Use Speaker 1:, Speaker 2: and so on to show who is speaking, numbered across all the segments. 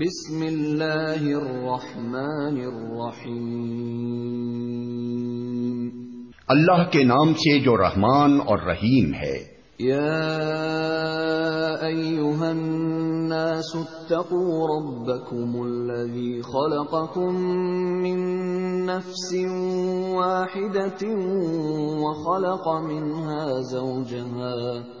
Speaker 1: بسم اللہ الرحمن الرحیم
Speaker 2: اللہ کے نام سے جو رحمان اور رحیم ہے
Speaker 1: یا ایوہ الناس اتقوا ربکم الذی خلقکم من نفس نفسی وخلق منها ج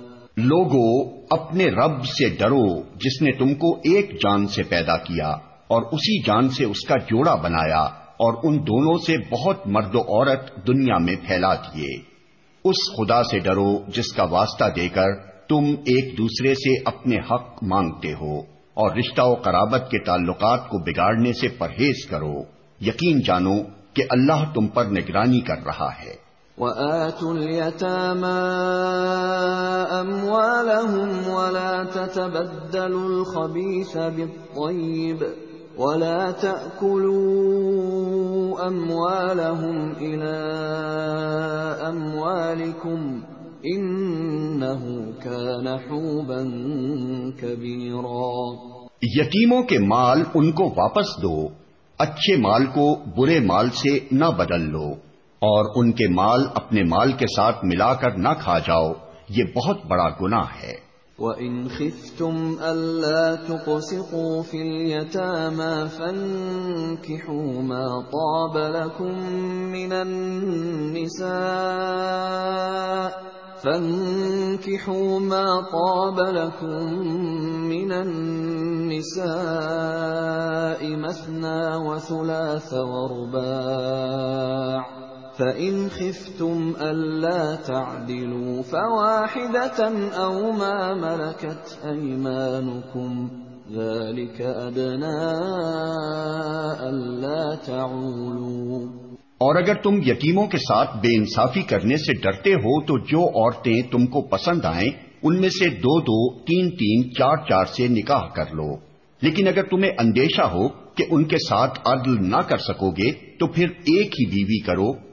Speaker 2: لوگو اپنے رب سے ڈرو جس نے تم کو ایک جان سے پیدا کیا اور اسی جان سے اس کا جوڑا بنایا اور ان دونوں سے بہت مرد و عورت دنیا میں پھیلا دیے اس خدا سے ڈرو جس کا واسطہ دے کر تم ایک دوسرے سے اپنے حق مانگتے ہو اور رشتہ و قرابت کے تعلقات کو بگاڑنے سے پرہیز کرو یقین جانو کہ اللہ تم پر نگرانی کر رہا ہے
Speaker 1: وآتوا اليتامى أموالهم ولا تتبدلوا الخبيث بالطيب ولا تأكلوا أموالهم إلى أموالكم إنه كان حوبا كبيرا
Speaker 2: یتیموں کے مال ان کو واپس دو اچھے مال کو برے مال سے نہ بدل لو اور ان کے مال اپنے مال کے ساتھ ملا کر نہ کھا جاؤ یہ بہت بڑا گناہ ہے
Speaker 1: وَإِنْ خِفْتُمْ أَلَّا فِي وہ انخت مَا طَابَ تو صرف النِّسَاءِ کشو مَا طَابَ کشم پاب النِّسَاءِ مسن وَثُلَاثَ صوب فَإِنْ خِفْتُمْ أَلَّا تَعْدِلُوا فَوَاحِدَةً أَوْ مَا مَلَكَتْ أَيْمَانُكُمْ ذَلِكَ أَدْنَى أَلَّا تَعُولُوا
Speaker 2: اور اگر تم یتیموں کے ساتھ بے انصافی کرنے سے ڈرتے ہو تو جو عورتیں تم کو پسند آئیں ان میں سے دو دو تین تین چار چار سے نکاح کر لو لیکن اگر تمہیں اندیشہ ہو کہ ان کے ساتھ عدل نہ کر سکو گے تو پھر ایک ہی بیوی کرو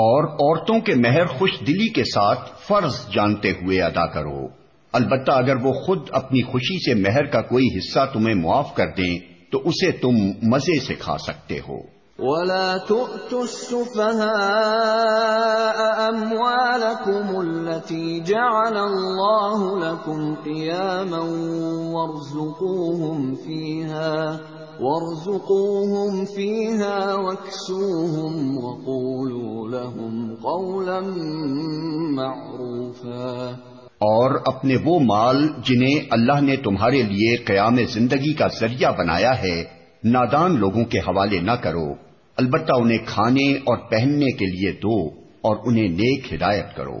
Speaker 2: اور عورتوں کے مہر خوش دلی کے ساتھ فرض جانتے ہوئے ادا کرو البتہ اگر وہ خود اپنی خوشی سے مہر کا کوئی حصہ تمہیں معاف کر دیں تو اسے تم مزے سے کھا سکتے ہو
Speaker 1: ولا تؤتوا السفهاء التي جعل الله لكم قياما وارزقوهم فيها وارزقوهم فيها واكسوهم وقولوا لهم قولا معروفا
Speaker 2: اور اپنے وہ مال جنہیں اللہ نے تمہارے لیے قیام زندگی کا ذریعہ بنایا ہے نادان لوگوں کے حوالے نہ کرو البتہ انہیں کھانے اور پہننے کے لیے دو اور انہیں نیک ہدایت کرو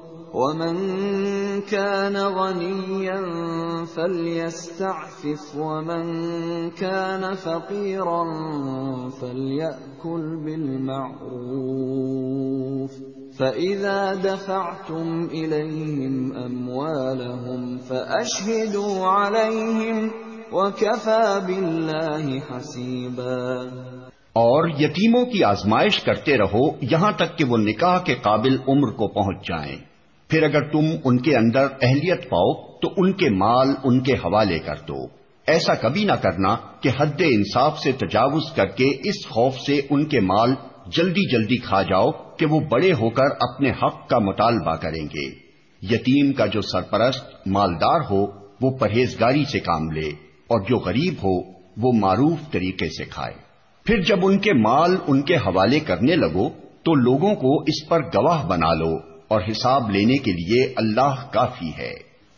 Speaker 1: ومن كان غنيا فليستعفف ومن كان فقيرا فليأكل بالمعروف فإذا دفعتم إليهم أموالهم فأشهدوا عليهم وكفى بالله حسيبا
Speaker 2: اور یتیموں کی آزمائش کرتے رہو یہاں تک کہ وہ نکاح کے قابل عمر کو پہنچ جائیں پھر اگر تم ان کے اندر اہلیت پاؤ تو ان کے مال ان کے حوالے کر دو ایسا کبھی نہ کرنا کہ حد انصاف سے تجاوز کر کے اس خوف سے ان کے مال جلدی جلدی کھا جاؤ کہ وہ بڑے ہو کر اپنے حق کا مطالبہ کریں گے یتیم کا جو سرپرست مالدار ہو وہ پرہیزگاری سے کام لے اور جو غریب ہو وہ معروف طریقے سے کھائے پھر جب ان کے مال ان کے حوالے کرنے لگو تو لوگوں کو اس پر گواہ بنا لو اور حساب لینے کے لیے اللہ کافی ہے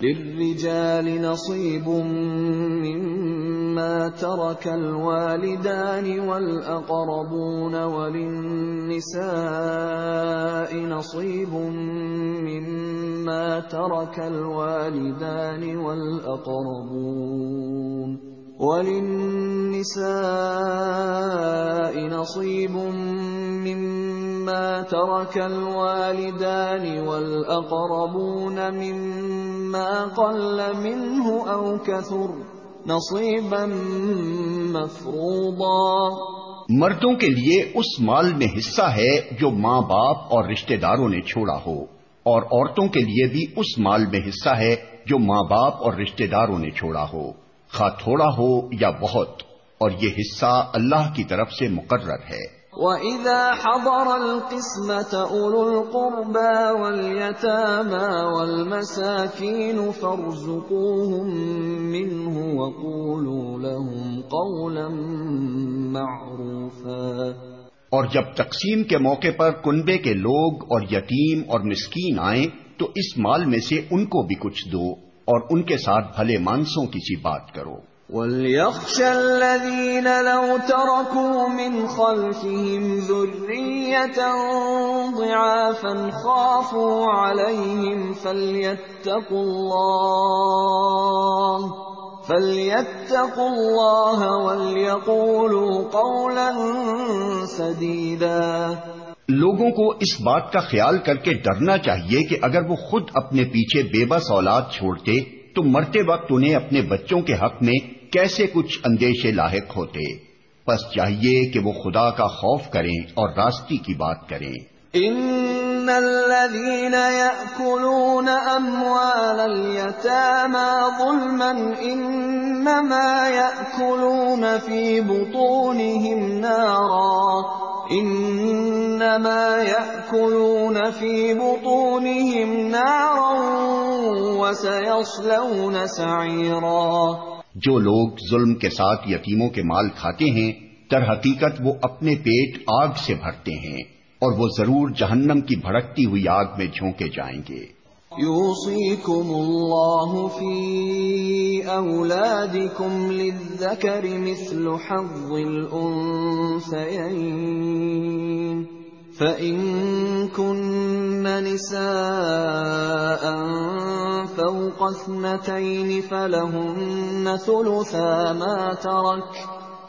Speaker 1: للرجال نصيب مما ترك الوالدان والأقربون وللنساء نصيب مما ترك الوالدان والأقربون مَفْرُوضًا
Speaker 2: مردوں کے لیے اس مال میں حصہ ہے جو ماں باپ اور رشتہ داروں نے چھوڑا ہو اور عورتوں کے لیے بھی اس مال میں حصہ ہے جو ماں باپ اور رشتہ داروں نے چھوڑا ہو خواہ تھوڑا ہو یا بہت اور یہ حصہ اللہ کی طرف سے مقرر ہے
Speaker 1: وَإِذَا حَضَرَ الْقِسْمَةَ أُولُو الْقُرْبَى وَالْيَتَامَى وَالْمَسَاكِينُ فَارْزُقُوهُمْ مِنْهُ وَقُولُوا لَهُمْ قَوْلًا مَعْرُوفًا
Speaker 2: اور جب تقسیم کے موقع پر کنبے کے لوگ اور یتیم اور مسکین آئیں تو اس مال میں سے ان کو بھی کچھ دو اور ان کے ساتھ بھلے مانسوں کی سی بات کروشل
Speaker 1: خلفیم خوف لینیم فلت چکو فلت چلو پول
Speaker 2: صدی ر لوگوں کو اس بات کا خیال کر کے ڈرنا چاہیے کہ اگر وہ خود اپنے پیچھے بے بس اولاد چھوڑتے تو مرتے وقت انہیں اپنے بچوں کے حق میں کیسے کچھ اندیشے لاحق ہوتے بس چاہیے کہ وہ خدا کا خوف کریں اور راستی کی بات کریں
Speaker 1: نون چل من خرو نفی بو تو ہند نمون فیبنی ہسلون
Speaker 2: سو لوگ ظلم کے ساتھ یتیموں کے مال کھاتے ہیں در حقیقت وہ اپنے پیٹ آگ سے بھرتے ہیں اور وہ ضرور جہنم کی بھڑکتی ہوئی آگ میں جھونکے جائیں گے
Speaker 1: يوصيكم الله في أولادكم للذكر مثل حظ الأنسين فإن كن نساء فوق اثنتين فلهن ثلثا ما تركت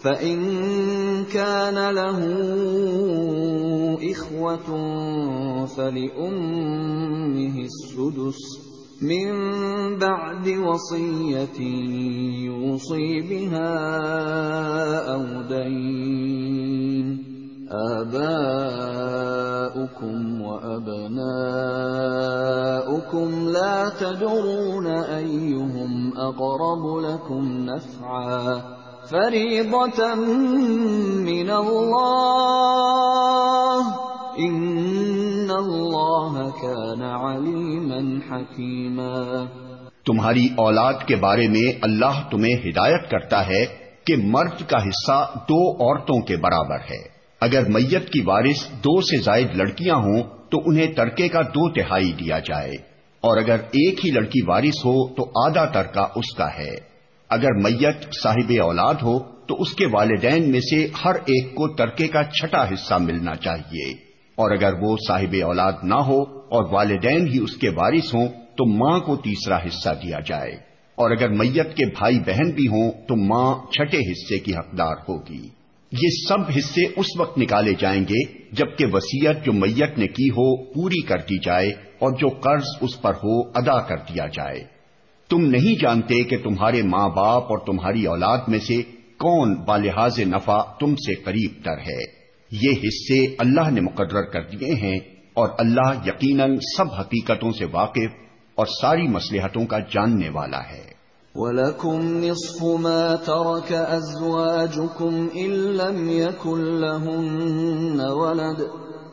Speaker 1: فَإِن كَانَ لَهُ إِخْوَةٌ فَلِأُمِّهِ السُّدُسُ مِن بَعْدِ وَصِيَّةٍ يُوصِي بِهَا أَوْ دَيْنٍ آباؤكم وأبناؤكم لا تدرون أيهم أقرب لكم نفعاً حَكِيمًا
Speaker 2: تمہاری اولاد کے بارے میں اللہ تمہیں ہدایت کرتا ہے کہ مرد کا حصہ دو عورتوں کے برابر ہے اگر میت کی وارث دو سے زائد لڑکیاں ہوں تو انہیں ترکے کا دو تہائی دیا جائے اور اگر ایک ہی لڑکی وارث ہو تو آدھا ترکہ اس کا ہے اگر میت صاحب اولاد ہو تو اس کے والدین میں سے ہر ایک کو ترکے کا چھٹا حصہ ملنا چاہیے اور اگر وہ صاحب اولاد نہ ہو اور والدین ہی اس کے وارث ہوں تو ماں کو تیسرا حصہ دیا جائے اور اگر میت کے بھائی بہن بھی ہوں تو ماں چھٹے حصے کی حقدار ہوگی یہ سب حصے اس وقت نکالے جائیں گے جبکہ وسیعت جو میت نے کی ہو پوری کر دی جائے اور جو قرض اس پر ہو ادا کر دیا جائے تم نہیں جانتے کہ تمہارے ماں باپ اور تمہاری اولاد میں سے کون بالحاظ نفع تم سے قریب تر ہے یہ حصے اللہ نے مقرر کر دیے ہیں اور اللہ یقیناً سب حقیقتوں سے واقف اور ساری مسلحتوں کا جاننے والا ہے
Speaker 1: وَلَكُمْ نِصْفُ مَا تَرَكَ أَزْوَاجُكُمْ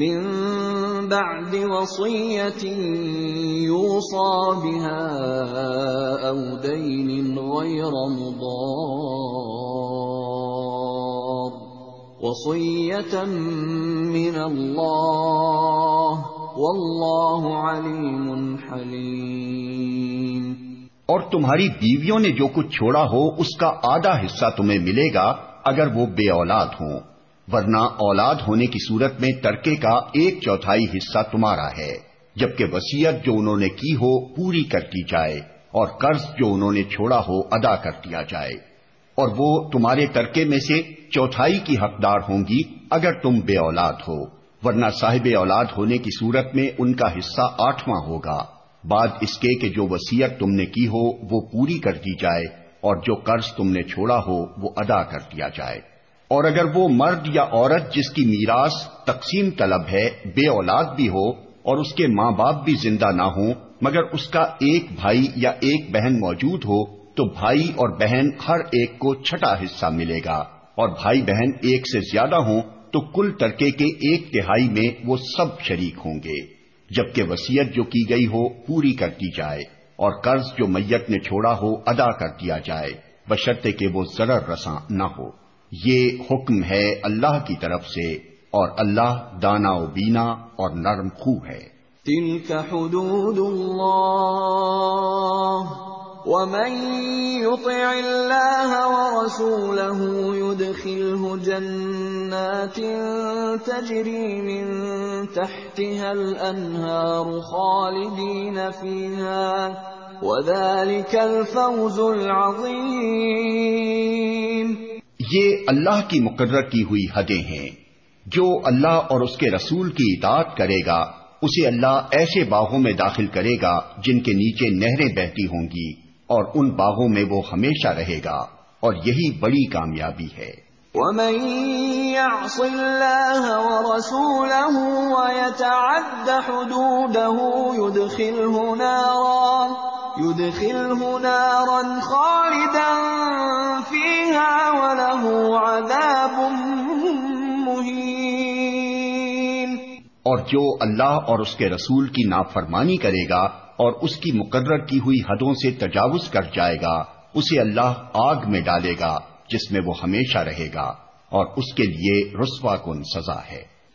Speaker 1: من بعد بها او سوئی و سوئی چن اللہ والی منفلی
Speaker 2: اور تمہاری بیویوں نے جو کچھ چھوڑا ہو اس کا آدھا حصہ تمہیں ملے گا اگر وہ بے اولاد ہوں ورنہ اولاد ہونے کی صورت میں ترکے کا ایک چوتھائی حصہ تمہارا ہے جبکہ وسیعت جو انہوں نے کی ہو پوری کر دی جائے اور قرض جو انہوں نے چھوڑا ہو ادا کر دیا جائے اور وہ تمہارے ترکے میں سے چوتھائی کی حقدار ہوں گی اگر تم بے اولاد ہو ورنہ صاحب اولاد ہونے کی صورت میں ان کا حصہ آٹھواں ہوگا بعد اس کے کہ جو وسیعت تم نے کی ہو وہ پوری کر دی جائے اور جو قرض تم نے چھوڑا ہو وہ ادا کر دیا جائے اور اگر وہ مرد یا عورت جس کی میراث تقسیم طلب ہے بے اولاد بھی ہو اور اس کے ماں باپ بھی زندہ نہ ہوں مگر اس کا ایک بھائی یا ایک بہن موجود ہو تو بھائی اور بہن ہر ایک کو چھٹا حصہ ملے گا اور بھائی بہن ایک سے زیادہ ہوں تو کل ترکے کے ایک تہائی میں وہ سب شریک ہوں گے جبکہ وسیعت جو کی گئی ہو پوری کر دی جائے اور قرض جو میت نے چھوڑا ہو ادا کر دیا جائے بشرطے کہ وہ ضرر رساں نہ ہو یہ حکم ہے اللہ کی طرف سے اور اللہ دانا و بینا اور نرم خو ہے
Speaker 1: تلك حدود اللہ ومن يطع اللہ ورسوله يدخله جنات تجری من تحتها الانہار خالدین فيها الفوز العظیم
Speaker 2: یہ اللہ کی مقرر کی ہوئی حدیں ہیں جو اللہ اور اس کے رسول کی اطاعت کرے گا اسے اللہ ایسے باغوں میں داخل کرے گا جن کے نیچے نہریں بہتی ہوں گی اور ان باغوں میں وہ ہمیشہ رہے گا اور یہی بڑی کامیابی ہے اور جو اللہ اور اس کے رسول کی نافرمانی کرے گا اور اس کی مقرر کی ہوئی حدوں سے تجاوز کر جائے گا اسے اللہ آگ میں ڈالے گا جس میں وہ ہمیشہ رہے گا اور اس کے لیے رسوا کن سزا ہے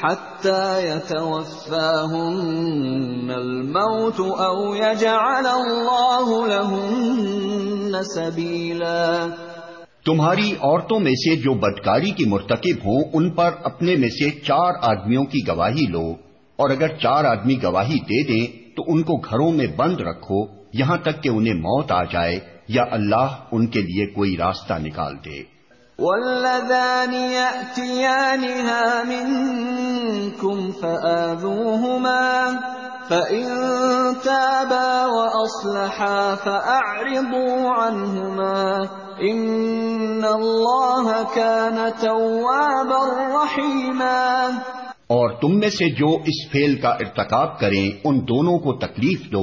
Speaker 1: تمہاری
Speaker 2: عورتوں میں سے جو بدکاری کی مرتکب ہوں ان پر اپنے میں سے چار آدمیوں کی گواہی لو اور اگر چار آدمی گواہی دے دیں تو ان کو گھروں میں بند رکھو یہاں تک کہ انہیں موت آ جائے یا اللہ ان کے لیے کوئی راستہ نکال دے
Speaker 1: يأتيانها منكم فآذوهما فإن تابا وأصلحا فأعرضوا عنهما إن الله كان توابا رحيما
Speaker 2: اور تم میں سے جو اس فیل کا ارتکاب کریں ان دونوں کو تکلیف دو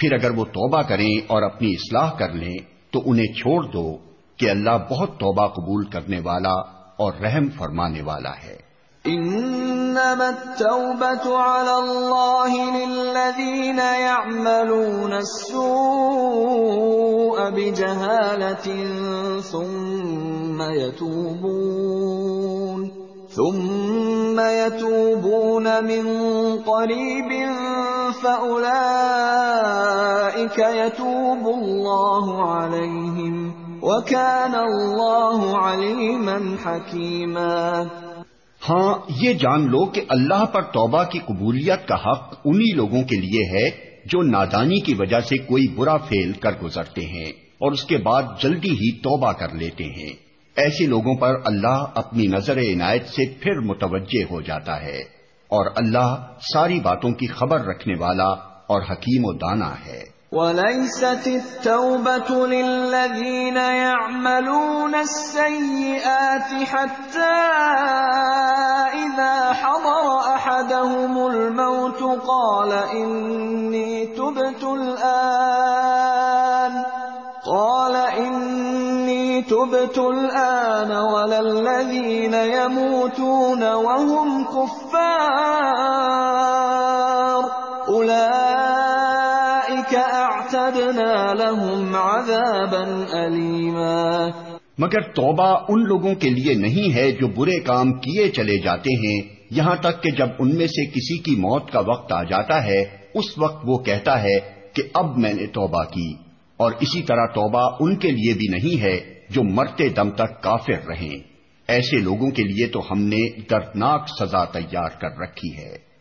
Speaker 2: پھر اگر وہ توبہ کریں اور اپنی اصلاح کر لیں تو انہیں چھوڑ دو کہ اللہ بہت توبہ قبول کرنے والا اور رحم فرمانے والا ہے
Speaker 1: انما التوبة على الله للذين يعملون السوء بجهالة ثم يتوبون ثم يتوبون من قريب فأولئك يتوب الله عليهم
Speaker 2: حَكِيمًا ہاں یہ جان لو کہ اللہ پر توبہ کی قبولیت کا حق انہی لوگوں کے لیے ہے جو نادانی کی وجہ سے کوئی برا فیل کر گزرتے ہیں اور اس کے بعد جلدی ہی توبہ کر لیتے ہیں ایسے لوگوں پر اللہ اپنی نظر عنایت سے پھر متوجہ ہو جاتا ہے اور اللہ ساری باتوں کی خبر رکھنے والا اور حکیم و دانا ہے
Speaker 1: وَلَيْسَتِ التَّوْبَةُ لِلَّذِينَ يَعْمَلُونَ السَّيِّئَاتِ حَتَّى إِذَا حَضَرَ أَحَدَهُمُ الْمَوْتُ قَالَ إِنِّي تُبْتُ الْآنَ قَالَ إِنِّي تُبْتُ الْآنَ وَلَا الَّذِينَ يَمُوتُونَ وَهُمْ كُفَّارٌ
Speaker 2: مگر توبہ ان لوگوں کے لیے نہیں ہے جو برے کام کیے چلے جاتے ہیں یہاں تک کہ جب ان میں سے کسی کی موت کا وقت آ جاتا ہے اس وقت وہ کہتا ہے کہ اب میں نے توبہ کی اور اسی طرح توبہ ان کے لیے بھی نہیں ہے جو مرتے دم تک کافر رہیں ایسے لوگوں کے لیے تو ہم نے دردناک سزا تیار کر رکھی ہے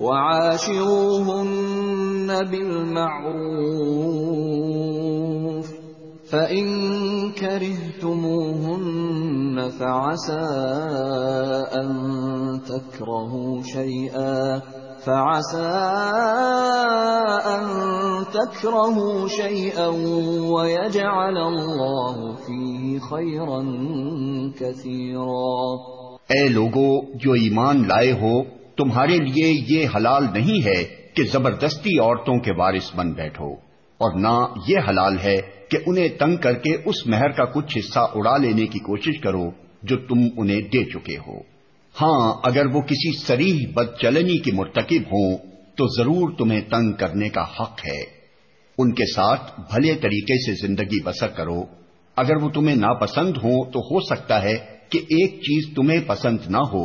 Speaker 1: بالمعروف فإن كرهتموهن فعسى أن تكرهوا شيئا فعسى أن تكرهوا شيئا ويجعل الله فيه خيرا كثيرا
Speaker 2: اے لوگو جو ایمان لائے ہو تمہارے لیے یہ حلال نہیں ہے کہ زبردستی عورتوں کے وارث بن بیٹھو اور نہ یہ حلال ہے کہ انہیں تنگ کر کے اس مہر کا کچھ حصہ اڑا لینے کی کوشش کرو جو تم انہیں دے چکے ہو ہاں اگر وہ کسی سریح بد چلنی کی مرتکب ہوں تو ضرور تمہیں تنگ کرنے کا حق ہے ان کے ساتھ بھلے طریقے سے زندگی بسر کرو اگر وہ تمہیں ناپسند ہوں تو ہو سکتا ہے کہ ایک چیز تمہیں پسند نہ ہو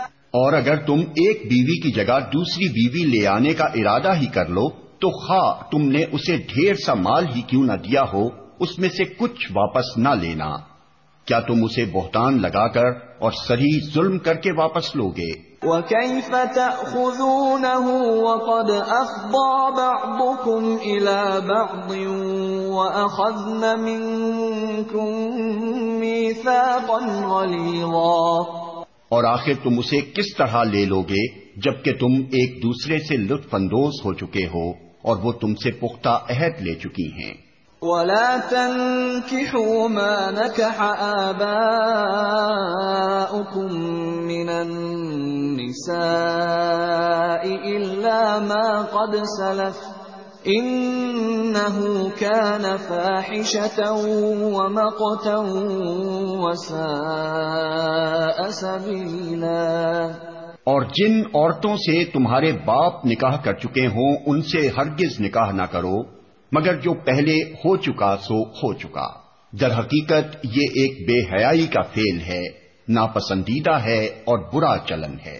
Speaker 2: اور اگر تم ایک بیوی کی جگہ دوسری بیوی لے آنے کا ارادہ ہی کر لو تو خواہ تم نے اسے ڈھیر سا مال ہی کیوں نہ دیا ہو اس میں سے کچھ واپس نہ لینا کیا تم اسے بہتان لگا کر اور سری ظلم کر کے واپس لوگے اور آخر تم اسے کس طرح لے لوگے جبکہ تم ایک دوسرے سے لطف اندوز ہو چکے ہو اور وہ تم سے پختہ عہد لے چکی ہیں
Speaker 1: ولا تنكحوا ما نكح آباؤكم من النساء إلا ما قد سلفت ومقتا
Speaker 2: وساء سبیلا اور جن عورتوں سے تمہارے باپ نکاح کر چکے ہوں ان سے ہرگز نکاح نہ کرو مگر جو پہلے ہو چکا سو ہو چکا در حقیقت یہ ایک بے حیائی کا فیل ہے ناپسندیدہ ہے اور برا چلن ہے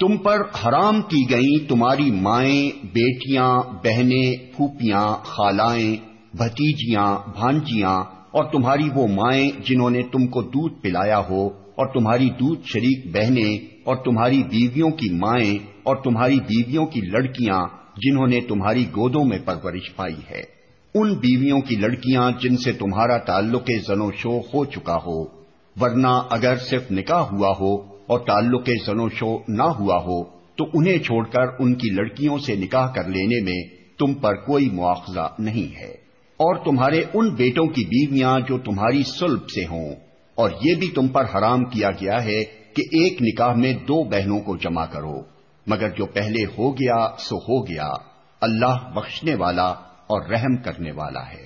Speaker 2: تم پر حرام کی گئیں تمہاری مائیں بیٹیاں بہنیں پھوپیاں خالائیں بھتیجیاں بھانجیاں اور تمہاری وہ مائیں جنہوں نے تم کو دودھ پلایا ہو اور تمہاری دودھ شریک بہنیں اور تمہاری بیویوں کی مائیں اور تمہاری بیویوں کی لڑکیاں جنہوں نے تمہاری گودوں میں پرورش پائی ہے ان بیویوں کی لڑکیاں جن سے تمہارا تعلق زن و شو ہو چکا ہو ورنہ اگر صرف نکاح ہوا ہو اور تعلق و شو نہ ہوا ہو تو انہیں چھوڑ کر ان کی لڑکیوں سے نکاح کر لینے میں تم پر کوئی مواخذہ نہیں ہے اور تمہارے ان بیٹوں کی بیویاں جو تمہاری سلب سے ہوں اور یہ بھی تم پر حرام کیا گیا ہے کہ ایک نکاح میں دو بہنوں کو جمع کرو مگر جو پہلے ہو گیا سو ہو گیا اللہ بخشنے والا اور رحم کرنے والا ہے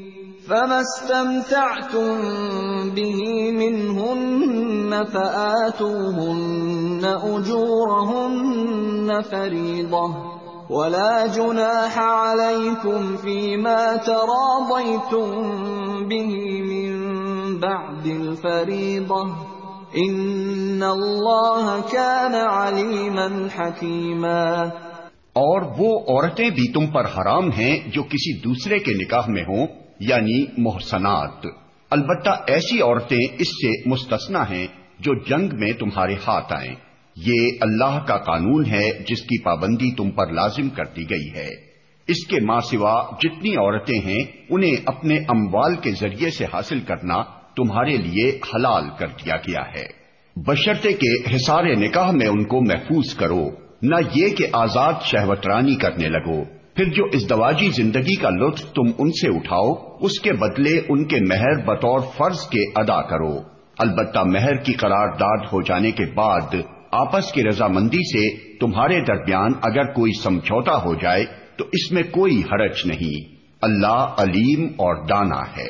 Speaker 1: فما استمتعتم به منهن فآتوهن أجورهن فريضة ولا جناح عليكم فيما تراضيتم به من بعد
Speaker 2: الفريضة ان اللہ كان علیما حکیما اور وہ عورتیں بھی تم پر حرام ہیں جو کسی دوسرے کے نکاح میں ہوں یعنی محسنات البتہ ایسی عورتیں اس سے مستثنا ہیں جو جنگ میں تمہارے ہاتھ آئیں یہ اللہ کا قانون ہے جس کی پابندی تم پر لازم کر دی گئی ہے اس کے ماں سوا جتنی عورتیں ہیں انہیں اپنے اموال کے ذریعے سے حاصل کرنا تمہارے لیے حلال کر دیا گیا ہے بشرطے کے حصار نکاح میں ان کو محفوظ کرو نہ یہ کہ آزاد شہوت رانی کرنے لگو پھر جو ازدواجی زندگی کا لطف تم ان سے اٹھاؤ اس کے بدلے ان کے مہر بطور فرض کے ادا کرو البتہ مہر کی قرار داد ہو جانے کے بعد آپس کی رضامندی سے تمہارے درمیان اگر کوئی سمجھوتا ہو جائے تو اس میں کوئی حرج نہیں اللہ علیم اور دانا ہے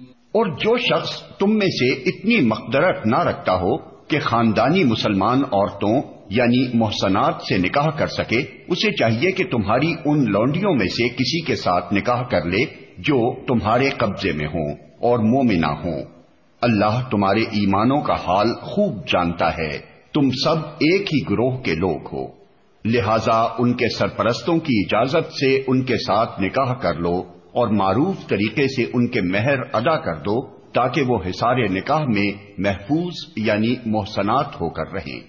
Speaker 2: اور جو شخص تم میں سے اتنی مقدرت نہ رکھتا ہو کہ خاندانی مسلمان عورتوں یعنی محسنات سے نکاح کر سکے اسے چاہیے کہ تمہاری ان لونڈیوں میں سے کسی کے ساتھ نکاح کر لے جو تمہارے قبضے میں ہوں اور مومنہ ہوں اللہ تمہارے ایمانوں کا حال خوب جانتا ہے تم سب ایک ہی گروہ کے لوگ ہو لہذا ان کے سرپرستوں کی اجازت سے ان کے ساتھ نکاح کر لو اور معروف طریقے سے ان کے مہر ادا کر دو تاکہ وہ حسار نکاح میں محفوظ یعنی محسنات ہو کر رہیں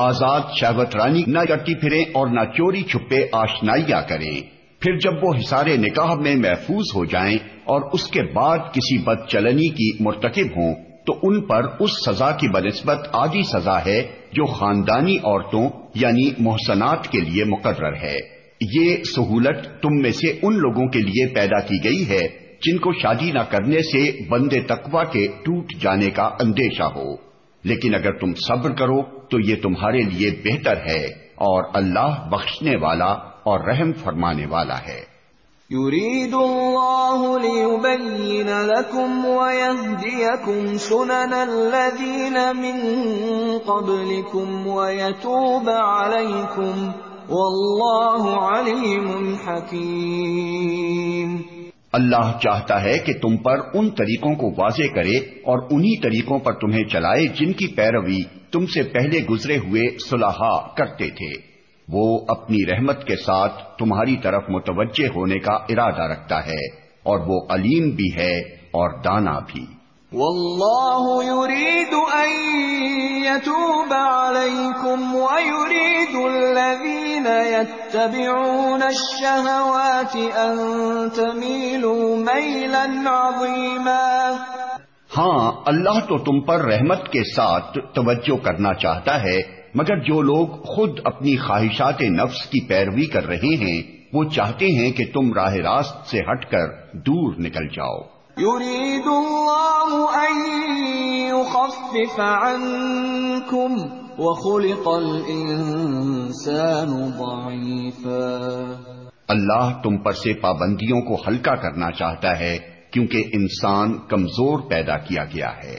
Speaker 2: آزاد شہوت رانی نہ کرتی پھریں اور نہ چوری چھپے آشنائیاں کریں پھر جب وہ حسار نکاح میں محفوظ ہو جائیں اور اس کے بعد کسی بد چلنی کی مرتکب ہوں تو ان پر اس سزا کی بنسبت آدھی سزا ہے جو خاندانی عورتوں یعنی محسنات کے لیے مقرر ہے یہ سہولت تم میں سے ان لوگوں کے لیے پیدا کی گئی ہے جن کو شادی نہ کرنے سے بندے تقوی کے ٹوٹ جانے کا اندیشہ ہو لیکن اگر تم صبر کرو تو یہ تمہارے لیے بہتر ہے اور اللہ بخشنے والا اور رحم فرمانے والا ہے اللہ چاہتا ہے کہ تم پر ان طریقوں کو واضح کرے اور انہی طریقوں پر تمہیں چلائے جن کی پیروی تم سے پہلے گزرے ہوئے صلاح کرتے تھے وہ اپنی رحمت کے ساتھ تمہاری طرف متوجہ ہونے کا ارادہ رکھتا ہے اور وہ علیم بھی ہے اور دانا بھی
Speaker 1: ہاں اللہ
Speaker 2: تو تم پر رحمت کے ساتھ توجہ کرنا چاہتا ہے مگر جو لوگ خود اپنی خواہشات نفس کی پیروی کر رہے ہیں وہ چاہتے ہیں کہ تم راہ راست سے ہٹ کر دور نکل جاؤ
Speaker 1: وخلق ضعيفا
Speaker 2: اللہ تم پر سے پابندیوں کو ہلکا کرنا چاہتا ہے کیونکہ انسان کمزور پیدا کیا گیا ہے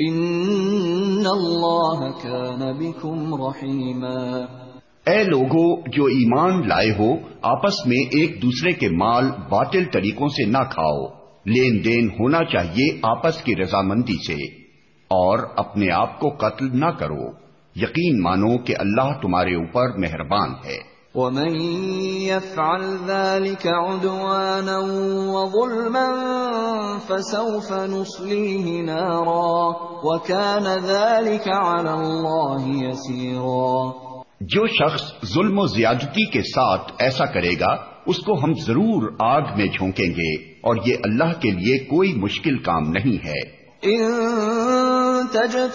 Speaker 1: ان اللہ كان بكم
Speaker 2: رحیما اے لوگو جو ایمان لائے ہو آپس میں ایک دوسرے کے مال باطل طریقوں سے نہ کھاؤ لین دین ہونا چاہیے آپس کی رضامندی سے اور اپنے آپ کو قتل نہ کرو یقین مانو کہ اللہ تمہارے اوپر مہربان ہے
Speaker 1: ومن يفعل ذلك عدوانا وظلما فسوف نصليه
Speaker 2: نارا وكان ذلك على الله يسيرا جو شخص ظلم و زیادتی کے ساتھ ایسا کرے گا اس کو ہم ضرور آگ میں جھونکیں گے اور یہ اللہ کے لیے کوئی مشکل کام نہیں ہے
Speaker 1: ان اگر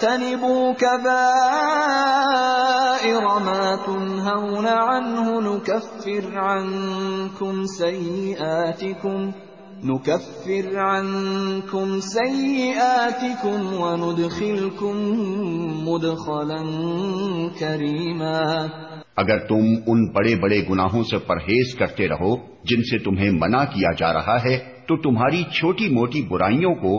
Speaker 2: تم ان بڑے بڑے گناہوں سے پرہیز کرتے رہو جن سے تمہیں منع کیا جا رہا ہے تو تمہاری چھوٹی موٹی برائیوں کو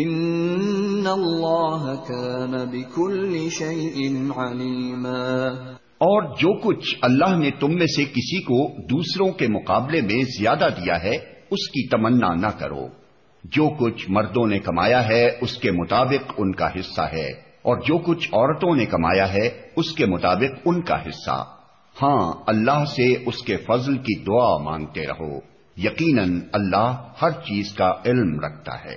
Speaker 1: ان
Speaker 2: اللہ علیما اور جو کچھ اللہ نے تم میں سے کسی کو دوسروں کے مقابلے میں زیادہ دیا ہے اس کی تمنا نہ کرو جو کچھ مردوں نے کمایا ہے اس کے مطابق ان کا حصہ ہے اور جو کچھ عورتوں نے کمایا ہے اس کے مطابق ان کا حصہ ہاں اللہ سے اس کے فضل کی دعا مانگتے رہو یقیناً اللہ ہر چیز کا علم رکھتا ہے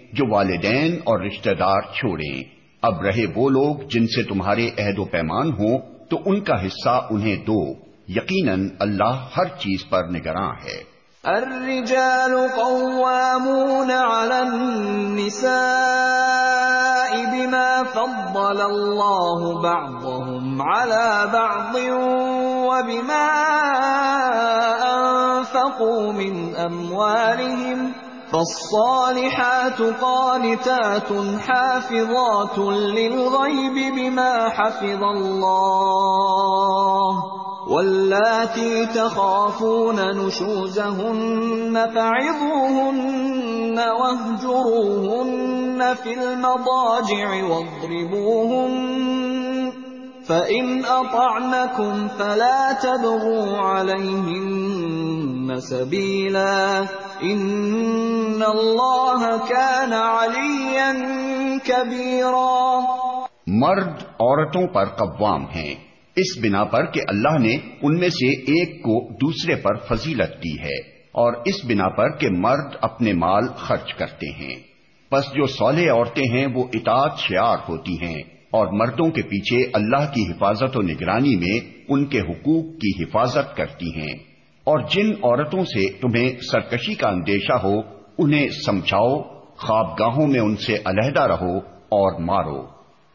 Speaker 2: جو والدین اور رشتہ دار چھوڑیں اب رہے وہ لوگ جن سے تمہارے عہد و پیمان ہوں تو ان کا حصہ انہیں دو یقیناً اللہ ہر چیز پر نگراں ہے
Speaker 1: الرجال قوامون على النساء بما فضل الله بعضهم على بعض وبما أنفقوا من أموالهم فالصالحات قانتات حافظات للغيب بما حفظ الله واللاتي تخافون نشوزهن فعظوهن واهجروهن في المضاجع واضربوهن فَإِنْ أَطَعْنَكُمْ فَلَا تَبْغُوا عَلَيْهِنَّ سَبِيلًا إِنَّ اللَّهَ كَانَ عَلِيًّا
Speaker 2: كَبِيرًا مرد عورتوں پر قوام ہیں اس بنا پر کہ اللہ نے ان میں سے ایک کو دوسرے پر فضیلت دی ہے اور اس بنا پر کہ مرد اپنے مال خرچ کرتے ہیں پس جو سولے عورتیں ہیں وہ اطاعت شعار ہوتی ہیں اور مردوں کے پیچھے اللہ کی حفاظت و نگرانی میں ان کے حقوق کی حفاظت کرتی ہیں اور جن عورتوں سے تمہیں سرکشی کا اندیشہ ہو انہیں سمجھاؤ خوابگاہوں میں ان سے علیحدہ رہو اور مارو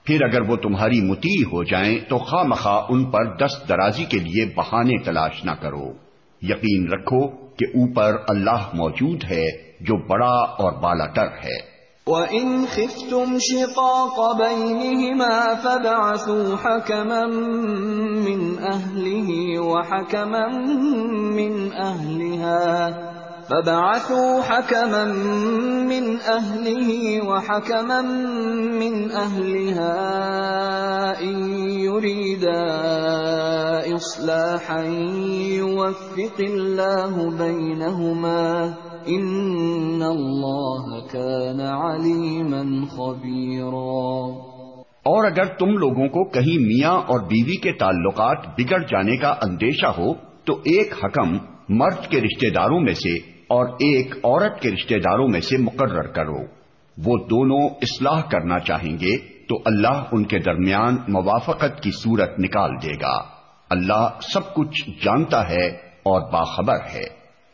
Speaker 2: پھر اگر وہ تمہاری متی ہو جائیں تو خواہ مخواہ ان پر دست درازی کے لیے بہانے تلاش نہ کرو یقین رکھو کہ اوپر اللہ موجود ہے جو بڑا اور بالا تر ہے
Speaker 1: وَإِنْ خِفْتُمْ شِقَاقَ بَيْنِهِمَا فَبَعَثُوا حَكَمًا مِّنْ أَهْلِهِ وَحَكَمًا مِّنْ أَهْلِهَا فَبَعَثُوا حَكَمًا مِّنْ أَهْلِهِ وَحَكَمًا مِّنْ أَهْلِهَا إِنْ يُرِيدَا إِصْلَاحًا يُوَفِّقِ اللَّهُ بَيْنَهُمَا
Speaker 2: اور اگر تم لوگوں کو کہیں میاں اور بیوی کے تعلقات بگڑ جانے کا اندیشہ ہو تو ایک حکم مرد کے رشتہ داروں میں سے اور ایک عورت کے رشتہ داروں میں سے مقرر کرو وہ دونوں اصلاح کرنا چاہیں گے تو اللہ ان کے درمیان موافقت کی صورت نکال دے گا اللہ سب کچھ جانتا ہے اور باخبر ہے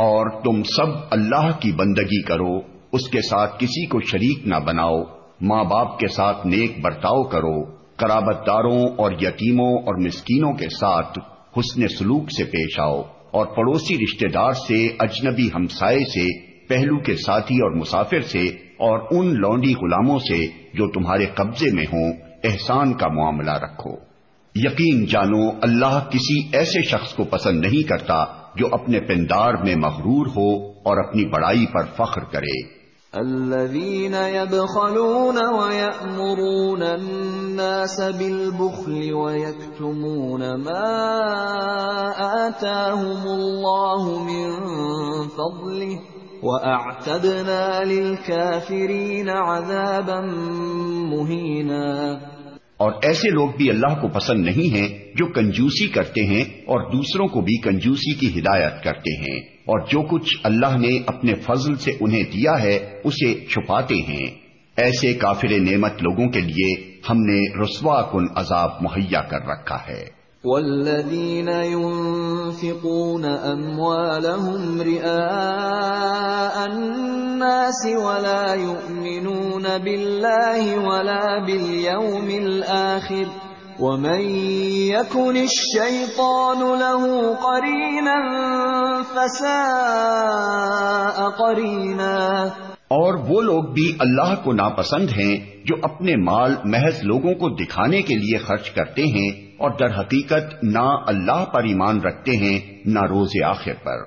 Speaker 2: اور تم سب اللہ کی بندگی کرو اس کے ساتھ کسی کو شریک نہ بناؤ ماں باپ کے ساتھ نیک برتاؤ کرو قرابت داروں اور یتیموں اور مسکینوں کے ساتھ حسن سلوک سے پیش آؤ اور پڑوسی رشتہ دار سے اجنبی ہمسائے سے پہلو کے ساتھی اور مسافر سے اور ان لونڈی غلاموں سے جو تمہارے قبضے میں ہوں احسان کا معاملہ رکھو یقین جانو اللہ کسی ایسے شخص کو پسند نہیں کرتا جو اپنے پندار میں مغرور ہو اور اپنی بڑائی پر فخر کرے
Speaker 1: الذين يبخلون ويأمرون الناس بالبخل ويكتمون ما آتاهم الله من فضله وَأَعْتَدْنَا لِلْكَافِرِينَ عَذَابًا
Speaker 2: مُهِينًا اور ایسے لوگ بھی اللہ کو پسند نہیں ہیں جو کنجوسی کرتے ہیں اور دوسروں کو بھی کنجوسی کی ہدایت کرتے ہیں اور جو کچھ اللہ نے اپنے فضل سے انہیں دیا ہے اسے چھپاتے ہیں ایسے کافر نعمت لوگوں کے لیے ہم نے رسوا کن عذاب مہیا کر رکھا ہے
Speaker 1: والذين ينفقون أموالهم رئاء الناس ولا ولا يؤمنون بالله باليوم الآخر ومن يكن الشيطان له قرينا فساء قرينا
Speaker 2: اور وہ لوگ بھی اللہ کو ناپسند ہیں جو اپنے مال محض لوگوں کو دکھانے کے لیے خرچ کرتے ہیں اور در حقیقت نہ اللہ پر ایمان رکھتے ہیں نہ روز آخر پر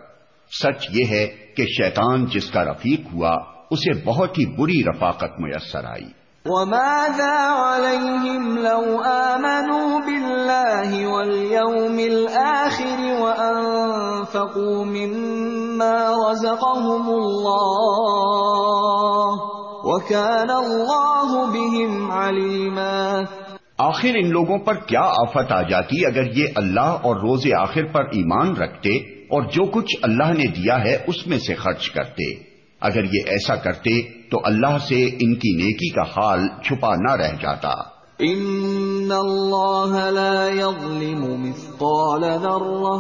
Speaker 2: سچ یہ ہے کہ شیطان جس کا رفیق ہوا اسے بہت ہی بری رفاقت میسر آئی
Speaker 1: وماذا عليهم لو آمنوا بالله واليوم الآخر وأنفقوا مما رزقهم الله وكان الله بهم علیمات
Speaker 2: آخر ان لوگوں پر کیا آفت آ جاتی اگر یہ اللہ اور روز آخر پر ایمان رکھتے اور جو کچھ اللہ نے دیا ہے اس میں سے خرچ کرتے اگر یہ ایسا کرتے تو اللہ سے ان کی نیکی کا حال چھپا نہ رہ جاتا
Speaker 1: ان اللہ لا يظلم مثقال ذرہ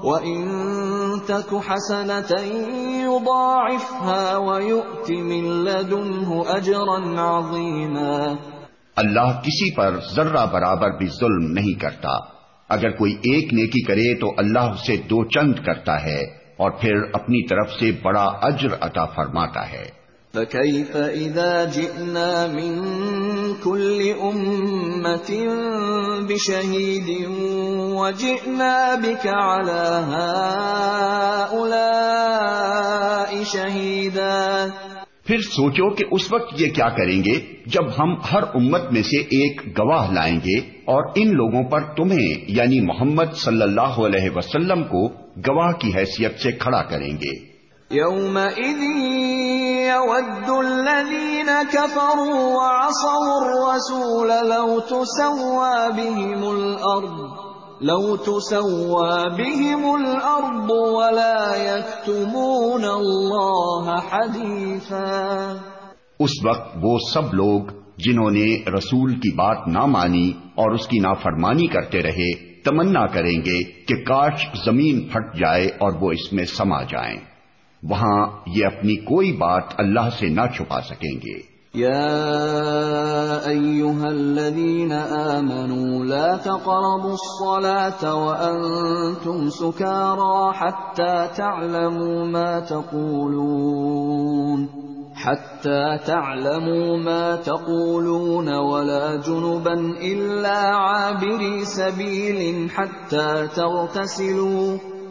Speaker 1: وَإِن تَكُ حَسَنَةً يُضَاعِفْهَا وَيُؤْتِ مِن لَدُنْهُ أَجْرًا عَظِيمًا
Speaker 2: اللہ کسی پر ذرہ برابر بھی ظلم نہیں کرتا اگر کوئی ایک نیکی کرے تو اللہ اسے دو چند کرتا ہے اور پھر اپنی طرف سے بڑا اجر عطا فرماتا ہے
Speaker 1: فَكَيْفَ إِذَا جِئْنَا مِن كُلِّ أُمَّةٍ بِشَهِيدٍ وَجِئْنَا بِكَ عَلَى هَا
Speaker 2: أُولَاءِ شَهِيدًا پھر سوچو کہ اس وقت یہ کیا کریں گے جب ہم ہر امت میں سے ایک گواہ لائیں گے اور ان لوگوں پر تمہیں یعنی محمد صلی اللہ علیہ وسلم کو گواہ کی حیثیت سے کھڑا کریں گے لو بهم
Speaker 1: الارض ولا يكتمون الله حديثا
Speaker 2: اس وقت وہ سب لوگ جنہوں نے رسول کی بات نہ مانی اور اس کی نافرمانی کرتے رہے تمنا کریں گے کہ کاش زمین پھٹ جائے اور وہ اس میں سما جائیں وہاں یہ اپنی کوئی بات اللہ سے نہ چھپا سکیں گے
Speaker 1: اُلین لا تقربوا سو لم سكارى حتى تعلموا ما تقولون حتى ہت ما تقولون ولا جنبا لو عابري سبيل حتى تغتسلوا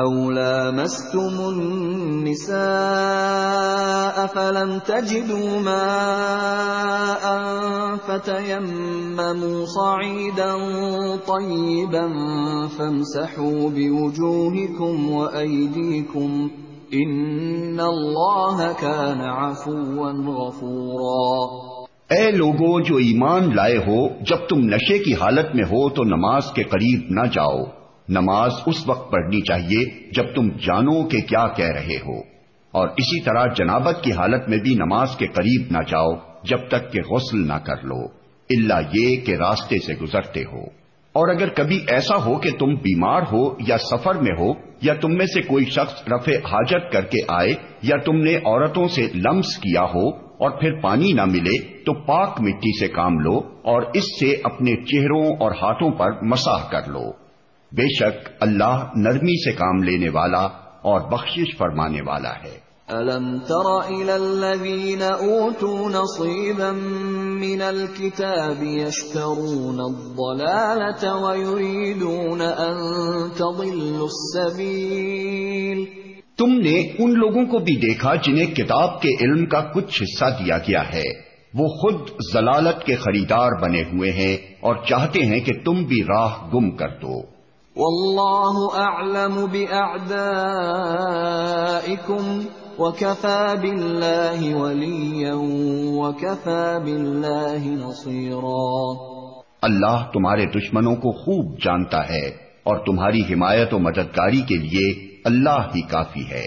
Speaker 1: اولمستم ان
Speaker 2: اے لوگو جو ایمان لائے ہو جب تم نشے کی حالت میں ہو تو نماز کے قریب نہ جاؤ نماز اس وقت پڑھنی چاہیے جب تم جانو کہ کیا کہہ رہے ہو اور اسی طرح جنابت کی حالت میں بھی نماز کے قریب نہ جاؤ جب تک کہ غسل نہ کر لو اللہ یہ کہ راستے سے گزرتے ہو اور اگر کبھی ایسا ہو کہ تم بیمار ہو یا سفر میں ہو یا تم میں سے کوئی شخص رفع حاجت کر کے آئے یا تم نے عورتوں سے لمس کیا ہو اور پھر پانی نہ ملے تو پاک مٹی سے کام لو اور اس سے اپنے چہروں اور ہاتھوں پر مساح کر لو بے شک اللہ نرمی سے کام لینے والا اور بخشش فرمانے والا ہے
Speaker 1: أَلَمْ تَرَ إِلَى الَّذِينَ أُوتُوا نَصِيبًا مِنَ الْكِتَابِ يَشْتَرُونَ الضَّلَالَةَ وَيُرِيدُونَ أَن تَضِلُّ السَّبِيلِ
Speaker 2: تم نے ان لوگوں کو بھی دیکھا جنہیں کتاب کے علم کا کچھ حصہ دیا گیا ہے وہ خود ضلالت کے خریدار بنے ہوئے ہیں اور چاہتے ہیں کہ تم بھی راہ گم کر دو
Speaker 1: اعلم ولیا وکفا باللہ نصیرا
Speaker 2: اللہ تمہارے دشمنوں کو خوب جانتا ہے اور تمہاری حمایت و مددگاری کے لیے اللہ ہی کافی ہے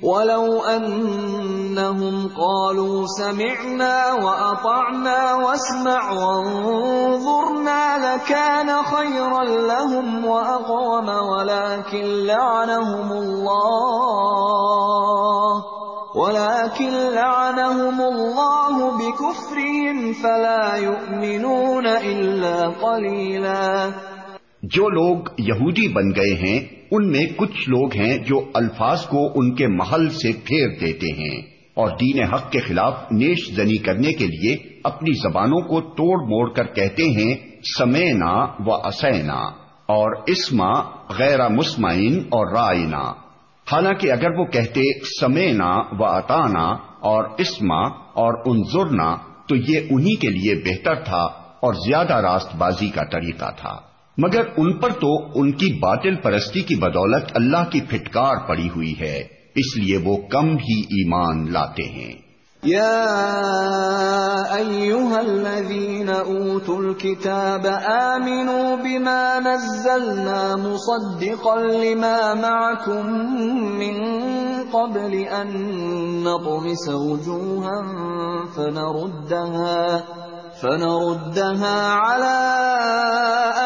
Speaker 1: ولو انهم قالوا سمعنا واطعنا واسمع وانظرنا لكان خيرا لهم واقوم ولكن لعنهم الله ولكن لعنهم الله بكفرهم فلا يؤمنون الا قليلا
Speaker 2: جو لوگ یہودی بن گئے ہیں ان میں کچھ لوگ ہیں جو الفاظ کو ان کے محل سے پھیر دیتے ہیں اور دین حق کے خلاف نیش زنی کرنے کے لیے اپنی زبانوں کو توڑ موڑ کر کہتے ہیں سمینا و اسینا اور اسما غیر مسمعین اور رائنا حالانکہ اگر وہ کہتے سمینا و اتانا اور اسما اور انظرنا تو یہ انہی کے لیے بہتر تھا اور زیادہ راست بازی کا طریقہ تھا مگر ان پر تو ان کی باطل پرستی کی بدولت اللہ کی پھٹکار پڑی ہوئی ہے اس لیے وہ کم ہی ایمان لاتے ہیں
Speaker 1: یا ایوہا الذین اوتوا الكتاب آمنوا بما نزلنا مصدقا لما معکم من قبل ان نطمس وجوہا فنردها فنردها على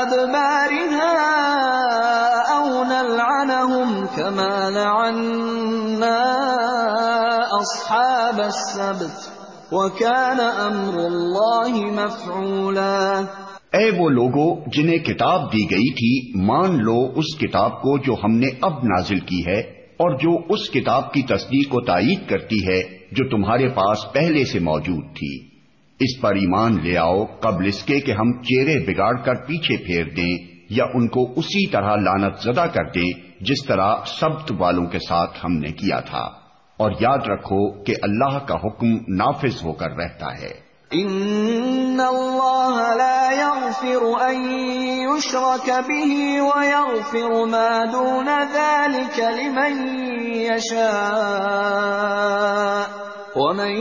Speaker 1: أدبارها أو نلعنهم كما لعنا أصحاب السبت
Speaker 2: وكان أمر الله مفعولا اے وہ لوگو جنہیں کتاب دی گئی تھی مان لو اس کتاب کو جو ہم نے اب نازل کی ہے اور جو اس کتاب کی تصدیق کو تائید کرتی ہے جو تمہارے پاس پہلے سے موجود تھی اس پر ایمان لے آؤ قبل اس کے کہ ہم چہرے بگاڑ کر پیچھے پھیر دیں یا ان کو اسی طرح لانت زدہ کر دیں جس طرح سبت والوں کے ساتھ ہم نے کیا تھا اور یاد رکھو کہ اللہ کا حکم نافذ ہو کر رہتا ہے ان
Speaker 1: ان اللہ لا به ما دون ذلك لمن ومن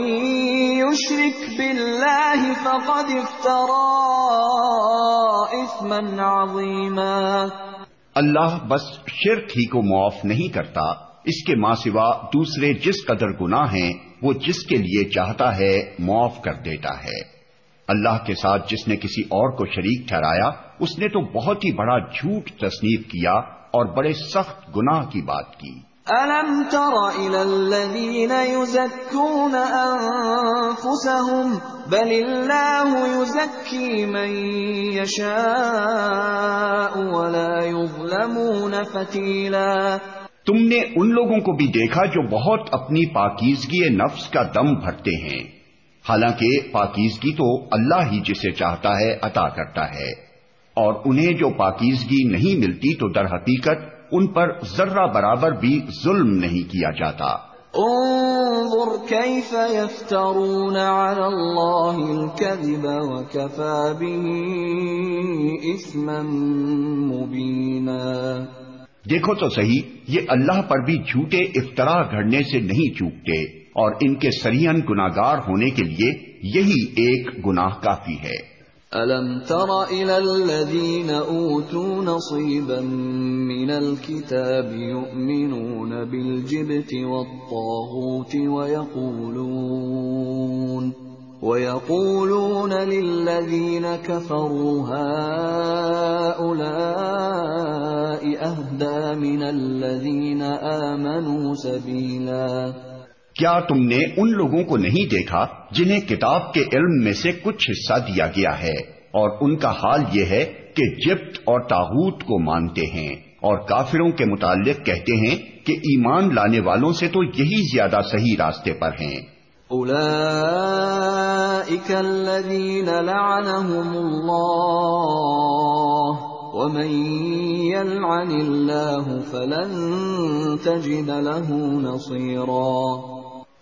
Speaker 1: يشرك بالله فقد افترى اثما عظيما
Speaker 2: اللہ بس شرک ہی کو معاف نہیں کرتا اس کے ماں سوا دوسرے جس قدر گنا ہیں وہ جس کے لیے چاہتا ہے معاف کر دیتا ہے اللہ کے ساتھ جس نے کسی اور کو شریک ٹھہرایا اس نے تو بہت ہی بڑا جھوٹ تصنیف کیا اور بڑے سخت گناہ کی بات کی
Speaker 1: الم تر الى الذين يزكون انفسهم بل الله يزكي من يشاء
Speaker 2: ولا يظلمون فتيلا تم نے ان لوگوں کو بھی دیکھا جو بہت اپنی پاکیزگی نفس کا دم بھرتے ہیں حالانکہ پاکیزگی تو اللہ ہی جسے چاہتا ہے عطا کرتا ہے اور انہیں جو پاکیزگی نہیں ملتی تو در حقیقت ان پر ذرہ برابر بھی ظلم نہیں کیا جاتا
Speaker 1: انظر الكذب
Speaker 2: به اسما مبينا دیکھو تو صحیح یہ اللہ پر بھی جھوٹے افطرا گھڑنے سے نہیں چوکتے اور ان کے سریئن گناگار ہونے کے لیے یہی ایک گناہ کافی ہے
Speaker 1: الم تر الى الذين اوتوا نصيبا من الكتاب يؤمنون بالجبت والطاغوت ويقولون ويقولون للذين كفروا هؤلاء
Speaker 2: اهدى من الذين امنوا سبيلا کیا تم نے ان لوگوں کو نہیں دیکھا جنہیں کتاب کے علم میں سے کچھ حصہ دیا گیا ہے اور ان کا حال یہ ہے کہ جبت اور تاغوت کو مانتے ہیں اور کافروں کے متعلق کہتے ہیں کہ ایمان لانے والوں سے تو یہی زیادہ صحیح راستے پر ہیں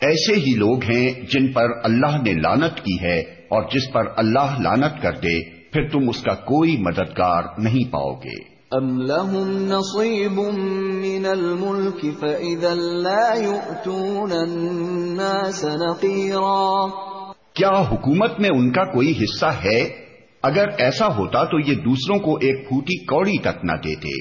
Speaker 2: ایسے ہی لوگ ہیں جن پر اللہ نے لانت کی ہے اور جس پر اللہ لانت کر دے پھر تم اس کا کوئی مددگار نہیں پاؤ گے
Speaker 1: ام لهم نصیب من الملک فإذا لا يؤتون الناس
Speaker 2: نقیرا کیا حکومت میں ان کا کوئی حصہ ہے اگر ایسا ہوتا تو یہ دوسروں کو ایک پھوٹی کوڑی تک نہ دیتے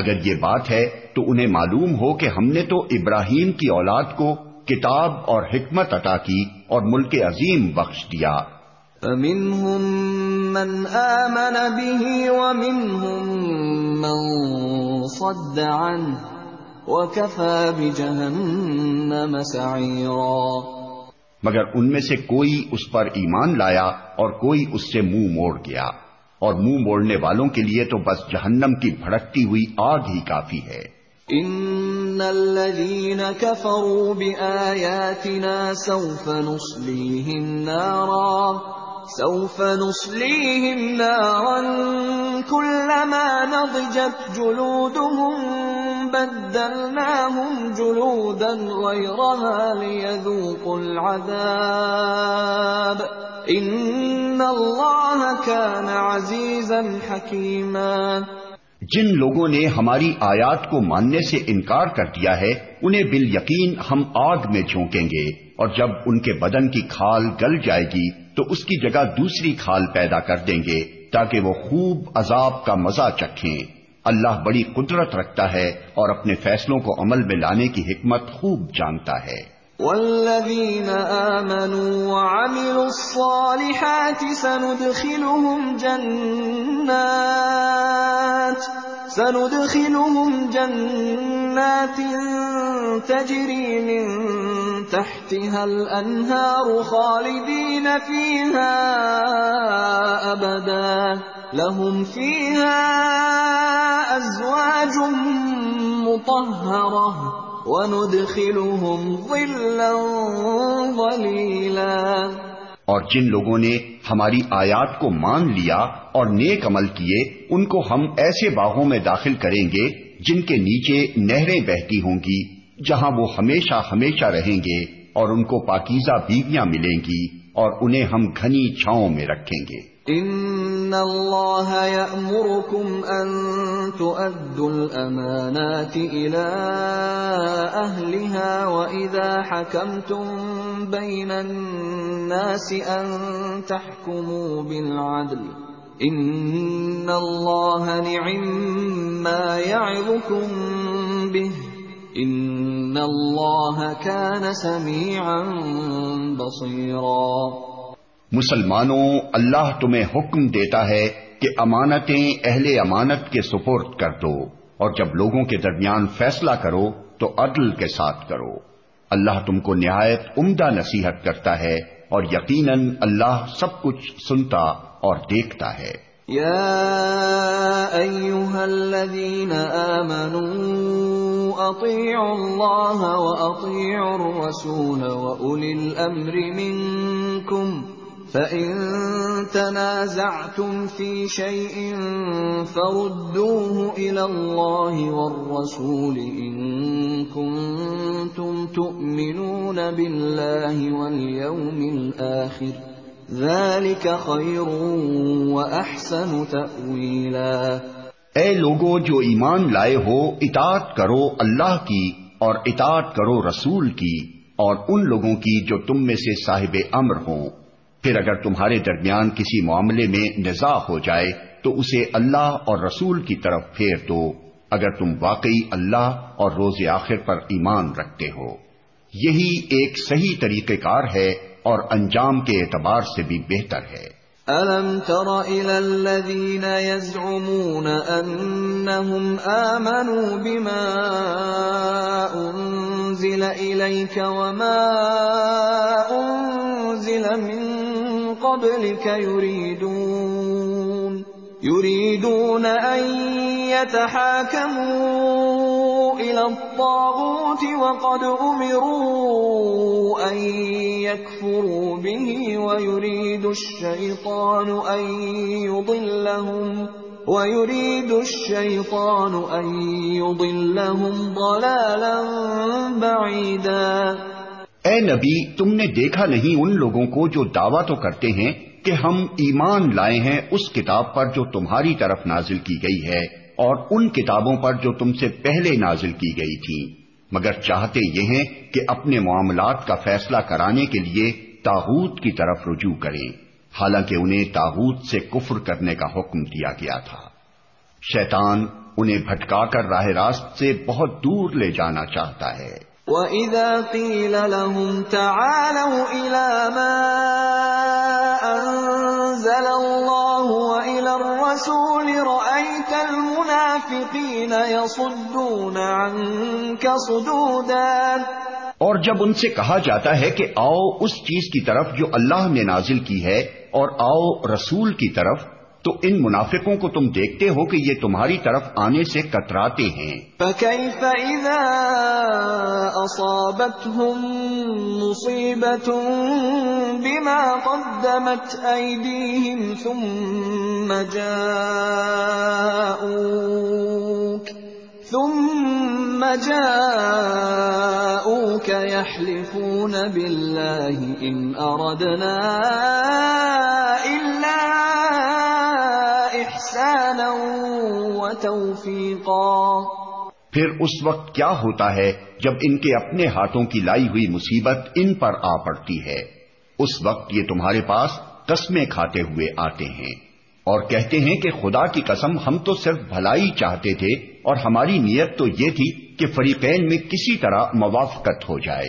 Speaker 2: اگر یہ بات ہے تو انہیں معلوم ہو کہ ہم نے تو ابراہیم کی اولاد کو کتاب اور حکمت عطا کی اور ملک عظیم بخش دیا مگر ان میں سے کوئی اس پر ایمان لایا اور کوئی اس سے منہ موڑ گیا اور منہ موڑنے والوں کے لیے تو بس جہنم کی بھڑکتی ہوئی آگ ہی کافی ہے
Speaker 1: ان كفروا بآياتنا سوف نصليهم نارا سوف نصليهم نارا كلما نضجت جلودهم بدلناهم جلودا غيرها ليذوقوا العذاب ان اللہ عزیزا حکیما
Speaker 2: جن لوگوں نے ہماری آیات کو ماننے سے انکار کر دیا ہے انہیں بال یقین ہم آگ میں جھونکیں گے اور جب ان کے بدن کی کھال گل جائے گی تو اس کی جگہ دوسری کھال پیدا کر دیں گے تاکہ وہ خوب عذاب کا مزہ چکھیں اللہ بڑی قدرت رکھتا ہے اور اپنے فیصلوں کو عمل میں لانے کی حکمت خوب جانتا ہے
Speaker 1: والذین آمنوا وعملوا الصالحات سندخلهم جنات سندخلهم جنات تجری من تحتها الانہار خالدین فيها ابدا لهم فيها ازواج مطهرہ اور
Speaker 2: جن لوگوں نے ہماری آیات کو مان لیا اور نیک عمل کیے ان کو ہم ایسے باغوں میں داخل کریں گے جن کے نیچے نہریں بہتی ہوں گی جہاں وہ ہمیشہ ہمیشہ رہیں گے اور ان کو پاکیزہ بیویاں ملیں گی اور انہیں ہم گھنی چھاؤں میں رکھیں گے
Speaker 1: ان اللہ یأمرکم ان تؤدوا الامانات الى اہلها واذا حکمتم بین الناس ان تحکموا بالعدل ان اللہ نعم ما یعظکم به
Speaker 2: ان اللہ کان سمیعا بصیرا مسلمانوں اللہ تمہیں حکم دیتا ہے کہ امانتیں اہل امانت کے سپورٹ کر دو اور جب لوگوں کے درمیان فیصلہ کرو تو عدل کے ساتھ کرو اللہ تم کو نہایت عمدہ نصیحت کرتا ہے اور یقیناً اللہ سب کچھ سنتا اور دیکھتا ہے
Speaker 1: الرسول الامر الْآخِرِ
Speaker 2: ذَلِكَ خَيْرٌ وَأَحْسَنُ تَأْوِيلًا اے لوگو جو ایمان لائے ہو اطاعت کرو اللہ کی اور اطاعت کرو رسول کی اور ان لوگوں کی جو تم میں سے صاحب امر ہوں پھر اگر تمہارے درمیان کسی معاملے میں نزا ہو جائے تو اسے اللہ اور رسول کی طرف پھیر دو اگر تم واقعی اللہ اور روز آخر پر ایمان رکھتے ہو یہی ایک صحیح طریقہ کار ہے اور انجام کے اعتبار سے بھی بہتر ہے
Speaker 1: الم چر الذين يزعمون زمو نم بما ضلع علاوہ وما مدل من قبلك يريدون يريدون أن يتحاكموا إلى الطاغوت وقد أمروا أن يكفروا به ويريد الشيطان أن يضلهم ويريد الشيطان أن يضلهم ضلالا
Speaker 2: بعيدا اے نبی تم نے دیکھا نہیں ان لوگوں کو جو دعویٰ تو کرتے ہیں کہ ہم ایمان لائے ہیں اس کتاب پر جو تمہاری طرف نازل کی گئی ہے اور ان کتابوں پر جو تم سے پہلے نازل کی گئی تھی مگر چاہتے یہ ہیں کہ اپنے معاملات کا فیصلہ کرانے کے لیے تاغوت کی طرف رجوع کریں حالانکہ انہیں تاغوت سے کفر کرنے کا حکم دیا گیا تھا شیطان انہیں بھٹکا کر راہ راست سے بہت دور لے جانا چاہتا ہے
Speaker 1: وَإِذَا قِيلَ لَهُمْ تَعَالَوْا إِلَى مَا أَنزَلَ اللَّهُ وَإِلَى الرَّسُولِ رَأَيْتَ الْمُنَافِقِينَ يَصُدُّونَ
Speaker 2: صُدُودًا اور جب ان سے کہا جاتا ہے کہ آؤ اس چیز کی طرف جو اللہ نے نازل کی ہے اور آؤ رسول کی طرف تو ان منافقوں کو تم دیکھتے ہو کہ یہ تمہاری طرف آنے سے کتراتے ہیں
Speaker 1: فَكَيْفَ إِذَا مُصِيبَةٌ بِمَا قَدَّمَتْ أَيْدِيهِمْ ثُمَّ جَاءُوكَ او کیا اخلی پون بلائی اندنا الا
Speaker 2: پھر اس وقت کیا ہوتا ہے جب ان کے اپنے ہاتھوں کی لائی ہوئی مصیبت ان پر آ پڑتی ہے اس وقت یہ تمہارے پاس قسمیں کھاتے ہوئے آتے ہیں اور کہتے ہیں کہ خدا کی قسم ہم تو صرف بھلائی چاہتے تھے اور ہماری نیت تو یہ تھی کہ فریقین میں کسی طرح موافقت ہو جائے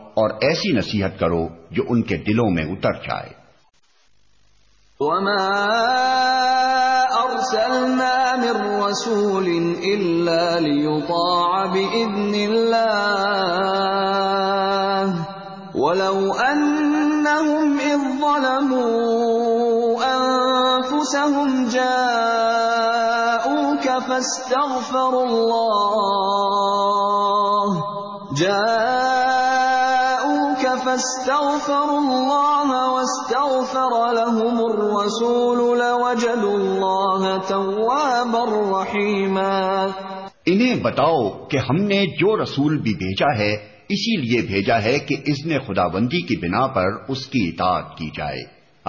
Speaker 2: اور ایسی نصیحت کرو جو ان کے دلوں میں اتر جائے
Speaker 1: وما ارسلنا من رسول الا ليطاع باذن الله ولو انهم اذ ظلموا انفسهم جاءوك فاستغفروا الله جاءوك فَاسْتَغْفَرُوا اللَّهَ وَاسْتَغْفَرَ لَهُمُ
Speaker 2: الرَّسُولُ لَوَجَدُوا اللَّهَ تَوَّابًا رَّحِيمًا انہیں بتاؤ کہ ہم نے جو رسول بھی بھیجا ہے اسی لیے بھیجا ہے کہ اس نے خداوندی کی بنا پر اس کی اطاعت کی جائے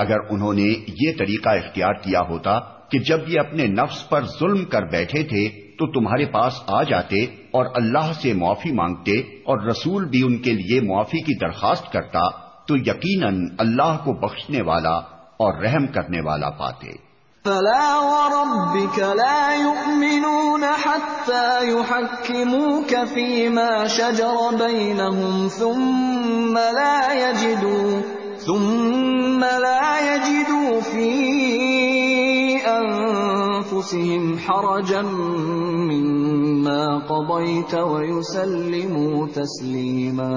Speaker 2: اگر انہوں نے یہ طریقہ اختیار کیا ہوتا کہ جب یہ اپنے نفس پر ظلم کر بیٹھے تھے تو تمہارے پاس آ جاتے اور اللہ سے معافی مانگتے اور رسول بھی ان کے لیے معافی کی درخواست کرتا تو یقیناً اللہ کو بخشنے والا اور رحم کرنے والا پاتے
Speaker 1: فلا وربك لا لا لا يؤمنون حتى يحكموك فيما شجر بينهم ثم ثم يجدوا يجدوا فيه انفسهم حرجا
Speaker 2: مما قضيت ويسلموا تسليما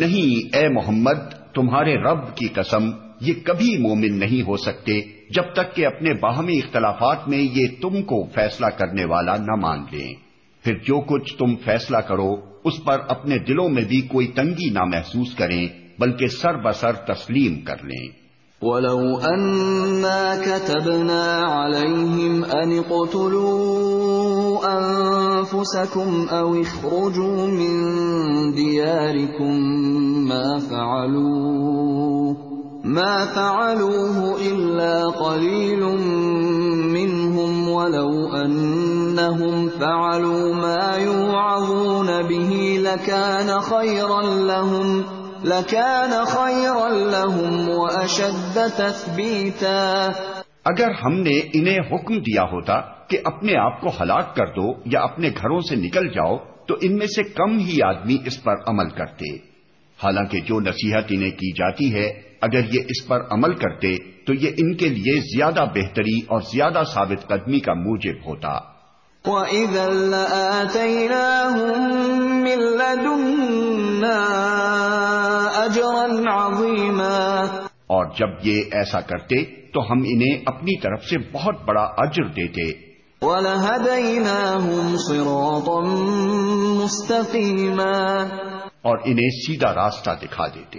Speaker 2: نہیں اے محمد تمہارے رب کی قسم یہ کبھی مومن نہیں ہو سکتے جب تک کہ اپنے باہمی اختلافات میں یہ تم کو فیصلہ کرنے والا نہ مان لیں پھر جو کچھ تم فیصلہ کرو اس پر اپنے دلوں میں بھی کوئی تنگی نہ محسوس کریں بلکہ سر بسر تسلیم کر لیں
Speaker 1: ولو اننا كتبنا عليهم ان قتلوا انفسكم او اخرجوا من دياركم ما فعلوا ما فعلوه الا قليل منهم ولو انهم فعلوا ما يعظون به لكان خيرا
Speaker 2: لهم اگر ہم نے انہیں حکم دیا ہوتا کہ اپنے آپ کو ہلاک کر دو یا اپنے گھروں سے نکل جاؤ تو ان میں سے کم ہی آدمی اس پر عمل کرتے حالانکہ جو نصیحت انہیں کی جاتی ہے اگر یہ اس پر عمل کرتے تو یہ ان کے لیے زیادہ بہتری اور زیادہ ثابت قدمی کا موجب ہوتا
Speaker 1: عَظِيمًا
Speaker 2: اور جب یہ ایسا کرتے تو ہم انہیں اپنی طرف سے بہت بڑا اجر دیتے اور انہیں سیدھا راستہ دکھا دیتے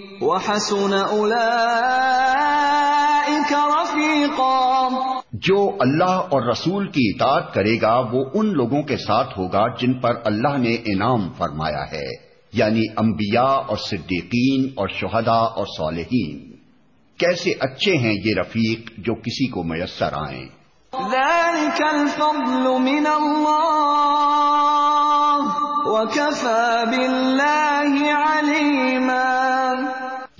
Speaker 1: وحسن رفیقا
Speaker 2: جو اللہ اور رسول کی اطاعت کرے گا وہ ان لوگوں کے ساتھ ہوگا جن پر اللہ نے انعام فرمایا ہے یعنی انبیاء اور صدیقین اور شہداء اور صالحین کیسے اچھے ہیں یہ رفیق جو کسی کو میسر آئیں
Speaker 1: الفضل من اللہ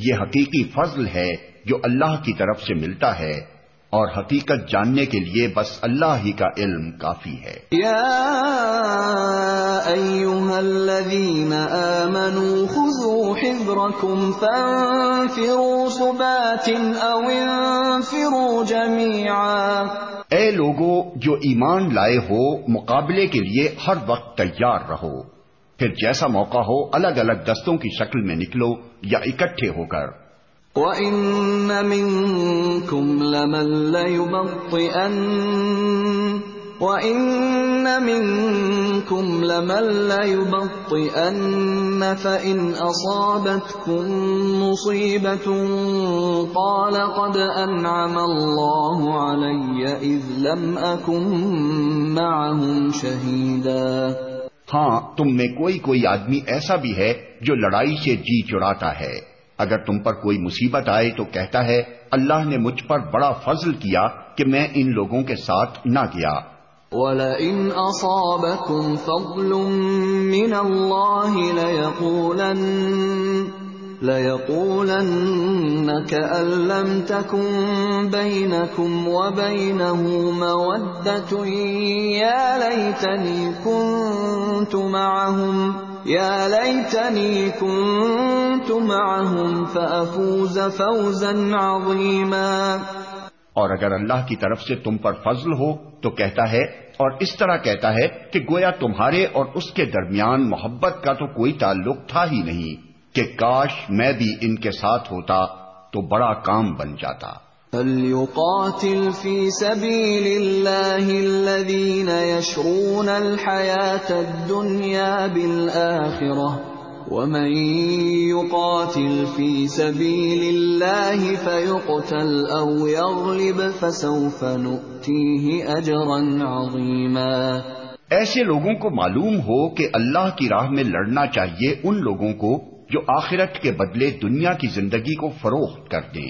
Speaker 2: یہ حقیقی فضل ہے جو اللہ کی طرف سے ملتا ہے اور حقیقت جاننے کے لیے بس اللہ ہی کا علم کافی ہے
Speaker 1: فانفروا ثبات او
Speaker 2: انفروا جميعا اے لوگوں جو ایمان لائے ہو مقابلے کے لیے ہر وقت تیار رہو پھر جیسا موقع ہو الگ الگ دستوں کی شکل میں نکلو یا اکٹھے ہو کر
Speaker 1: قَالَ قَدْ أَنْعَمَ اللَّهُ عَلَيَّ
Speaker 2: إِذْ لَمْ کم ہوں شہید ہاں تم میں کوئی کوئی آدمی ایسا بھی ہے جو لڑائی سے جی چڑاتا ہے اگر تم پر کوئی مصیبت آئے تو کہتا ہے اللہ نے مجھ پر بڑا فضل کیا کہ میں ان لوگوں کے ساتھ نہ گیا
Speaker 1: وَلَئِنْ أَصَابَكُمْ فَضْلٌ مِّنَ اللَّهِ لَيَقُولَنَّ لَيَقُولَنَّكَ أَن لَمْ تَكُمْ بَيْنَكُمْ وَبَيْنَهُ مَوَدَّةٌ يَا لَيْتَنِي كُنْ كنت كنت معهم معهم يا ليتني
Speaker 2: فافوز فوزا عظيما اور اگر اللہ کی طرف سے تم پر فضل ہو تو کہتا ہے اور اس طرح کہتا ہے کہ گویا تمہارے اور اس کے درمیان محبت کا تو کوئی تعلق تھا ہی نہیں کہ کاش میں بھی ان کے ساتھ ہوتا تو بڑا کام بن جاتا
Speaker 1: فی سبی لینیا بلو پوتل فی سب فیو پوتل اولی بسو فن
Speaker 2: تھی اجون ایسے لوگوں کو معلوم ہو کہ اللہ کی راہ میں لڑنا چاہیے ان لوگوں کو جو آخرت کے بدلے دنیا کی زندگی کو فروخت کر دیں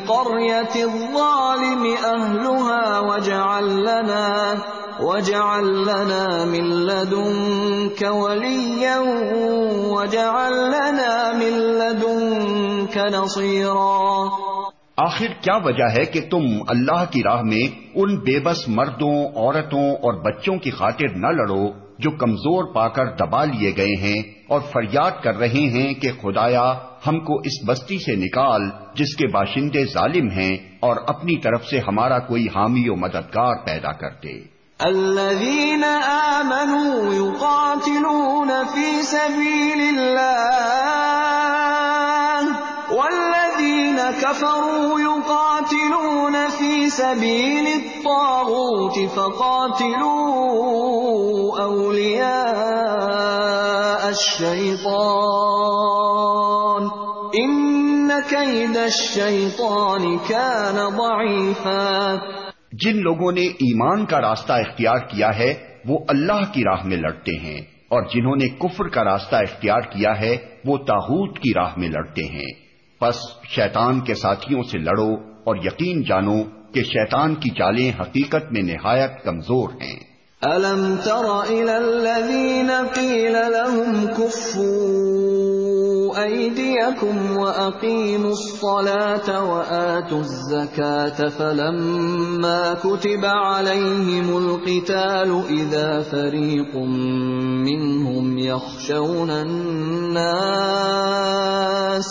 Speaker 1: القرية الظالم أهلها واجعل واجعل واجعل لنا لنا من لدنك وليا لنا من لدنك
Speaker 2: نصيرا آخر کیا وجہ ہے کہ تم اللہ کی راہ میں ان بے بس مردوں عورتوں اور بچوں کی خاطر نہ لڑو جو کمزور پا کر دبا لیے گئے ہیں اور فریاد کر رہے ہیں کہ خدایا ہم کو اس بستی سے نکال جس کے باشندے ظالم ہیں اور اپنی طرف سے ہمارا کوئی حامی و مددگار پیدا کر دے
Speaker 1: سبيل الطاغوت فقاتلوا أولياء الشيطان الشيطان إن كيد
Speaker 2: كان ضعيفا جن لوگوں نے ایمان کا راستہ اختیار کیا ہے وہ اللہ کی راہ میں لڑتے ہیں اور جنہوں نے کفر کا راستہ اختیار کیا ہے وہ تاحوت کی راہ میں لڑتے ہیں بس شیطان کے ساتھیوں سے لڑو اور یقین جانو کہ شیطان کی چالیں حقیقت میں نہایت کمزور ہیں
Speaker 1: الم تر الى الذين قيل لهم كفوا ايديكم واقيموا الصلاه واتوا الزكاه فلما كتب عليهم القتال اذا فريق منهم يخشون الناس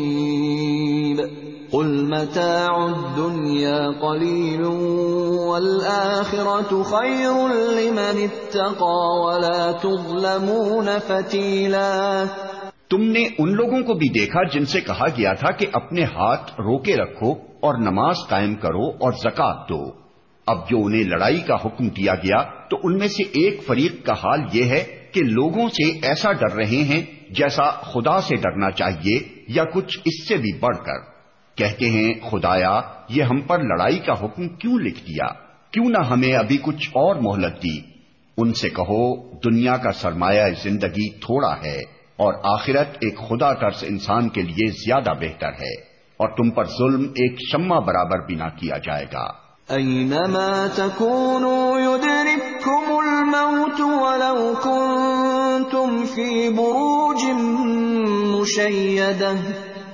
Speaker 1: قل متاع الدنيا قليل والآخرة
Speaker 2: خير لمن اتقى ولا تظلمون فتيلا تم نے ان لوگوں کو بھی دیکھا جن سے کہا گیا تھا کہ اپنے ہاتھ روکے رکھو اور نماز قائم کرو اور زکات دو اب جو انہیں لڑائی کا حکم دیا گیا تو ان میں سے ایک فریق کا حال یہ ہے کہ لوگوں سے ایسا ڈر رہے ہیں جیسا خدا سے ڈرنا چاہیے یا کچھ اس سے بھی بڑھ کر کہتے ہیں خدایا یہ ہم پر لڑائی کا حکم کیوں لکھ دیا کیوں نہ ہمیں ابھی کچھ اور مہلت دی ان سے کہو دنیا کا سرمایہ زندگی تھوڑا ہے اور آخرت ایک خدا طرز انسان کے لیے زیادہ بہتر ہے اور تم پر ظلم ایک شمع برابر بنا کیا جائے گا
Speaker 1: اینما الموت ولو بروج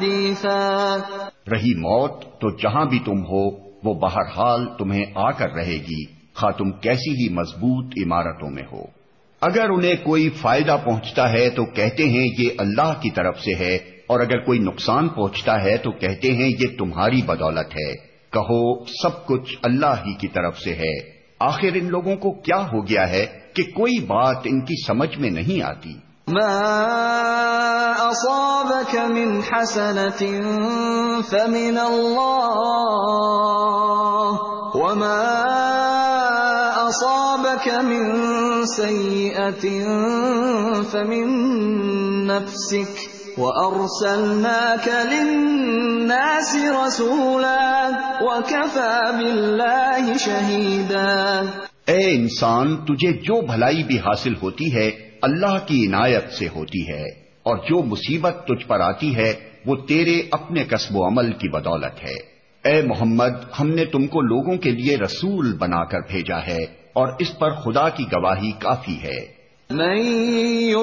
Speaker 1: رہی
Speaker 2: موت تو جہاں بھی تم ہو وہ بہرحال تمہیں آ کر رہے گی خا تم کیسی ہی مضبوط عمارتوں میں ہو اگر انہیں کوئی فائدہ پہنچتا ہے تو کہتے ہیں یہ اللہ کی طرف سے ہے اور اگر کوئی نقصان پہنچتا ہے تو کہتے ہیں یہ تمہاری بدولت ہے کہو سب کچھ اللہ ہی کی طرف سے ہے آخر ان لوگوں کو کیا ہو گیا ہے کہ کوئی بات ان کی سمجھ میں نہیں آتی
Speaker 1: أصابك من الله وما أصابك من سيئة فمن نفسك وأرسلناك للناس رسولا وكفى بالله شهيدا
Speaker 2: اے انسان تجھے جو بھلائی بھی حاصل ہوتی ہے اللہ کی عنایت سے ہوتی ہے اور جو مصیبت تجھ پر آتی ہے وہ تیرے اپنے قصب و عمل کی بدولت ہے اے محمد ہم نے تم کو لوگوں کے لیے رسول بنا کر بھیجا ہے اور اس پر خدا کی گواہی کافی ہے
Speaker 1: نئی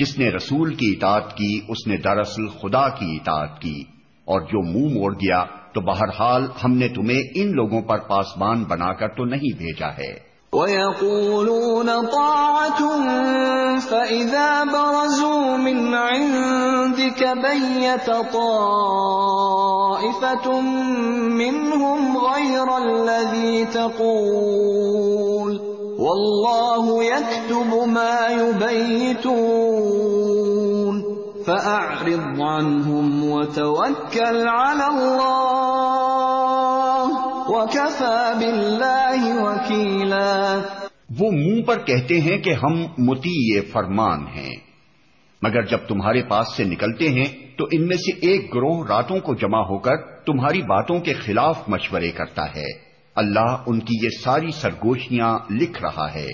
Speaker 2: جس نے رسول کی اطاعت کی اس نے دراصل خدا کی اطاعت کی اور جو منہ مو موڑ گیا تو بہرحال ہم نے تمہیں ان لوگوں پر پاسبان بنا کر تو نہیں بھیجا ہے
Speaker 1: وَيَقُولُونَ طَاعَةٌ فَإِذَا بَرَزُوا مِنْ عِنْدِكَ بَيَّتَ طَائِفَةٌ مِّنْهُمْ غَيْرَ الَّذِي تَقُولُ ما وہ منہ
Speaker 2: پر کہتے ہیں کہ ہم متی فرمان ہیں مگر جب تمہارے پاس سے نکلتے ہیں تو ان میں سے ایک گروہ راتوں کو جمع ہو کر تمہاری باتوں کے خلاف مشورے کرتا ہے اللہ ان کی یہ ساری سرگوشیاں لکھ رہا ہے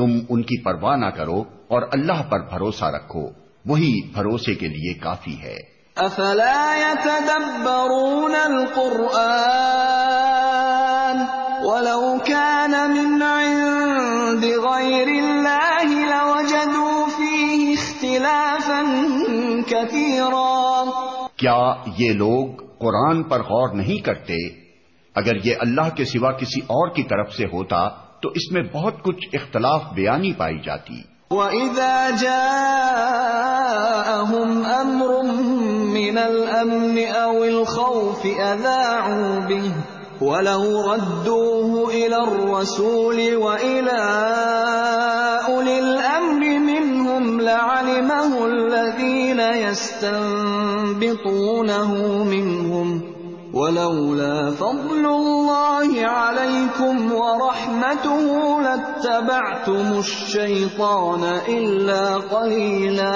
Speaker 2: تم ان کی پرواہ نہ کرو اور اللہ پر بھروسہ رکھو وہی بھروسے کے لیے کافی ہے
Speaker 1: افلا يتدبرون القرآن ولو كان من عند غير الله لوجدوا فيه اختلافا كثيرا
Speaker 2: کیا یہ لوگ قرآن پر غور نہیں کرتے اگر یہ اللہ کے سوا کسی اور کی طرف سے ہوتا تو اس میں بہت کچھ اختلاف بیانی پائی جاتی
Speaker 1: وَإِذَا جَاءَهُمْ أَمْرٌ مِّنَ الْأَمْنِ أَوِ الْخَوْفِ أَذَاعُوا بِهِ وَلَوْ رَدُّوهُ إِلَى الرَّسُولِ وَإِلَى أُولِي الْأَمْرِ مِنْهُمْ لَعَلِمَهُ الَّذِينَ يَسْتَنبِطُونَهُ مِنْهُمْ ولولا فضل الله عليكم ورحمته لاتبعتم الشيطان الا قليلا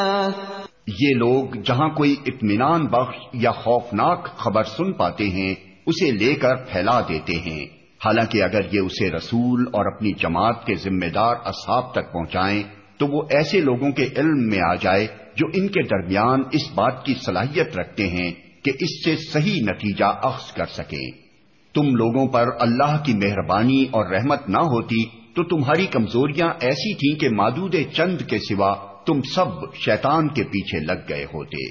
Speaker 2: یہ لوگ جہاں کوئی اطمینان بخش یا خوفناک خبر سن پاتے ہیں اسے لے کر پھیلا دیتے ہیں حالانکہ اگر یہ اسے رسول اور اپنی جماعت کے ذمہ دار اصحاب تک پہنچائیں تو وہ ایسے لوگوں کے علم میں آ جائے جو ان کے درمیان اس بات کی صلاحیت رکھتے ہیں کہ اس سے صحیح نتیجہ اخذ کر سکیں تم لوگوں پر اللہ کی مہربانی اور رحمت نہ ہوتی تو تمہاری کمزوریاں ایسی تھیں کہ مادود چند کے سوا تم سب شیطان کے پیچھے لگ گئے ہوتے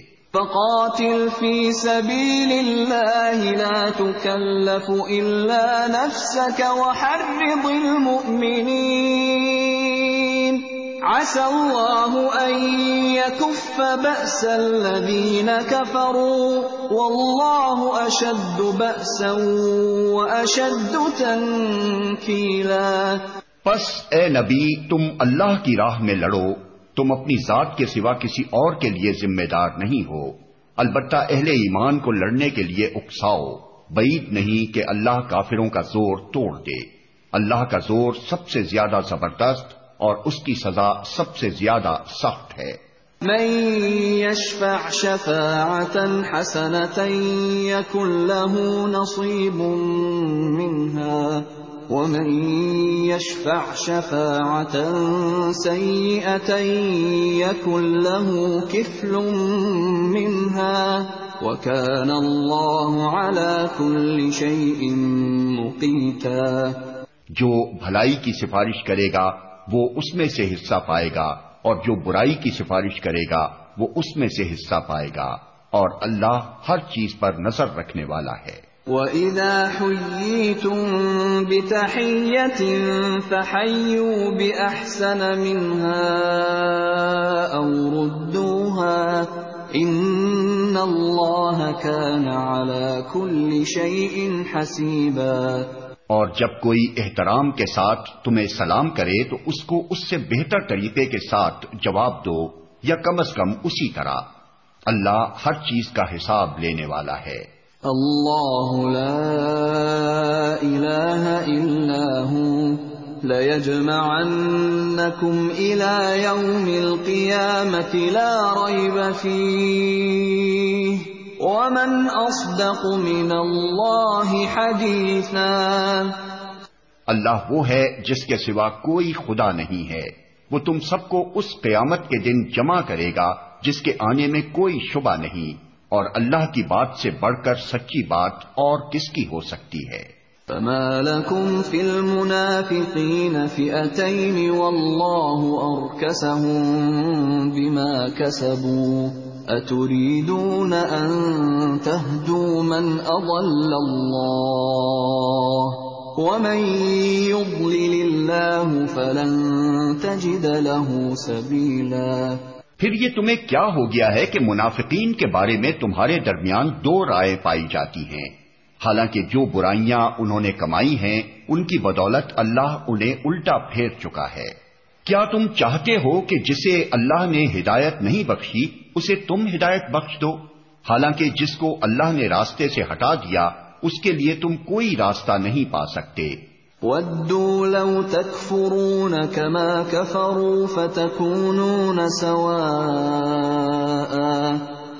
Speaker 2: پس اے نبی تم اللہ کی راہ میں لڑو تم اپنی ذات کے سوا کسی اور کے لیے ذمہ دار نہیں ہو البتہ اہل ایمان کو لڑنے کے لیے اکساؤ بعید نہیں کہ اللہ کافروں کا زور توڑ دے اللہ کا زور سب سے زیادہ زبردست اور اس کی سزا سب سے زیادہ سخت ہے
Speaker 1: سيئة يكن له كفل منها
Speaker 2: وكان الله على كل شيء مقيتا جو بھلائی کی سفارش کرے گا وہ اس میں سے حصہ پائے گا اور جو برائی کی سفارش کرے گا وہ اس میں سے حصہ پائے گا اور اللہ ہر چیز پر نظر رکھنے والا ہے
Speaker 1: وَإِذَا حُيِّيتُم بِتَحِيَّةٍ فَحَيُّوا بِأَحْسَنَ مِنْهَا أَوْ رُدُّوهَا إِنَّ اللَّهَ
Speaker 2: كَانَ عَلَى كُلِّ شَيْءٍ حَسِيبًا اور جب کوئی احترام کے ساتھ تمہیں سلام کرے تو اس کو اس سے بہتر طریقے کے ساتھ جواب دو یا کم از کم اسی طرح اللہ ہر چیز کا حساب لینے والا ہے
Speaker 1: اللہ لا الہ الا ہوں لَيَجْمَعَنَّكُمْ إِلَى يَوْمِ الْقِيَامَةِ لَا رَيْبَ فِيهِ
Speaker 2: اللہ وہ ہے جس کے سوا کوئی خدا نہیں ہے وہ تم سب کو اس قیامت کے دن جمع کرے گا جس کے آنے میں کوئی شبہ نہیں اور اللہ کی بات سے بڑھ کر سچی بات اور کس کی ہو سکتی ہے فما
Speaker 1: لكم في المنافقين فئتين والله أركسهم بما كسبوا أتريدون أن تهدوا من أضل الله ومن
Speaker 2: يضلل الله فلن تجد له سبيلا پھر یہ تمہیں کیا ہو گیا ہے کہ منافقین کے بارے میں تمہارے درمیان دو رائے پائی جاتی ہیں حالانکہ جو برائیاں انہوں نے کمائی ہیں ان کی بدولت اللہ انہیں الٹا پھیر چکا ہے کیا تم چاہتے ہو کہ جسے اللہ نے ہدایت نہیں بخشی اسے تم ہدایت بخش دو حالانکہ جس کو اللہ نے راستے سے ہٹا دیا اس کے لیے تم کوئی راستہ نہیں پا سکتے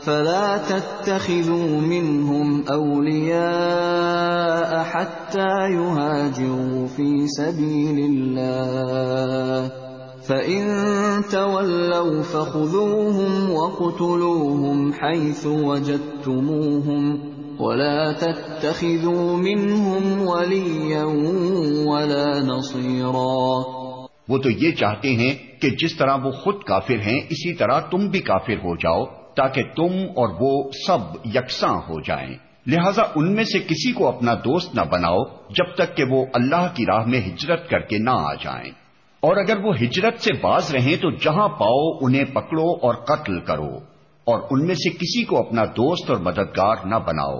Speaker 1: فلا تتخذوا منهم اولياء حتى يهاجروا في سبيل الله فان تولوا فخذوهم وقتلوهم حيث وجدتموهم ولا تتخذوا منهم وليا
Speaker 2: ولا نصيرا وہ تو یہ چاہتے ہیں کہ جس طرح وہ خود کافر ہیں اسی طرح تم بھی کافر ہو جاؤ تاکہ تم اور وہ سب یکساں ہو جائیں لہذا ان میں سے کسی کو اپنا دوست نہ بناؤ جب تک کہ وہ اللہ کی راہ میں ہجرت کر کے نہ آ جائیں اور اگر وہ ہجرت سے باز رہیں تو جہاں پاؤ انہیں پکڑو اور قتل کرو اور ان میں سے کسی کو اپنا دوست اور مددگار نہ بناؤ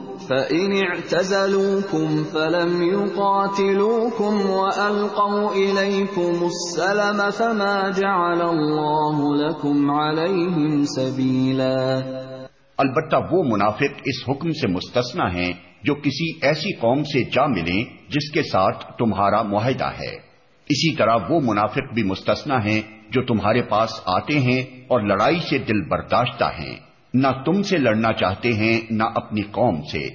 Speaker 1: فَإِنِ اعْتَزَلُوكُمْ فَلَمْ يُقَاتِلُوكُمْ وَأَلْقَوْا إِلَيْكُمُ السَّلَمَ
Speaker 2: فَمَا جَعَلَ اللَّهُ لَكُمْ عَلَيْهِمْ سَبِيلًا البتہ وہ منافق اس حکم سے مستثنا ہیں جو کسی ایسی قوم سے جا ملیں جس کے ساتھ تمہارا معاہدہ ہے اسی طرح وہ منافق بھی مستثنا ہیں جو تمہارے پاس آتے ہیں اور لڑائی سے دل برداشتہ ہیں نہ تم سے لڑنا چاہتے ہیں نہ اپنی قوم سے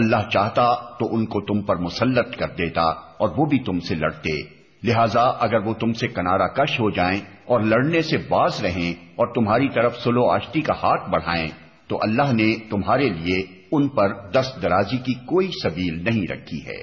Speaker 2: اللہ چاہتا تو ان کو تم پر مسلط کر دیتا اور وہ بھی تم سے لڑتے لہذا اگر وہ تم سے کنارہ کش ہو جائیں اور لڑنے سے باز رہیں اور تمہاری طرف سلو آشتی کا ہاتھ بڑھائیں تو اللہ نے تمہارے لیے ان پر دست درازی کی کوئی سبیل نہیں رکھی ہے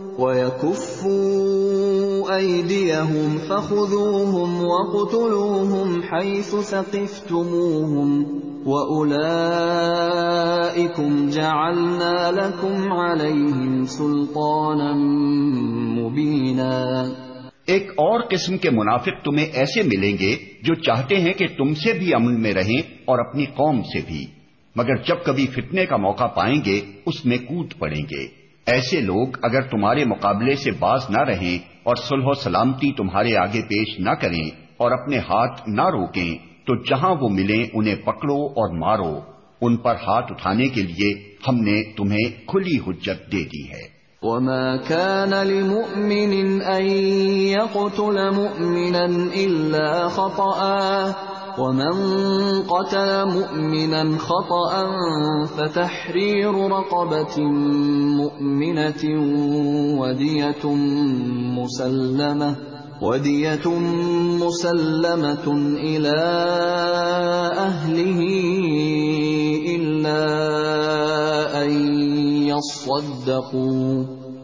Speaker 1: ایک
Speaker 2: اور قسم کے منافق تمہیں ایسے ملیں گے جو چاہتے ہیں کہ تم سے بھی امن میں رہیں اور اپنی قوم سے بھی مگر جب کبھی فٹنے کا موقع پائیں گے اس میں کود پڑیں گے ایسے لوگ اگر تمہارے مقابلے سے باز نہ رہیں اور سلح و سلامتی تمہارے آگے پیش نہ کریں اور اپنے ہاتھ نہ روکیں تو جہاں وہ ملیں انہیں پکڑو اور مارو ان پر ہاتھ اٹھانے کے لیے ہم نے تمہیں کھلی حجت دے دی ہے
Speaker 1: وما كان لمؤمن يقتل مؤمنا ومن قتل مؤمنا خطأا فتحرير رقبة مؤمنة ودية مسلمة ودية مسلمة إلى أهله إلا أن يصدقوا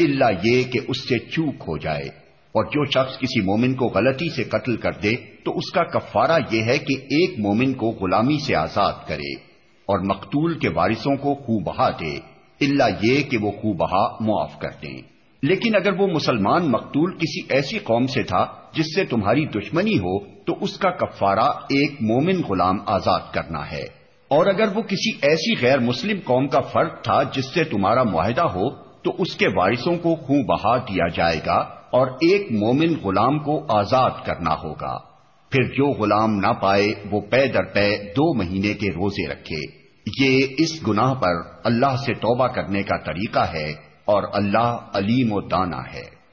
Speaker 2: اللہ یہ کہ اس سے چوک ہو جائے اور جو شخص کسی مومن کو غلطی سے قتل کر دے تو اس کا کفارہ یہ ہے کہ ایک مومن کو غلامی سے آزاد کرے اور مقتول کے وارثوں کو خوبہا دے اللہ یہ کہ وہ خوبہا معاف کر دیں لیکن اگر وہ مسلمان مقتول کسی ایسی قوم سے تھا جس سے تمہاری دشمنی ہو تو اس کا کفارہ ایک مومن غلام آزاد کرنا ہے اور اگر وہ کسی ایسی غیر مسلم قوم کا فرد تھا جس سے تمہارا معاہدہ ہو تو اس کے وارثوں کو خوں بہا دیا جائے گا اور ایک مومن غلام کو آزاد کرنا ہوگا پھر جو غلام نہ پائے وہ پے در پے دو مہینے کے روزے رکھے یہ اس گناہ پر اللہ سے توبہ کرنے کا طریقہ ہے اور اللہ علیم و دانا ہے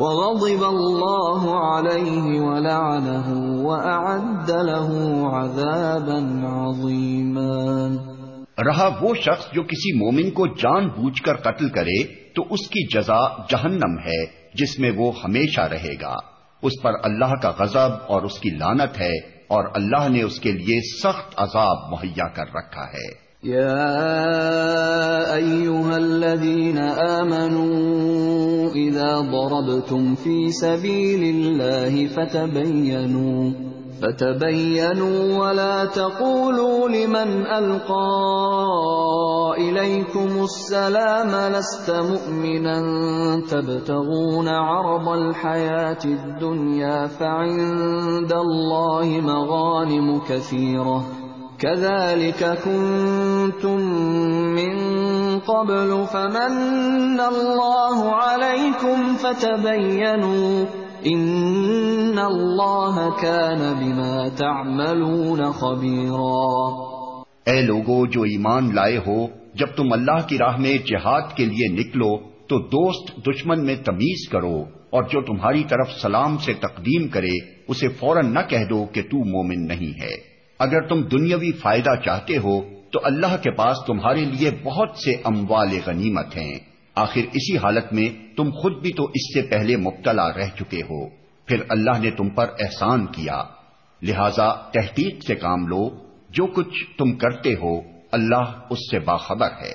Speaker 1: وغضب وأعد له عذابا
Speaker 2: رہا وہ شخص جو کسی مومن کو جان بوجھ کر قتل کرے تو اس کی جزا جہنم ہے جس میں وہ ہمیشہ رہے گا اس پر اللہ کا غضب اور اس کی لانت ہے اور اللہ نے اس کے لیے سخت عذاب مہیا کر رکھا ہے
Speaker 1: يا ايها الذين آمنوا اذا ضربتم في سبيل الله فتبينوا فتبينوا ولا تقولوا لمن القى اليكم السلام لست مؤمنا تبتغون عرض الحياه الدنيا فعند الله مغانم كثيره اے لوگو
Speaker 2: جو ایمان لائے ہو جب تم اللہ کی راہ میں جہاد کے لیے نکلو تو دوست دشمن میں تمیز کرو اور جو تمہاری طرف سلام سے تقدیم کرے اسے فوراً نہ کہہ دو کہ تو مومن نہیں ہے اگر تم دنیاوی فائدہ چاہتے ہو تو اللہ کے پاس تمہارے لیے بہت سے اموال غنیمت ہیں آخر اسی حالت میں تم خود بھی تو اس سے پہلے مبتلا رہ چکے ہو پھر اللہ نے تم پر احسان کیا لہذا تحقیق سے کام لو جو کچھ تم کرتے ہو اللہ اس سے باخبر ہے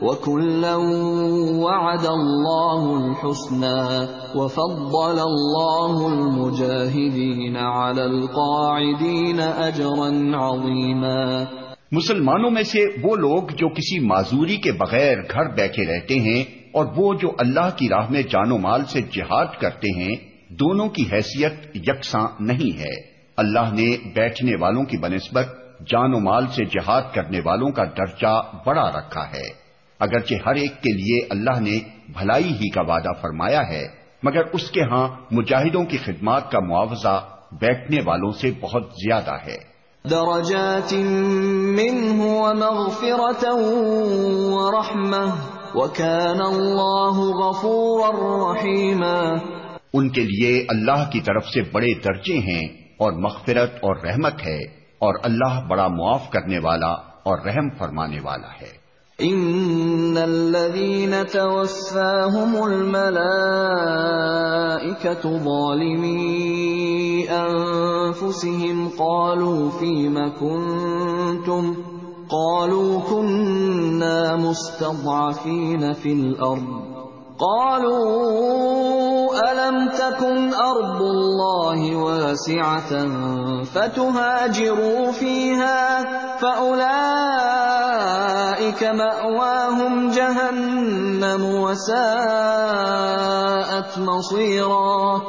Speaker 1: مسلمانوں
Speaker 2: میں سے وہ لوگ جو کسی معذوری کے بغیر گھر بیٹھے رہتے ہیں اور وہ جو اللہ کی راہ میں جان و مال سے جہاد کرتے ہیں دونوں کی حیثیت یکساں نہیں ہے اللہ نے بیٹھنے والوں کی بنسبت جان و مال سے جہاد کرنے والوں کا درجہ بڑا رکھا ہے اگرچہ ہر ایک کے لیے اللہ نے بھلائی ہی کا وعدہ فرمایا ہے مگر اس کے ہاں مجاہدوں کی خدمات کا معاوضہ بیٹھنے والوں سے بہت زیادہ ہے
Speaker 1: درجات غفورا
Speaker 2: ان کے لیے اللہ کی طرف سے بڑے درجے ہیں اور مغفرت اور رحمت ہے اور اللہ بڑا معاف کرنے والا اور رحم فرمانے والا ہے
Speaker 1: انفسهم قالوا فيما كنتم قالوا كنا مستضعفين في الارض قالوا ألم تكن أرض الله واسعة فتهاجروا فيها فأولئك مأواهم جهنم
Speaker 2: وساءت مصيرا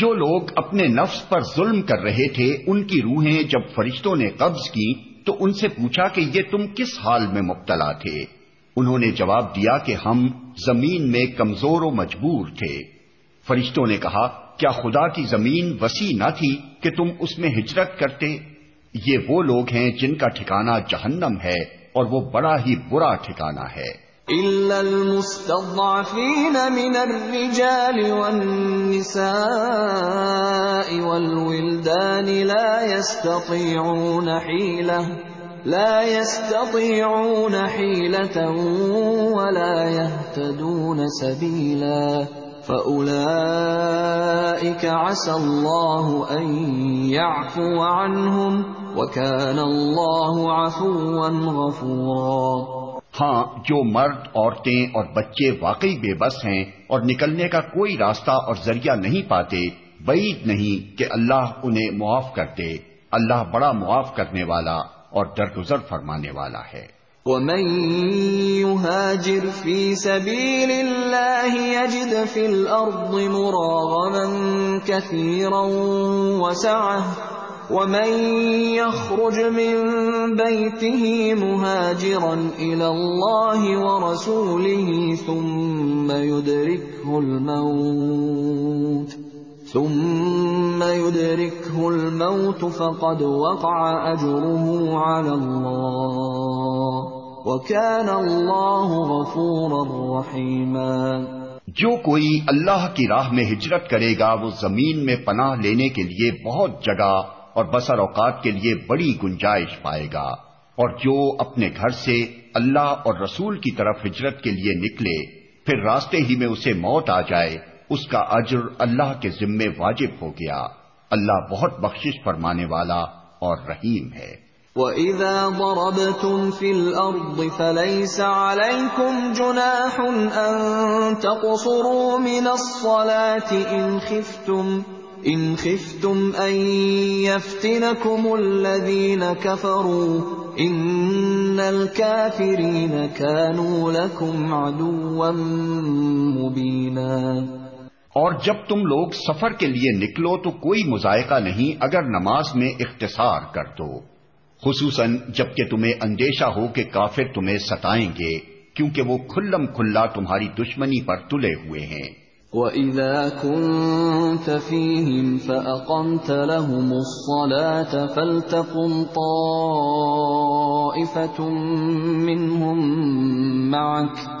Speaker 2: جو لوگ اپنے نفس پر ظلم کر رہے تھے ان کی روحیں جب فرشتوں نے قبض کی تو ان سے پوچھا کہ یہ تم کس حال میں مبتلا تھے انہوں نے جواب دیا کہ ہم زمین میں کمزور و مجبور تھے فرشتوں نے کہا کیا خدا کی زمین وسیع نہ تھی کہ تم اس میں ہجرت کرتے یہ وہ لوگ ہیں جن کا ٹھکانہ جہنم ہے اور وہ بڑا ہی برا ٹھکانہ ہے
Speaker 1: لا يستطيعون حيلة ولا يهتدون سبيلا فأولئك عسى
Speaker 2: الله أن يعفو عنهم وكان الله عفوا غفورا ہاں جو مرد عورتیں اور بچے واقعی بے بس ہیں اور نکلنے کا کوئی راستہ اور ذریعہ نہیں پاتے بعید نہیں کہ اللہ انہیں معاف کر دے اللہ بڑا معاف کرنے والا اور درگزر فرمانے والا ہے
Speaker 1: في الأرض مراغما كثيرا سب ومن يخرج من بيته مهاجرا إلى الله ورسوله ثم يدركه الموت ثم يدركه الموت فقد وقع أجره على
Speaker 2: الله الله وكان غفورا رحيما جو کوئی اللہ کی راہ میں ہجرت کرے گا وہ زمین میں پناہ لینے کے لیے بہت جگہ اور بسر اوقات کے لیے بڑی گنجائش پائے گا اور جو اپنے گھر سے اللہ اور رسول کی طرف ہجرت کے لیے نکلے پھر راستے ہی میں اسے موت آ جائے اس کا اجر اللہ کے ذمے واجب ہو گیا اللہ بہت بخشش فرمانے والا اور رحیم ہے
Speaker 1: وَإِذَا ضَرَبْتُمْ فِي الْأَرْضِ فَلَيْسَ عَلَيْكُمْ جُنَاحٌ أَن تَقْصُرُوا مِنَ الصَّلَاةِ إِنْ خِفْتُمْ وہ خم ان تم افطین کم الدین کفرو ان کا نول
Speaker 2: کمین اور جب تم لوگ سفر کے لیے نکلو تو کوئی مذائقہ نہیں اگر نماز میں اختصار کر دو خصوصاً جب کہ تمہیں اندیشہ ہو کہ کافر تمہیں ستائیں گے کیونکہ وہ کھلم کھلا تمہاری دشمنی پر تلے ہوئے ہیں
Speaker 1: وَإِذَا كُنْتَ فِيهِمْ فَأَقَمْتَ لَهُمُ الصَّلَاةَ فَلْتَقُمْ طَائِفَةٌ مِّنْهُمْ مَعَكَ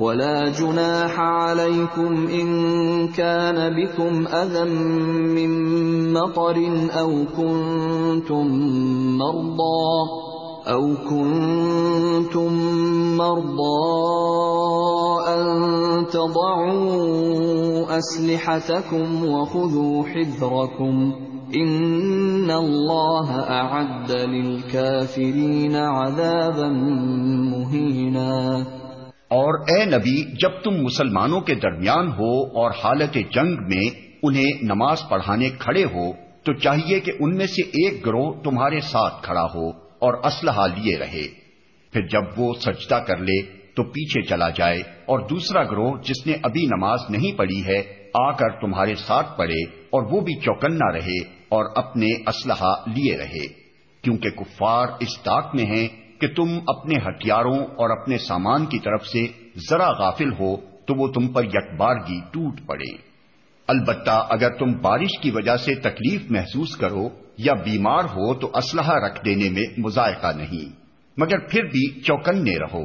Speaker 1: ولا جناح عليكم إن كان بكم أذى من مطر أو كنتم مرضى أو كنتم مرضى أن تضعوا أسلحتكم وخذوا حذركم ان الله اعد
Speaker 2: للكافرين عذابا مهيناً اور اے نبی جب تم مسلمانوں کے درمیان ہو اور حالت جنگ میں انہیں نماز پڑھانے کھڑے ہو تو چاہیے کہ ان میں سے ایک گروہ تمہارے ساتھ کھڑا ہو اور اسلحہ لیے رہے پھر جب وہ سجدہ کر لے تو پیچھے چلا جائے اور دوسرا گروہ جس نے ابھی نماز نہیں پڑھی ہے آ کر تمہارے ساتھ پڑھے اور وہ بھی چوکنا رہے اور اپنے اسلحہ لیے رہے کیونکہ کفار اس طاق میں ہیں کہ تم اپنے ہتھیاروں اور اپنے سامان کی طرف سے ذرا غافل ہو تو وہ تم پر یکبارگی ٹوٹ پڑے البتہ اگر تم بارش کی وجہ سے تکلیف محسوس کرو یا بیمار ہو تو اسلحہ رکھ دینے میں مذائقہ نہیں مگر پھر بھی چوکنے رہو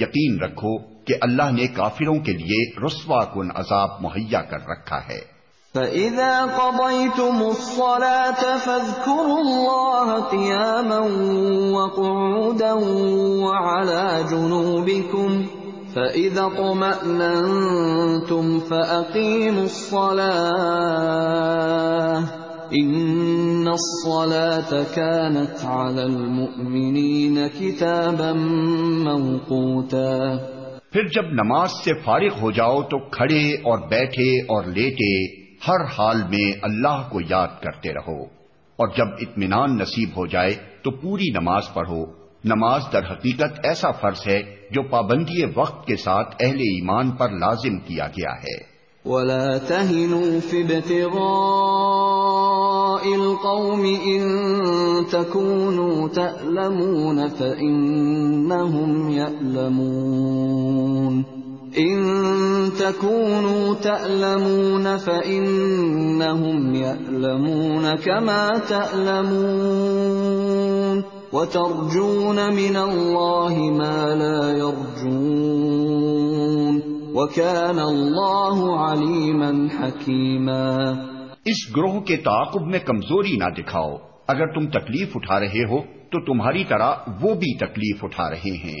Speaker 2: یقین رکھو کہ اللہ نے کافروں کے لیے رسوا کن عذاب مہیا کر رکھا ہے
Speaker 1: فَإِذَا قَضَيْتُمُ الصَّلَاةَ فَاذْكُرُوا اللَّهَ قِيَامًا وَقُعُودًا وَعَلَى جُنُوبِكُمْ فَإِذَا قُمَأْنَنْتُمْ فَأَقِيمُوا الصَّلَاةَ إِنَّ الصَّلَاةَ كَانَتْ عَلَى الْمُؤْمِنِينَ كِتَابًا مَوْقُوتًا
Speaker 2: پھر جب نماز سے فارغ ہو جاؤ تو کھڑے اور بیٹھے اور لیٹے ہر حال میں اللہ کو یاد کرتے رہو اور جب اطمینان نصیب ہو جائے تو پوری نماز پڑھو نماز در حقیقت ایسا فرض ہے جو پابندی وقت کے ساتھ اہل ایمان پر لازم کیا گیا ہے
Speaker 1: ولا تهنوا في ابتغاء القوم تكونوا ان يألمون كما تألمون وترجون من
Speaker 2: حكيما اس گروہ کے تعاقب میں کمزوری نہ دکھاؤ اگر تم تکلیف اٹھا رہے ہو تو تمہاری طرح وہ بھی تکلیف اٹھا رہے ہیں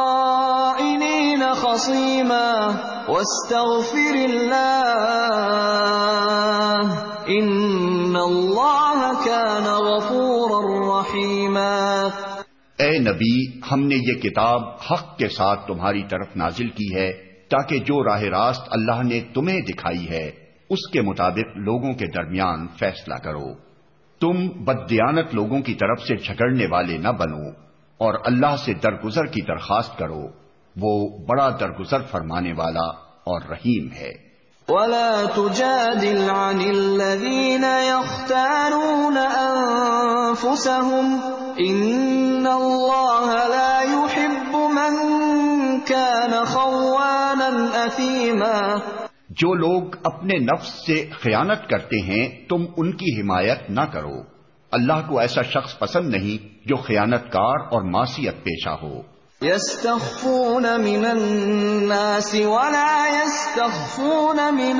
Speaker 1: واستغفر
Speaker 2: ان غفورا رحيما اے نبی ہم نے یہ کتاب حق کے ساتھ تمہاری طرف نازل کی ہے تاکہ جو راہ راست اللہ نے تمہیں دکھائی ہے اس کے مطابق لوگوں کے درمیان فیصلہ کرو تم بددیانت لوگوں کی طرف سے جھگڑنے والے نہ بنو اور اللہ سے درگزر کی درخواست کرو وہ بڑا درگزر فرمانے والا اور رحیم ہے
Speaker 1: ولا تجادل عن الذين يختارون انفسهم ان الله لا يحب من
Speaker 2: كان خوانا اثيما جو لوگ اپنے نفس سے خیانت کرتے ہیں تم ان کی حمایت نہ کرو اللہ کو ایسا شخص پسند نہیں جو خیانت کار اور معصیت پیشہ ہو
Speaker 1: يستخفون يستخفون من من الناس ولا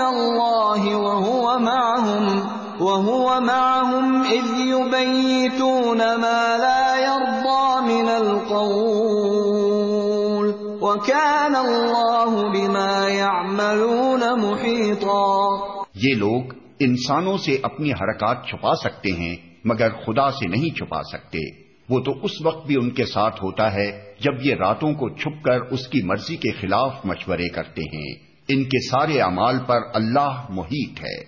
Speaker 1: الله وهو معهم وهو معهم إذ يبيتون ما لا يرضى من القول وكان الله بما يعملون
Speaker 2: محيطا یہ لوگ انسانوں سے اپنی حرکات چھپا سکتے ہیں مگر خدا سے نہیں چھپا سکتے وہ تو اس وقت بھی ان کے ساتھ ہوتا ہے جب یہ راتوں کو چھپ کر اس کی مرضی کے خلاف مشورے کرتے ہیں ان کے سارے اعمال پر اللہ محیط ہے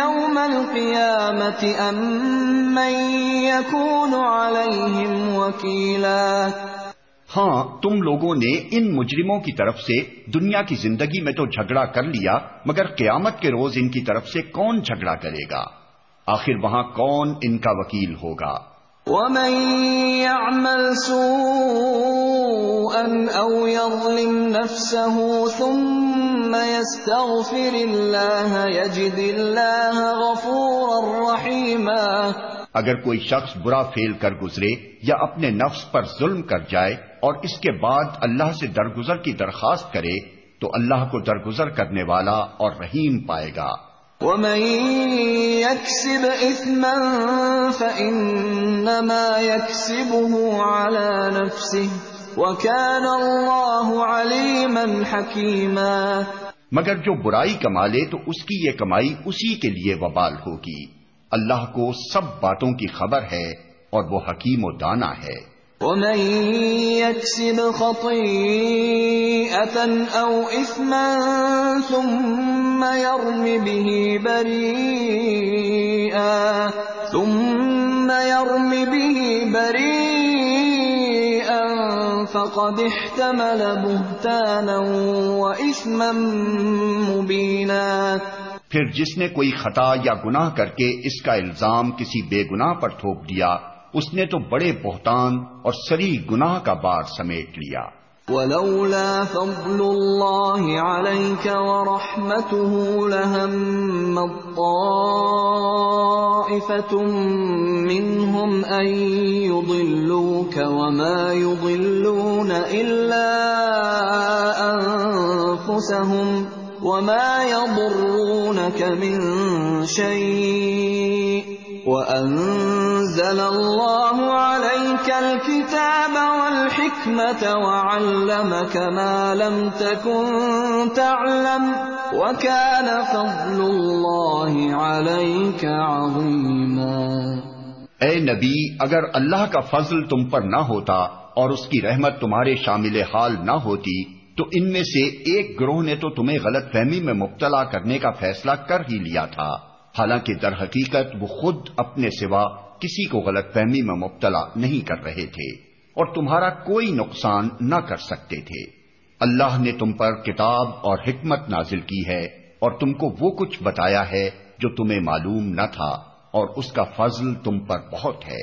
Speaker 2: يوم القيامة أم من يكون عليهم وكيلا ہاں تم لوگوں نے ان مجرموں کی طرف سے دنیا کی زندگی میں تو جھگڑا کر لیا مگر قیامت کے روز ان کی طرف سے کون جھگڑا کرے گا آخر وہاں کون ان کا وکیل ہوگا اگر کوئی شخص برا فیل کر گزرے یا اپنے نفس پر ظلم کر جائے اور اس کے بعد اللہ سے درگزر کی درخواست کرے تو اللہ کو درگزر کرنے والا اور رحیم پائے گا عليما حكيما مگر جو برائی کما لے تو اس کی یہ کمائی اسی کے لیے وبال ہوگی اللہ کو سب باتوں کی خبر ہے اور وہ حکیم و دانا ہے
Speaker 1: ومن يكسب خطيئة أو إثما ثم يرم به بريئا ثم يرم به بريئا فقد احتمل بهتانا
Speaker 2: وإثما مبينا پھر جس نے کوئی خطا یا گناہ کر کے اس کا الزام کسی بے گناہ پر تھوپ دیا اس نے تو بڑے بہتان اور سری گناہ کا بار سمیٹ لیا
Speaker 1: ولولا فضل الله عليك ورحمته لهم مطائفة منهم أن يضلوك وما يضلون إلا أنفسهم وما يضرونك من شيء اے نبی
Speaker 2: اگر اللہ کا فضل تم پر نہ ہوتا اور اس کی رحمت تمہارے شامل حال نہ ہوتی تو ان میں سے ایک گروہ نے تو تمہیں غلط فہمی میں مبتلا کرنے کا فیصلہ کر ہی لیا تھا حالانکہ در حقیقت وہ خود اپنے سوا کسی کو غلط فہمی میں مبتلا نہیں کر رہے تھے اور تمہارا کوئی نقصان نہ کر سکتے تھے اللہ نے تم پر کتاب اور حکمت نازل کی ہے اور تم کو وہ کچھ بتایا ہے جو تمہیں معلوم نہ تھا اور اس کا فضل تم پر بہت ہے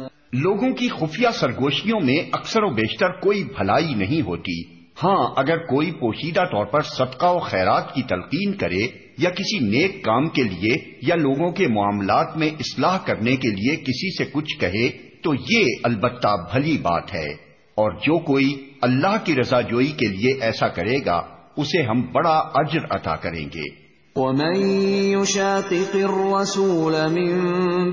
Speaker 2: لوگوں کی خفیہ سرگوشیوں میں اکثر و بیشتر کوئی بھلائی نہیں ہوتی ہاں اگر کوئی پوشیدہ طور پر صدقہ و خیرات کی تلقین کرے یا کسی نیک کام کے لیے یا لوگوں کے معاملات میں اصلاح کرنے کے لیے کسی سے کچھ کہے تو یہ البتہ بھلی بات ہے اور جو کوئی اللہ کی رضا جوئی کے لیے ایسا کرے گا اسے ہم بڑا اجر عطا کریں گے
Speaker 1: ومن يشاقق الرسول من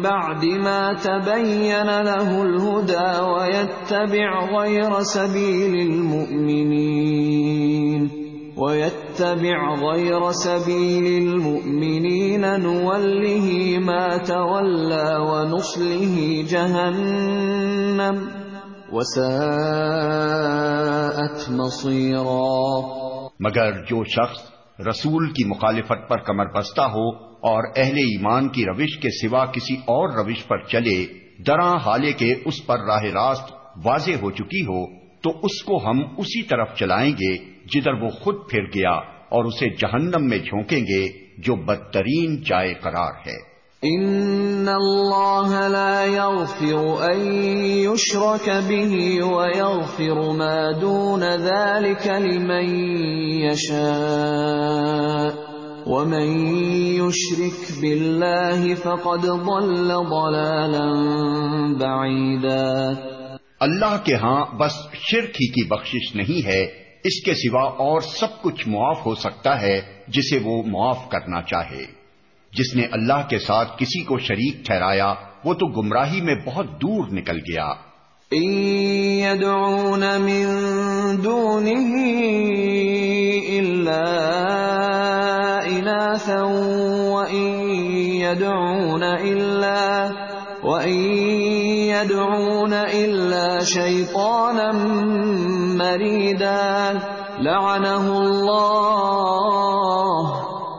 Speaker 1: بعد ما تبين له الهدى ويتبع غير سبيل المؤمنين ويتبع غير سبيل المؤمنين نوله ما تولى ونصله جهنم
Speaker 2: وساءت مصيرا مگر جو شخص رسول کی مخالفت پر کمر بستہ ہو اور اہل ایمان کی روش کے سوا کسی اور روش پر چلے درا حالے کے اس پر راہ راست واضح ہو چکی ہو تو اس کو ہم اسی طرف چلائیں گے جدھر وہ خود پھر گیا اور اسے جہنم میں جھونکیں گے جو بدترین جائے قرار ہے
Speaker 1: ان اللہ لا یغفر ان یشرک به ویغفر ما دون ذلك لمن یشاء ومن یشرک باللہ فقد ضل ضلالا بعیدا
Speaker 2: اللہ کے ہاں بس شرک ہی کی بخشش نہیں ہے اس کے سوا اور سب کچھ معاف ہو سکتا ہے جسے وہ معاف کرنا چاہے جس نے اللہ کے ساتھ کسی کو شریک ٹھہرایا وہ تو گمراہی میں بہت دور نکل گیا
Speaker 1: ایون دون علا سع یدون الا اللہ شعیف لعنه دان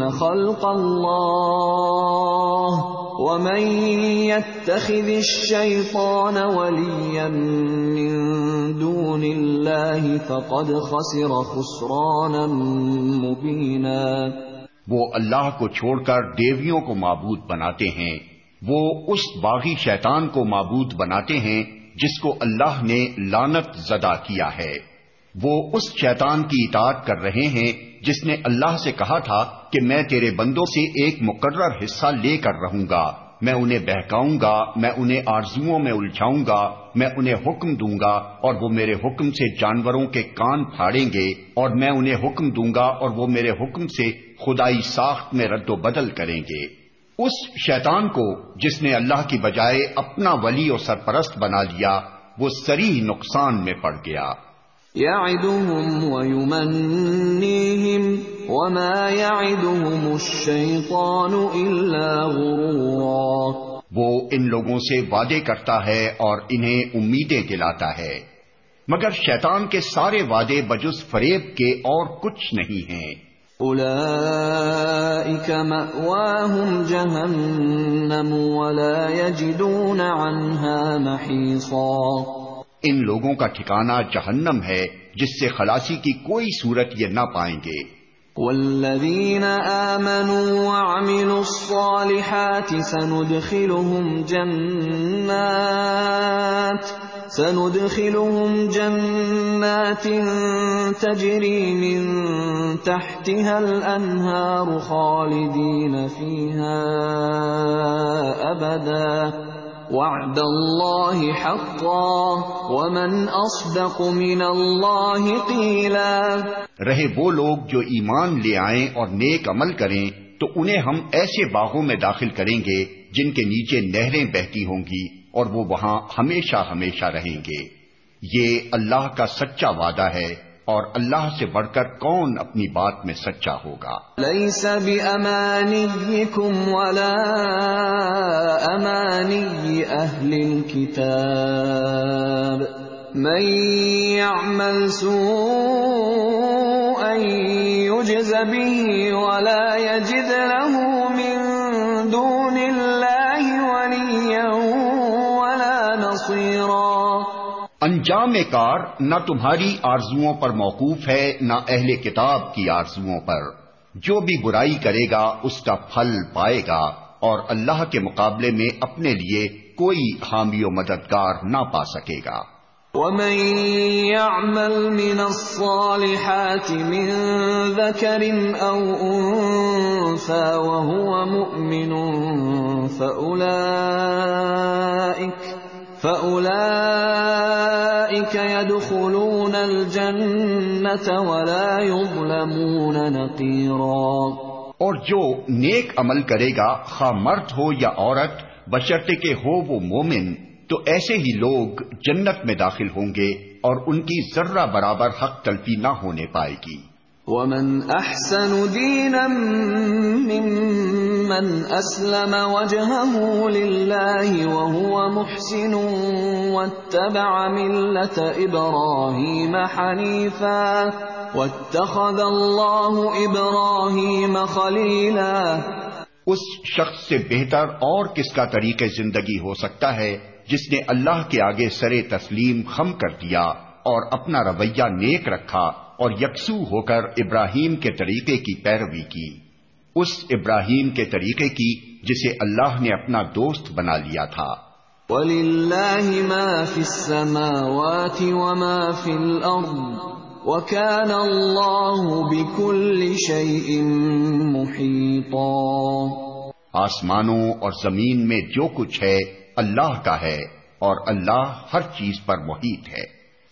Speaker 1: خلق الله ومن يتخذ الشيطان وليا من دون الله
Speaker 2: فقد خسر خسرانا مبينا وہ اللہ کو چھوڑ کر دیویوں کو معبود بناتے ہیں وہ اس باغی شیطان کو معبود بناتے ہیں جس کو اللہ نے لانت زدہ کیا ہے وہ اس شیطان کی اطاعت کر رہے ہیں جس نے اللہ سے کہا تھا کہ میں تیرے بندوں سے ایک مقرر حصہ لے کر رہوں گا میں انہیں بہکاؤں گا میں انہیں آرزوؤں میں الجھاؤں گا میں انہیں حکم دوں گا اور وہ میرے حکم سے جانوروں کے کان پھاڑیں گے اور میں انہیں حکم دوں گا اور وہ میرے حکم سے خدائی ساخت میں رد و بدل کریں گے اس شیطان کو جس نے اللہ کی بجائے اپنا ولی اور سرپرست بنا لیا وہ سری نقصان میں پڑ گیا
Speaker 1: وہ
Speaker 2: ان لوگوں سے وعدے کرتا ہے اور انہیں امیدیں دلاتا ہے مگر شیطان کے سارے وعدے بجز فریب کے اور کچھ نہیں مأواہم جہنم ولا یجدون عنها محیصا ان لوگوں کا ٹھکانہ جہنم ہے جس سے خلاصی کی کوئی صورت یہ نہ پائیں گے
Speaker 1: والذین آمنوا وعملوا فلوم جن سن فلوم جنتی تجری تحتی ہلخین
Speaker 2: وعد اللہ حقا ومن اصدق من قیلا رہے وہ لوگ جو ایمان لے آئیں اور نیک عمل کریں تو انہیں ہم ایسے باغوں میں داخل کریں گے جن کے نیچے نہریں بہتی ہوں گی اور وہ وہاں ہمیشہ ہمیشہ رہیں گے یہ اللہ کا سچا وعدہ ہے اور اللہ سے بڑھ کر کون اپنی بات میں سچا ہوگا
Speaker 1: لیس لئی ولا امانی اہل الكتاب من يعمل کتاب يجز به ولا يجد له رہوں
Speaker 2: انجام کار نہ تمہاری آرزوؤں پر موقوف ہے نہ اہل کتاب کی آرزوؤں پر جو بھی برائی کرے گا اس کا پھل پائے گا اور اللہ کے مقابلے میں اپنے لیے کوئی حامی و مددگار نہ پا سکے گا
Speaker 1: ومن يعمل من من الصالحات ذكر وهو مؤمن فَأُولَئِكَ يَدْخُلُونَ
Speaker 2: الْجَنَّةَ وَلَا يُظْلَمُونَ نَقِيرًا اور جو نیک عمل کرے گا خواہ مرد ہو یا عورت بشرط کے ہو وہ مومن تو ایسے ہی لوگ جنت میں داخل ہوں گے اور ان کی ذرہ برابر حق تلفی نہ ہونے پائے گی ومن
Speaker 1: احسن دینا ممن اسلم وجهه للہ وهو محسن واتبع ملت ابراہیم
Speaker 2: حنیفا واتخذ اللہ ابراہیم خلیلا اس شخص سے بہتر اور کس کا طریق زندگی ہو سکتا ہے جس نے اللہ کے آگے سرے تسلیم خم کر دیا اور اپنا رویہ نیک رکھا اور یکسو ہو کر ابراہیم کے طریقے کی پیروی کی اس ابراہیم کے طریقے کی جسے اللہ نے اپنا دوست بنا لیا تھا
Speaker 1: بالکل
Speaker 2: آسمانوں اور زمین میں جو کچھ ہے اللہ کا ہے اور اللہ ہر چیز پر محیط ہے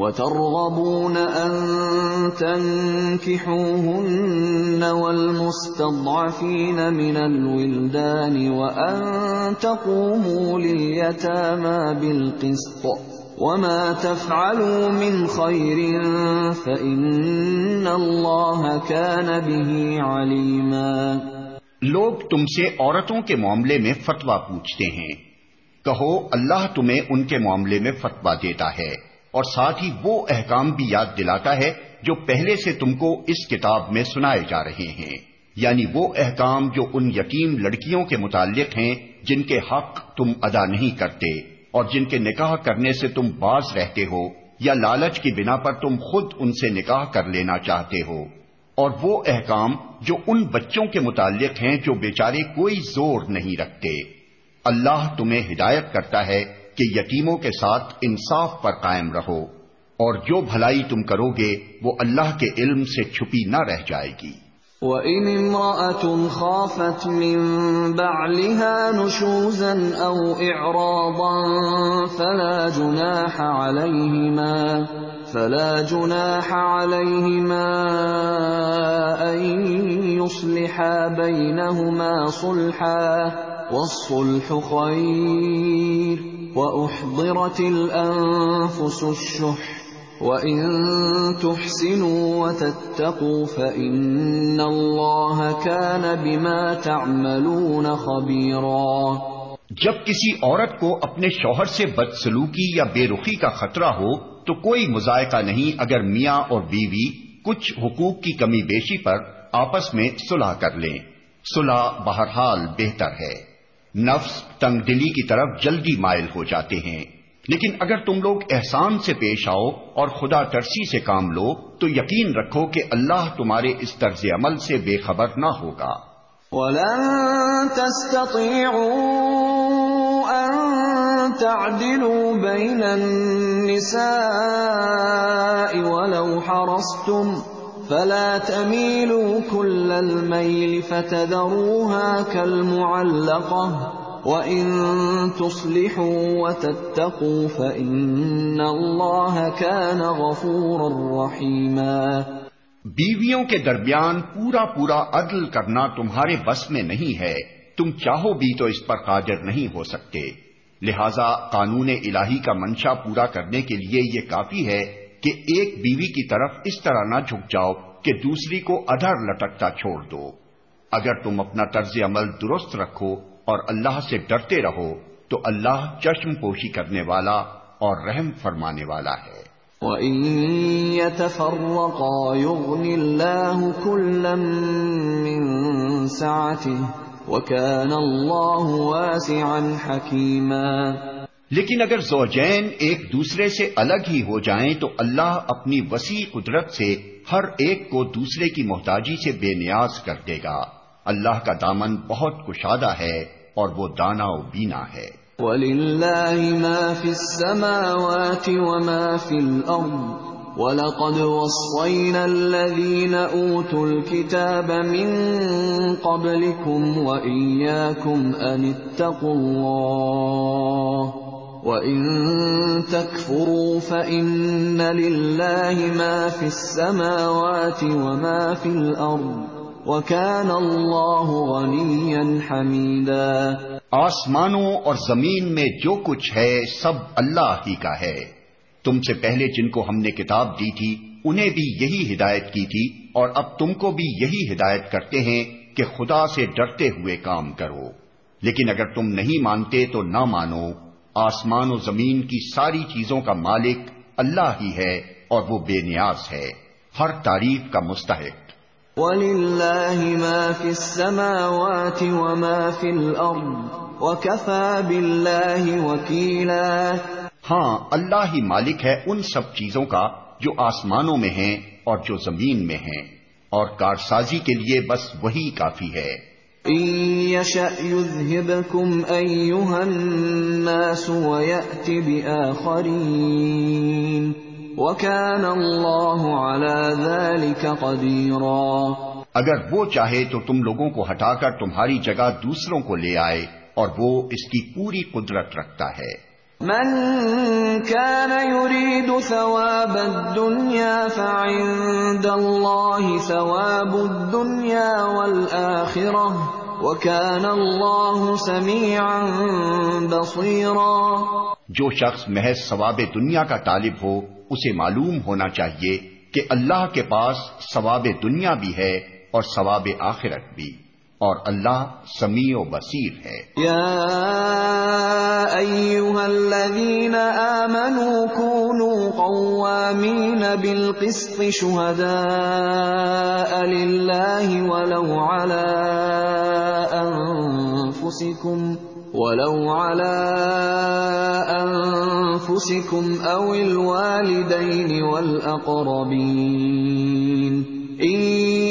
Speaker 1: وترغبون أن تنكحوهن والمستضعفين من من الولدان وأن تقوموا لليتامى بالقسط وما تفعلوا خير
Speaker 2: فإن الله كان به عليما لوگ تم سے عورتوں کے معاملے میں فتوا پوچھتے ہیں کہو اللہ تمہیں ان کے معاملے میں فتوا دیتا ہے اور ساتھ ہی وہ احکام بھی یاد دلاتا ہے جو پہلے سے تم کو اس کتاب میں سنائے جا رہے ہیں یعنی وہ احکام جو ان یتیم لڑکیوں کے متعلق ہیں جن کے حق تم ادا نہیں کرتے اور جن کے نکاح کرنے سے تم باز رہتے ہو یا لالچ کی بنا پر تم خود ان سے نکاح کر لینا چاہتے ہو اور وہ احکام جو ان بچوں کے متعلق ہیں جو بیچارے کوئی زور نہیں رکھتے اللہ تمہیں ہدایت کرتا ہے کہ یتیموں کے ساتھ انصاف پر قائم رہو اور جو بھلائی تم کرو گے وہ اللہ کے علم سے چھپی نہ رہ جائے گی
Speaker 1: وَإِن امرأتم خافت من بعلها نشوزا او اعراضا فلا جناح عليهما فلا جناح عليهما ان يصلحا بينهما صلحا والصلح خير جب کسی
Speaker 2: عورت کو اپنے شوہر سے بد سلوکی یا بے رخی کا خطرہ ہو تو کوئی مذائقہ نہیں اگر میاں اور بیوی کچھ حقوق کی کمی بیشی پر آپس میں صلح کر لیں صلح بہرحال بہتر ہے نفس تنگ دلی کی طرف جلدی مائل ہو جاتے ہیں لیکن اگر تم لوگ احسان سے پیش آؤ اور خدا ترسی سے کام لو تو یقین رکھو کہ اللہ تمہارے اس طرز عمل سے بے خبر نہ ہوگا
Speaker 1: تستطيعوا أن تعدلوا بين النساء ولو حرصتم فلا تميلوا كل الميل فتذروها كالمعلقة وإن تصلحوا وتتقوا فإن الله كان غفورا
Speaker 2: رحيما بیویوں کے درمیان پورا پورا عدل کرنا تمہارے بس میں نہیں ہے تم چاہو بھی تو اس پر قادر نہیں ہو سکتے لہذا قانون الہی کا منشا پورا کرنے کے لیے یہ کافی ہے کہ ایک بیوی کی طرف اس طرح نہ جھک جاؤ کہ دوسری کو ادھر لٹکتا چھوڑ دو اگر تم اپنا طرز عمل درست رکھو اور اللہ سے ڈرتے رہو تو اللہ چشم پوشی کرنے والا اور رحم فرمانے والا ہے وَكَانَ اللَّهُ وَاسِعًا حَكِيمًا لیکن اگر زوجین ایک دوسرے سے الگ ہی ہو جائیں تو اللہ اپنی وسیع قدرت سے ہر ایک کو دوسرے کی محتاجی سے بے نیاز کر دے گا اللہ کا دامن بہت کشادہ ہے اور وہ دانا و بینا ہے
Speaker 1: وَلِلَّهِ مَا فِي السَّمَاوَاتِ وَمَا فِي الْأَرْضِ وَلَقَدْ وَصَّيْنَا الَّذِينَ أُوتُوا الْكِتَابَ مِن قَبْلِكُمْ وَإِيَّاكُمْ أَنِ اتَّقُوا اللَّهِ آسمانوں
Speaker 2: اور زمین میں جو کچھ ہے سب اللہ ہی کا ہے تم سے پہلے جن کو ہم نے کتاب دی تھی انہیں بھی یہی ہدایت کی تھی اور اب تم کو بھی یہی ہدایت کرتے ہیں کہ خدا سے ڈرتے ہوئے کام کرو لیکن اگر تم نہیں مانتے تو نہ مانو آسمان و زمین کی ساری چیزوں کا مالک اللہ ہی ہے اور وہ بے نیاز ہے ہر تعریف کا مستحق
Speaker 1: وَلِلَّهِ مَا فِي
Speaker 2: السَّمَاوَاتِ وَمَا فِي الْأَرْضِ وَكَفَى بِاللَّهِ وَكِيلًا ہاں اللہ ہی مالک ہے ان سب چیزوں کا جو آسمانوں میں ہیں اور جو زمین میں ہیں اور کارسازی کے لیے بس وہی کافی ہے
Speaker 1: وكان اللہ
Speaker 2: على ذلك رو اگر وہ چاہے تو تم لوگوں کو ہٹا کر تمہاری جگہ دوسروں کو لے آئے اور وہ اس کی پوری قدرت رکھتا ہے
Speaker 1: من كان يريد ثواب الدنيا فعند الله ثواب الدنيا والآخرة
Speaker 2: وكان الله سميعا بصيرا جو شخص محض ثواب دنیا کا طالب ہو اسے معلوم ہونا چاہیے کہ اللہ کے پاس ثواب دنیا بھی ہے اور ثواب آخرت بھی اور اللہ سمیع و بصیر ہے یا
Speaker 1: ائی الذین آمنوا کونوا قوامین بالقسط شہداء للہ ولو اللہ انفسکم ولو على اللہ فسیکم اولولی دئی والی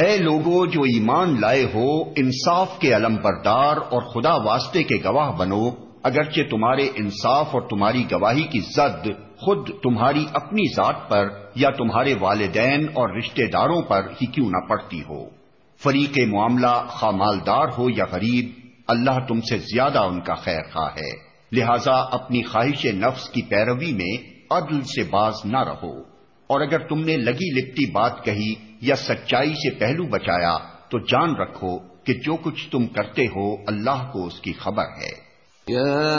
Speaker 2: اے لوگوں جو ایمان لائے ہو انصاف کے علم بردار اور خدا واسطے کے گواہ بنو اگرچہ تمہارے انصاف اور تمہاری گواہی کی زد خود تمہاری اپنی ذات پر یا تمہارے والدین اور رشتہ داروں پر ہی کیوں نہ پڑتی ہو فریق معاملہ خامالدار ہو یا غریب اللہ تم سے زیادہ ان کا خیر خواہ ہے لہذا اپنی خواہش نفس کی پیروی میں عدل سے باز نہ رہو اور اگر تم نے لگی لپٹی بات کہی یا سچائی سے پہلو بچایا تو جان رکھو کہ جو کچھ تم کرتے ہو اللہ کو اس کی خبر ہے یا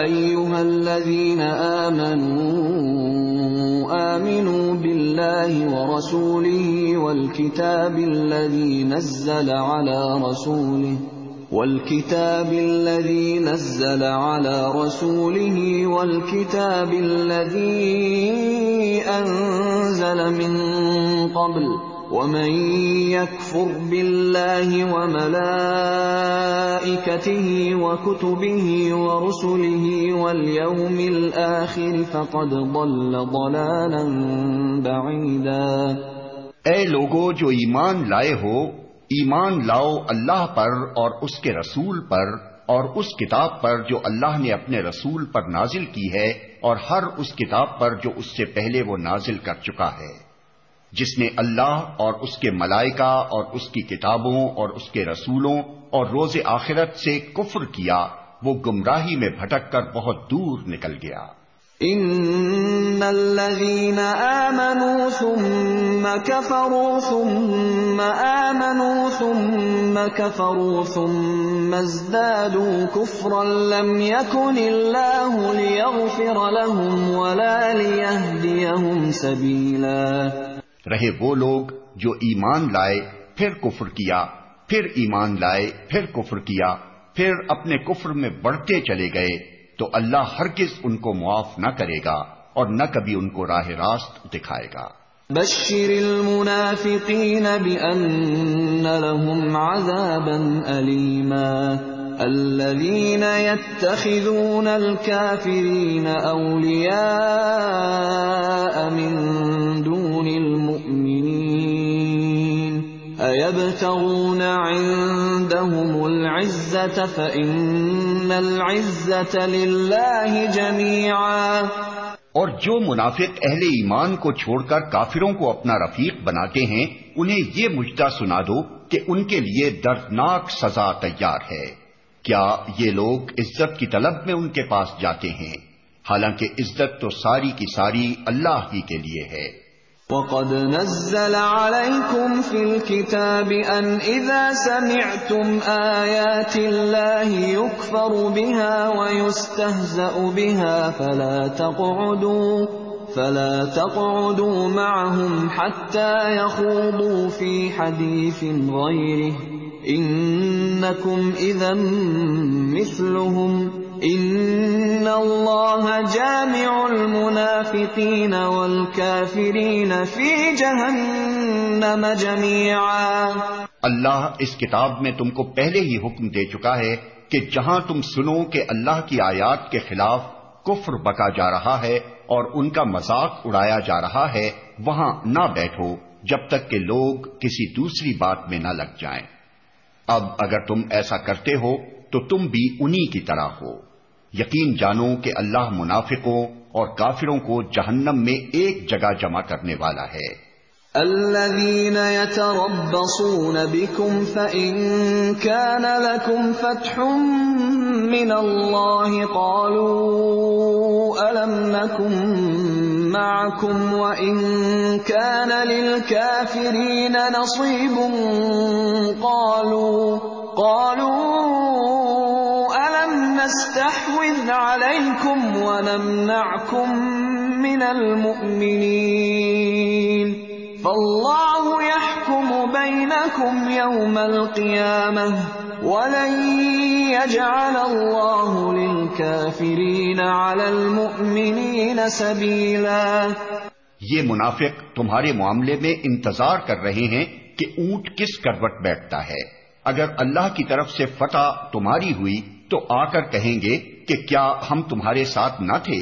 Speaker 1: أيها الذين آمنوا آمنوا بالله ورسوله والكتاب الذي نزل على رسوله والكتاب الذي نزل على رسوله والكتاب الذي أنزل من قبل ومن يكفر بالله وملائكته وكتبه ورسله واليوم الآخر فقد ضل ضلالا
Speaker 2: بعيدا اے لوگو جو ایمان لائے ہو ایمان لاؤ اللہ پر اور اس کے رسول پر اور اس کتاب پر جو اللہ نے اپنے رسول پر نازل کی ہے اور ہر اس کتاب پر جو اس سے پہلے وہ نازل کر چکا ہے جس نے اللہ اور اس کے ملائکہ اور اس کی کتابوں اور اس کے رسولوں اور روز آخرت سے کفر کیا وہ گمراہی میں بھٹک کر بہت دور نکل گیا
Speaker 1: الذين آمنوا ثم كفروا ثم آمنوا ثم كفروا ثم ازدادوا كفرا لم يكن الله ليغفر لهم ولا ليهديهم
Speaker 2: سبيلا رہے وہ لوگ جو ایمان لائے پھر کفر کیا پھر ایمان لائے پھر کفر کیا پھر اپنے کفر میں بڑھتے چلے گئے تو اللہ ہرگز ان کو معاف نہ کرے گا اور نہ کبھی ان کو راہ راست دکھائے گا
Speaker 1: بشر المنافقین بأن لهم عذابا علیما الذين يتخذون الكافرين اولیاء من دون المؤمنين ایبتغون عندهم العزة فإن العزة
Speaker 2: لله جميعا اور جو منافق اہل ایمان کو چھوڑ کر کافروں کو اپنا رفیق بناتے ہیں انہیں یہ مجدہ سنا دو کہ ان کے لیے دردناک سزا تیار ہے کیا یہ لوگ عزت کی طلب میں ان کے پاس جاتے ہیں حالانکہ عزت تو ساری کی ساری اللہ ہی کے لیے ہے وقد
Speaker 1: نزل عليكم في الكتاب ان اذا سمعتم ايات الله يكفر بها ويستهزؤ بها فلا تقعدوا فلا تقعدوا معهم حتى يخوضوا في حديث غيره انكم اذا مثلهم ان اللہ جامع المنافقین والکافرین فی جہنم
Speaker 2: اللہ اس کتاب میں تم کو پہلے ہی حکم دے چکا ہے کہ جہاں تم سنو کہ اللہ کی آیات کے خلاف کفر بکا جا رہا ہے اور ان کا مذاق اڑایا جا رہا ہے وہاں نہ بیٹھو جب تک کہ لوگ کسی دوسری بات میں نہ لگ جائیں اب اگر تم ایسا کرتے ہو تو تم بھی انہی کی طرح ہو یقین جانو کہ اللہ منافقوں اور کافروں کو جہنم میں ایک جگہ جمع کرنے والا ہے
Speaker 1: اللہ کم سنل کم سچ مین اللہ پالو الکم کم کینلین سوئ پالو قالوا ألم نستحوذ عليكم ونمنعكم من المؤمنين فالله يحكم بينكم يوم القيامة ولن يجعل الله للكافرين
Speaker 2: على المؤمنين سبيلا یہ منافق تمہارے معاملے میں انتظار کر رہے ہیں کہ اونٹ کس کروٹ بیٹھتا ہے اگر اللہ کی طرف سے فتح تمہاری ہوئی تو آ کر کہیں گے کہ کیا ہم تمہارے ساتھ نہ تھے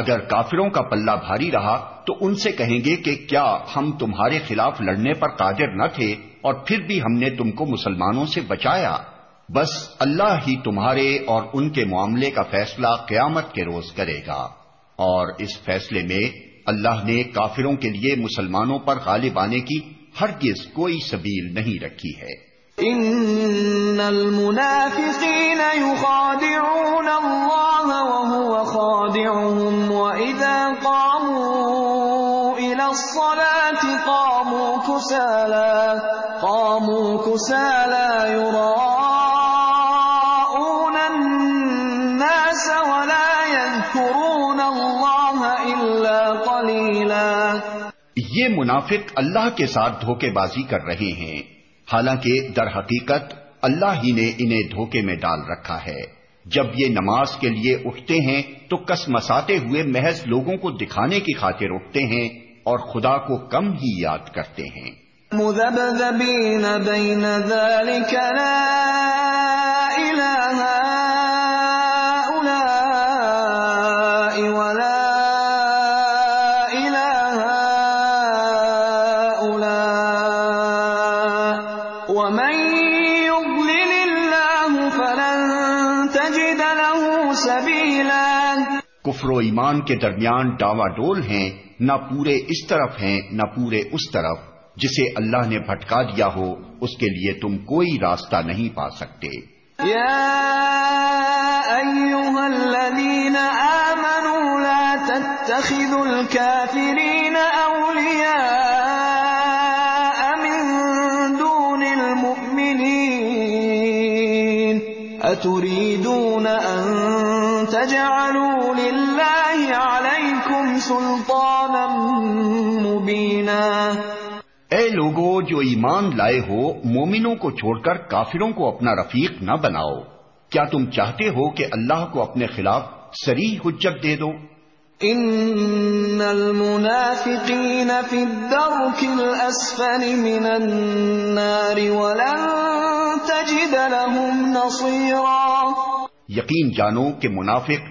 Speaker 2: اگر کافروں کا پلہ بھاری رہا تو ان سے کہیں گے کہ کیا ہم تمہارے خلاف لڑنے پر قادر نہ تھے اور پھر بھی ہم نے تم کو مسلمانوں سے بچایا بس اللہ ہی تمہارے اور ان کے معاملے کا فیصلہ قیامت کے روز کرے گا اور اس فیصلے میں اللہ نے کافروں کے لیے مسلمانوں پر غالب آنے کی ہرگز کوئی سبیل نہیں رکھی ہے
Speaker 1: نل مینا دیو نم وان خوموں کی قاموا خوش لومسل او نسل کو نم وان علم کو لین
Speaker 2: یہ منافق اللہ کے ساتھ دھوکے بازی کر رہے ہیں حالانکہ در حقیقت اللہ ہی نے انہیں دھوکے میں ڈال رکھا ہے جب یہ نماز کے لیے اٹھتے ہیں تو کس مساتے ہوئے محض لوگوں کو دکھانے کی خاطر اٹھتے ہیں اور خدا کو کم ہی یاد کرتے ہیں
Speaker 1: مذبذبین بین لا الہ
Speaker 2: آسمان کے درمیان ڈاوا ڈول ہیں نہ پورے اس طرف ہیں نہ پورے اس طرف جسے اللہ نے بھٹکا دیا ہو اس کے لیے تم کوئی راستہ نہیں پا سکتے یا
Speaker 1: ایوہا الذین آمنوا لا تتخذوا الكافرین اولیاء من دون المؤمنین اتریم
Speaker 2: سلطانا مبینا اے لوگو جو ایمان لائے ہو مومنوں کو چھوڑ کر کافروں کو اپنا رفیق نہ بناؤ کیا تم چاہتے ہو کہ اللہ کو اپنے خلاف سری حجت دے دو
Speaker 1: ان المنافقین فی الدرک الاسفل من النار ولن تجد لهم نصیرا
Speaker 2: یقین جانو کہ منافق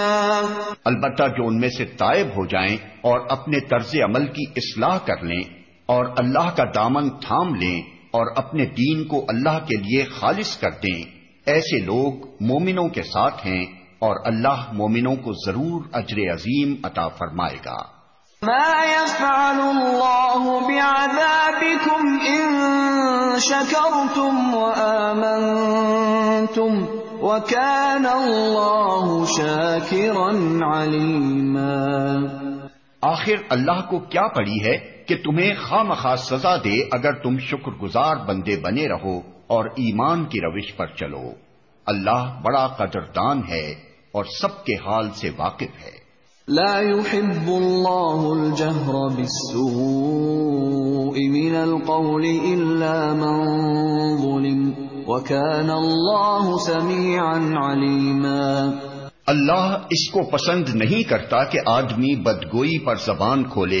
Speaker 2: البتہ جو ان میں سے تائب ہو جائیں اور اپنے طرز عمل کی اصلاح کر لیں اور اللہ کا دامن تھام لیں اور اپنے دین کو اللہ کے لیے خالص کر دیں ایسے لوگ مومنوں کے ساتھ ہیں اور اللہ مومنوں کو ضرور اجر عظیم عطا فرمائے گا
Speaker 1: ما يفعل الله بعذابكم شكرتم وآمنتم وَكَانَ اللَّهُ
Speaker 2: شَاكِرًا عَلِيمًا آخر اللہ کو کیا پڑی ہے کہ تمہیں خام خاص سزا دے اگر تم شکر گزار بندے بنے رہو اور ایمان کی روش پر چلو اللہ بڑا قدردان ہے اور سب کے حال سے واقف ہے
Speaker 1: لا يحب الله الجهر بالسوء من القول إلا من ظلم
Speaker 2: وَكَانَ اللَّهُ سَمِيعًا عَلِيمًا اللہ اس کو پسند نہیں کرتا کہ آدمی بدگوئی پر زبان کھولے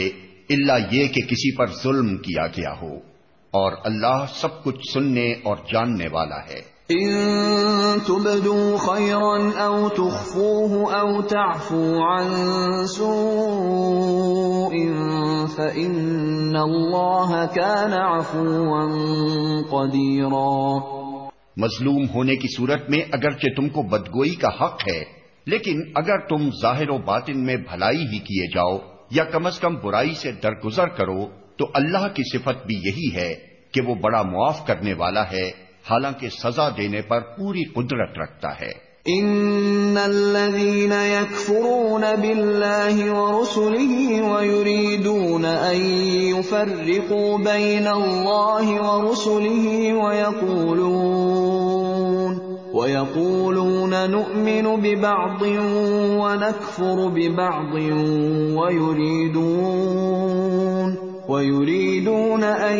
Speaker 2: اللہ یہ کہ کسی پر ظلم کیا گیا ہو اور اللہ سب کچھ سننے اور جاننے والا ہے
Speaker 1: ان تبدو خیرا او تخفوه او تعفو عن سوء
Speaker 2: فإن اللہ كان عفوا قدیرا مظلوم ہونے کی صورت میں اگرچہ تم کو بدگوئی کا حق ہے لیکن اگر تم ظاہر و باطن میں بھلائی ہی کیے جاؤ یا کم از کم برائی سے درگزر کرو تو اللہ کی صفت بھی یہی ہے کہ وہ بڑا معاف کرنے والا ہے حالانکہ سزا دینے پر پوری قدرت رکھتا ہے
Speaker 1: ان الذين يكفرون بالله ورسله ويريدون ان يفرقوا بين الله ورسله ويقولون ويقولون نؤمن ببعض ونكفر ببعض ويريدون ويريدون ان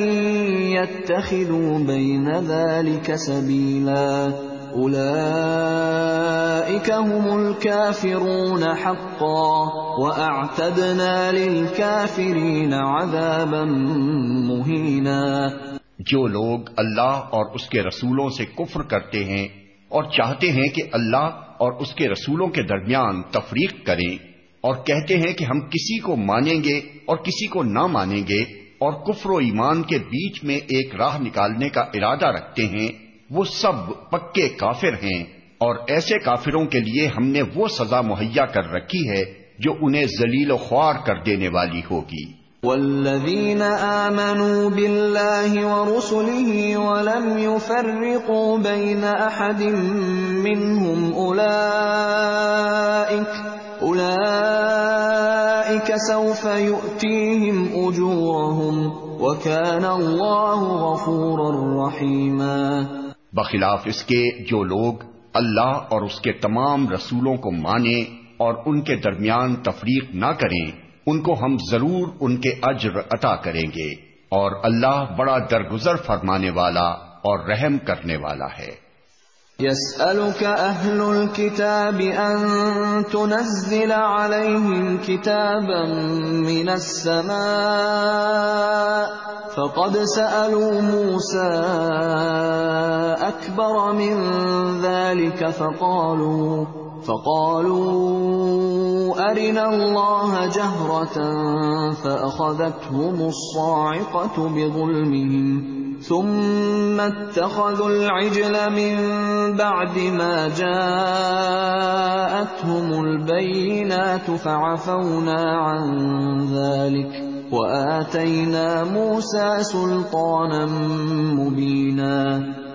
Speaker 1: يتخذوا بين ذلك سبيلا جو لوگ
Speaker 2: اللہ اور اس کے رسولوں سے کفر کرتے ہیں اور چاہتے ہیں کہ اللہ اور اس کے رسولوں کے درمیان تفریق کریں اور کہتے ہیں کہ ہم کسی کو مانیں گے اور کسی کو نہ مانیں گے اور کفر و ایمان کے بیچ میں ایک راہ نکالنے کا ارادہ رکھتے ہیں وہ سب پکے کافر ہیں اور ایسے کافروں کے لیے ہم نے وہ سزا مہیا کر رکھی ہے جو انہیں ذلیل و خوار کر دینے والی ہوگی
Speaker 1: والذین آمنوا باللہ ورسلہ ولم يفرقوا بین احد منہم سوف اجورہم
Speaker 2: وکان اللہ غفورا الاسم بخلاف اس کے جو لوگ اللہ اور اس کے تمام رسولوں کو مانے اور ان کے درمیان تفریق نہ کریں ان کو ہم ضرور ان کے اجر عطا کریں گے اور اللہ بڑا درگزر فرمانے والا اور رحم کرنے والا ہے
Speaker 1: الكتاب تنزل عليهم كتابا من السماء فقد سألوا موسى سلو من ذلك فقالوا فقالوا ارنا الله جهرة فاخذتهم الصاعقة بظلمهم ثم اتخذوا العجل من بعد ما جاءتهم البينات فعفونا عن ذلك واتينا موسى سلطانا مبينا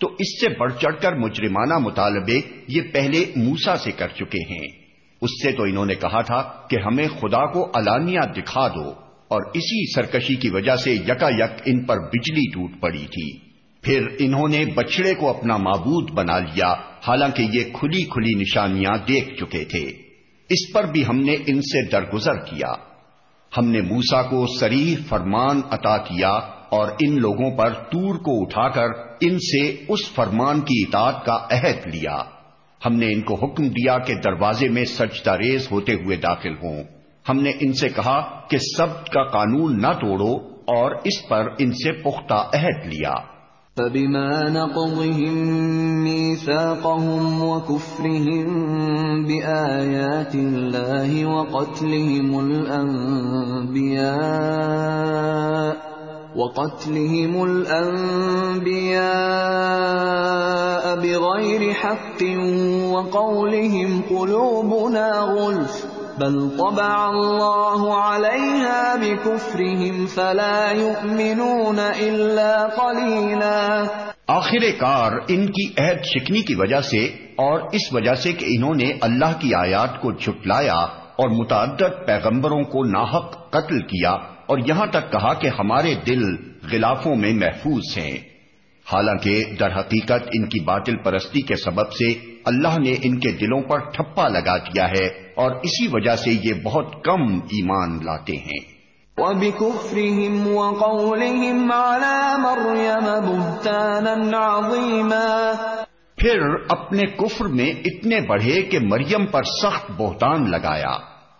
Speaker 2: تو اس سے بڑھ چڑھ کر مجرمانہ مطالبے یہ پہلے موسا سے کر چکے ہیں اس سے تو انہوں نے کہا تھا کہ ہمیں خدا کو الانیا دکھا دو اور اسی سرکشی کی وجہ سے یکا یک ان پر بجلی ٹوٹ پڑی تھی پھر انہوں نے بچڑے کو اپنا معبود بنا لیا حالانکہ یہ کھلی کھلی نشانیاں دیکھ چکے تھے اس پر بھی ہم نے ان سے درگزر کیا ہم نے موسا کو سریح فرمان عطا کیا اور ان لوگوں پر تور کو اٹھا کر ان سے اس فرمان کی اطاعت کا عہد لیا ہم نے ان کو حکم دیا کہ دروازے میں سچ ریز ہوتے ہوئے داخل ہوں ہم نے ان سے کہا کہ سب کا قانون نہ توڑو اور اس پر ان سے پختہ عہد لیا
Speaker 1: وقتلهم الأنبياء بغير حق وقولهم قلوبنا غلف بل طبع الله عليها بكفرهم فلا
Speaker 2: يؤمنون إلا قليلا آخر کار ان کی عہد شکنی کی وجہ سے اور اس وجہ سے کہ انہوں نے اللہ کی آیات کو چھٹلایا اور متعدد پیغمبروں کو ناحق قتل کیا اور یہاں تک کہا کہ ہمارے دل غلافوں میں محفوظ ہیں حالانکہ در حقیقت ان کی باطل پرستی کے سبب سے اللہ نے ان کے دلوں پر ٹھپا لگا دیا ہے اور اسی وجہ سے یہ بہت کم ایمان لاتے ہیں پھر اپنے کفر میں اتنے بڑھے کہ مریم پر سخت بہتان لگایا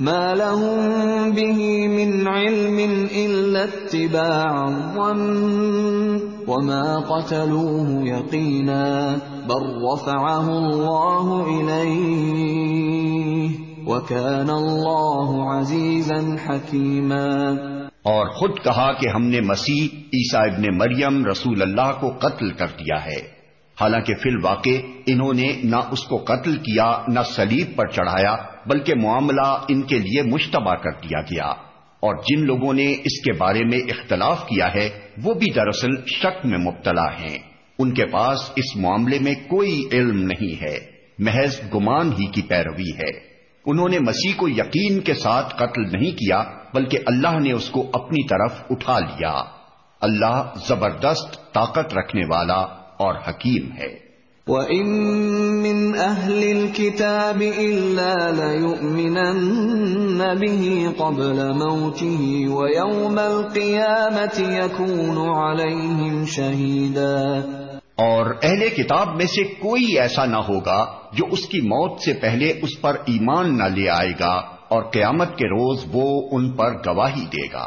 Speaker 1: حكيما
Speaker 2: اور خود کہا کہ ہم نے مسیح عیسائی نے مریم رسول اللہ کو قتل کر دیا ہے حالانکہ فی الواقع انہوں نے نہ اس کو قتل کیا نہ سلیب پر چڑھایا بلکہ معاملہ ان کے لیے مشتبہ کر دیا گیا اور جن لوگوں نے اس کے بارے میں اختلاف کیا ہے وہ بھی دراصل شک میں مبتلا ہیں ان کے پاس اس معاملے میں کوئی علم نہیں ہے محض گمان ہی کی پیروی ہے انہوں نے مسیح کو یقین کے ساتھ قتل نہیں کیا بلکہ اللہ نے اس کو اپنی طرف اٹھا لیا اللہ زبردست طاقت رکھنے والا اور حکیم ہے
Speaker 1: وَإن من اہل الكتاب الا ليؤمنن به قبل موته ويوم القيامة يكون
Speaker 2: عليهم شهيدا اور اہل کتاب میں سے کوئی ایسا نہ ہوگا جو اس کی موت سے پہلے اس پر ایمان نہ لے آئے گا اور قیامت کے روز وہ ان پر گواہی دے گا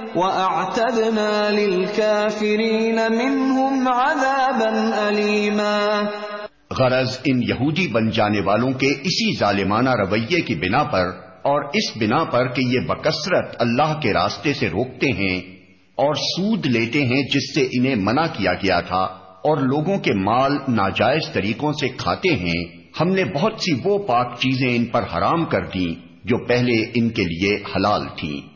Speaker 1: وَأَعْتَدْنَا لِلْكَافِرِينَ مِنْهُمْ عَذَابًا أَلِيمًا
Speaker 2: غرض ان یہودی بن جانے والوں کے اسی ظالمانہ رویے کی بنا پر اور اس بنا پر کہ یہ بکثرت اللہ کے راستے سے روکتے ہیں اور سود لیتے ہیں جس سے انہیں منع کیا گیا تھا اور لوگوں کے مال ناجائز طریقوں سے کھاتے ہیں ہم نے بہت سی وہ پاک چیزیں ان پر حرام کر دی جو پہلے ان کے لیے حلال تھیں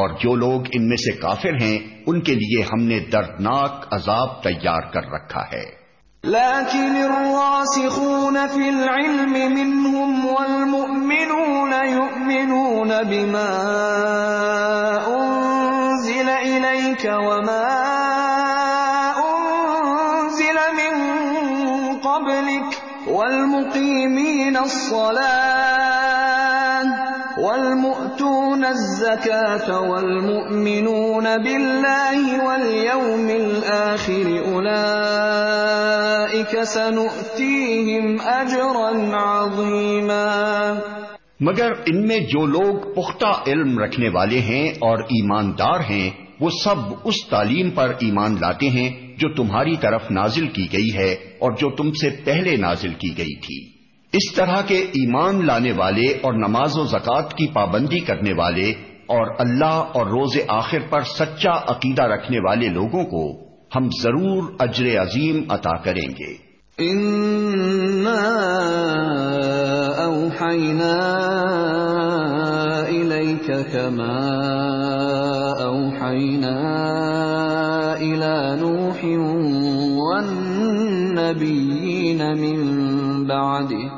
Speaker 2: اور جو لوگ ان میں سے کافر ہیں ان کے لیے ہم نے دردناک عذاب تیار کر رکھا ہے
Speaker 1: لیکن الراسخون فی العلم منهم والمؤمنون يؤمنون بما انزل الیک وما انزل من قبلک والمقیمین الصلاح مگر
Speaker 2: ان میں جو لوگ پختہ علم رکھنے والے ہیں اور ایماندار ہیں وہ سب اس تعلیم پر ایمان لاتے ہیں جو تمہاری طرف نازل کی گئی ہے اور جو تم سے پہلے نازل کی گئی تھی اس طرح کے ایمان لانے والے اور نماز و زکوٰۃ کی پابندی کرنے والے اور اللہ اور روز آخر پر سچا عقیدہ رکھنے والے لوگوں کو ہم ضرور اجر عظیم عطا کریں گے
Speaker 1: بعده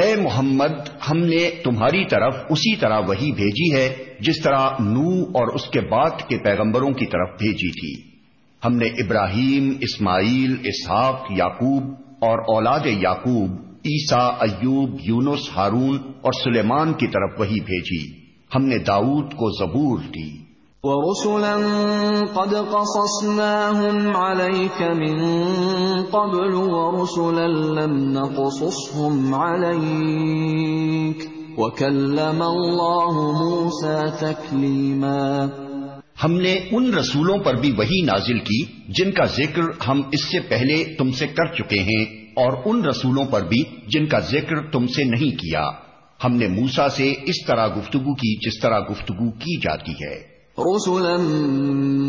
Speaker 2: اے محمد ہم نے تمہاری طرف اسی طرح وہی بھیجی ہے جس طرح نو اور اس کے بعد کے پیغمبروں کی طرف بھیجی تھی ہم نے ابراہیم اسماعیل اسحاق یاقوب اور اولاد یاقوب عیسا ایوب یونس ہارون اور سلیمان کی طرف وہی بھیجی ہم نے داود کو زبور دی
Speaker 1: وَرُسُلًا قَدْ قَصَصْنَاهُمْ عَلَيْكَ مِن قَبْلُ وَرُسُلًا لَمْ نَقْصُصْهُمْ
Speaker 2: عَلَيْكَ وَكَلَّمَ اللَّهُ مُوسَى تَكْلِيمًا ہم نے ان رسولوں پر بھی وہی نازل کی جن کا ذکر ہم اس سے پہلے تم سے کر چکے ہیں اور ان رسولوں پر بھی جن کا ذکر تم سے نہیں کیا ہم نے موسا سے اس طرح گفتگو کی جس طرح گفتگو کی جاتی ہے
Speaker 1: رسلا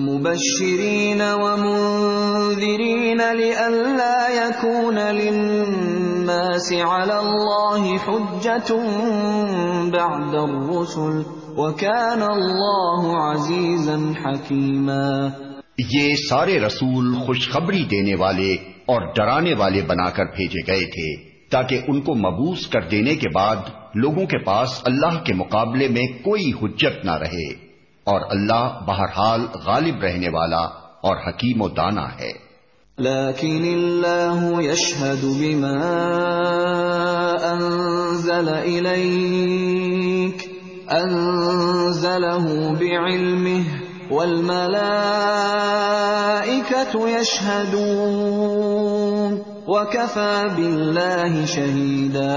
Speaker 1: مبشرين ومنذرين لألا يكون للناس على الله حجة بعد الرسل وكان الله
Speaker 2: عزيزا حكيما یہ سارے رسول خوشخبری دینے والے اور ڈرانے والے بنا کر بھیجے گئے تھے تاکہ ان کو مبوس کر دینے کے بعد لوگوں کے پاس اللہ کے مقابلے میں کوئی حجت نہ رہے اور اللہ بہرحال غالب رہنے والا اور حکیم و دانا ہے
Speaker 1: لیکن اللہ یشہد بما انزل الیک انزلہ بعلمہ اللہ یشہدون
Speaker 2: وکفا باللہ شہیدا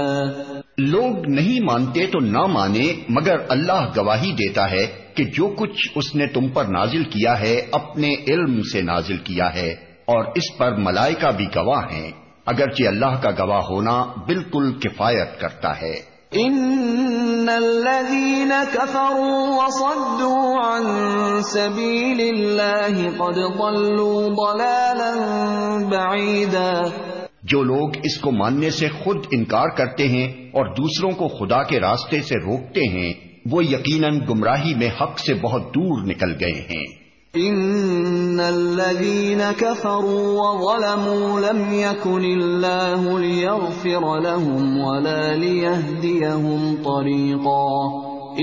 Speaker 2: لوگ نہیں مانتے تو نہ مانے مگر اللہ گواہی دیتا ہے کہ جو کچھ اس نے تم پر نازل کیا ہے اپنے علم سے نازل کیا ہے اور اس پر ملائکہ بھی گواہ ہیں اگرچہ اللہ کا گواہ ہونا بالکل کفایت کرتا ہے
Speaker 1: ان الذين كفروا وصدوا عن سبيل الله قد ضلوا ضلالا
Speaker 2: بعيدا جو لوگ اس کو ماننے سے خود انکار کرتے ہیں اور دوسروں کو خدا کے راستے سے روکتے ہیں وہ یقیناً گمراہی میں حق سے بہت دور نکل گئے ہیں
Speaker 1: ان الذين كفروا وظلموا لم يكن الله ليغفر لهم ولا ليهديهم طريقا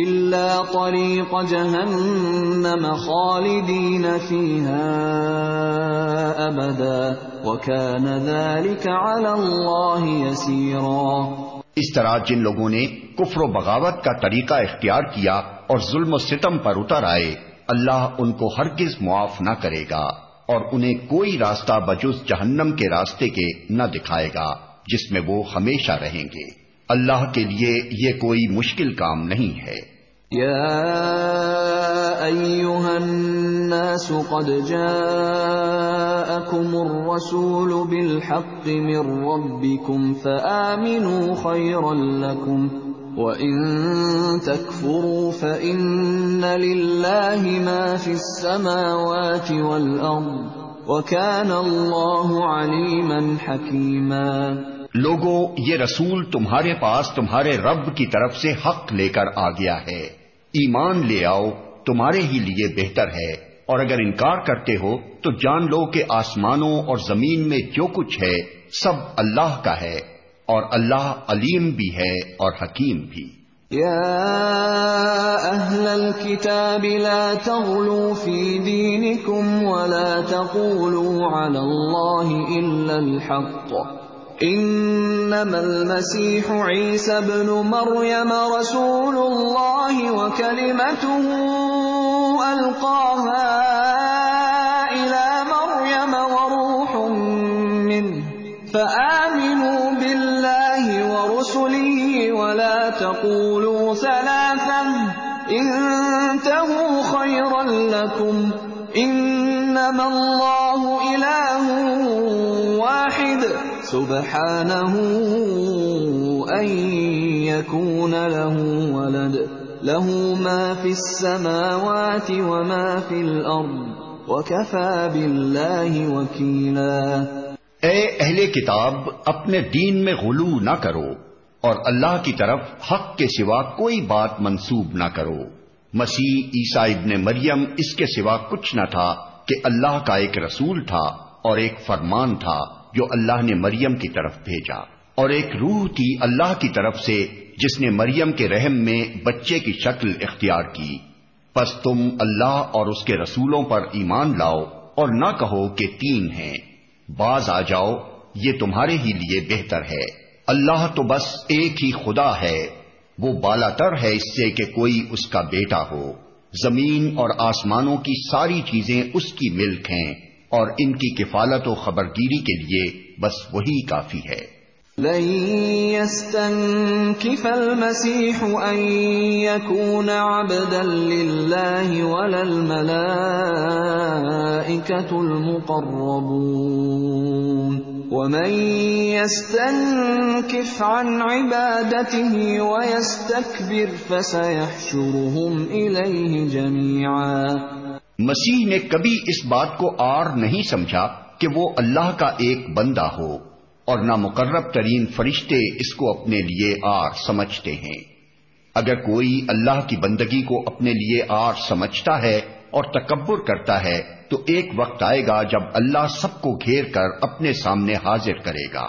Speaker 1: الا طريق جهنم خالدين فيها ابدا وكان ذلك
Speaker 2: على الله يسيرا اس طرح جن لوگوں نے کفر و بغاوت کا طریقہ اختیار کیا اور ظلم و ستم پر اتر آئے اللہ ان کو ہرگز معاف نہ کرے گا اور انہیں کوئی راستہ بجز جہنم کے راستے کے نہ دکھائے گا جس میں وہ ہمیشہ رہیں گے اللہ کے لیے یہ کوئی مشکل کام نہیں ہے
Speaker 1: خيرا لكم بلحبی کم فام کم اوفو فلی اللہ کیا
Speaker 2: نم علی من حکیمت لوگو یہ رسول تمہارے پاس تمہارے رب کی طرف سے حق لے کر آ گیا ہے ایمان لے آؤ تمہارے ہی لیے بہتر ہے اور اگر انکار کرتے ہو تو جان لو کہ آسمانوں اور زمین میں جو کچھ ہے سب اللہ کا ہے اور اللہ علیم بھی ہے اور حکیم بھی
Speaker 1: الكتاب لا ولا الحق انما المسيح عيسى بن مريم رسول الله وكلمته القاها الى مريم وروح من فآمنوا بالله ورسله ولا تقولوا ثلاثا انتهوا خيرا لكم انما الله اله واحد سبحانه يكون له له ولد ما في في السماوات وما وكفى بالله
Speaker 2: وكيلا اے اہل کتاب اپنے دین میں غلو نہ کرو اور اللہ کی طرف حق کے سوا کوئی بات منسوب نہ کرو مسیح عیسائی ابن مریم اس کے سوا کچھ نہ تھا کہ اللہ کا ایک رسول تھا اور ایک فرمان تھا جو اللہ نے مریم کی طرف بھیجا اور ایک روح تھی اللہ کی طرف سے جس نے مریم کے رحم میں بچے کی شکل اختیار کی پس تم اللہ اور اس کے رسولوں پر ایمان لاؤ اور نہ کہو کہ تین ہیں باز آ جاؤ یہ تمہارے ہی لیے بہتر ہے اللہ تو بس ایک ہی خدا ہے وہ بالا تر ہے اس سے کہ کوئی اس کا بیٹا ہو زمین اور آسمانوں کی ساری چیزیں اس کی ملک ہیں اور ان کی کفالت و خبر کے لیے بس وہی کافی ہے
Speaker 1: لئی استنگ کفل مسیح عکونا بدل مل پبوئی فان
Speaker 2: جمیا مسیح نے کبھی اس بات کو آر نہیں سمجھا کہ وہ اللہ کا ایک بندہ ہو اور نہ مقرب ترین فرشتے اس کو اپنے لیے آر سمجھتے ہیں اگر کوئی اللہ کی بندگی کو اپنے لیے آر سمجھتا ہے اور تکبر کرتا ہے تو ایک وقت آئے گا جب اللہ سب کو گھیر کر اپنے سامنے حاضر کرے گا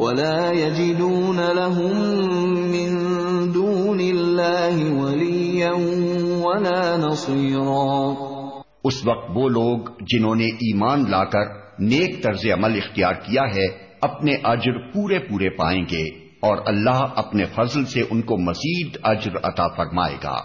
Speaker 2: اس وقت وہ لوگ جنہوں نے ایمان لا کر نیک طرز عمل اختیار کیا ہے اپنے اجر پورے پورے پائیں گے اور اللہ اپنے فضل سے ان کو مزید اجر عطا فرمائے گا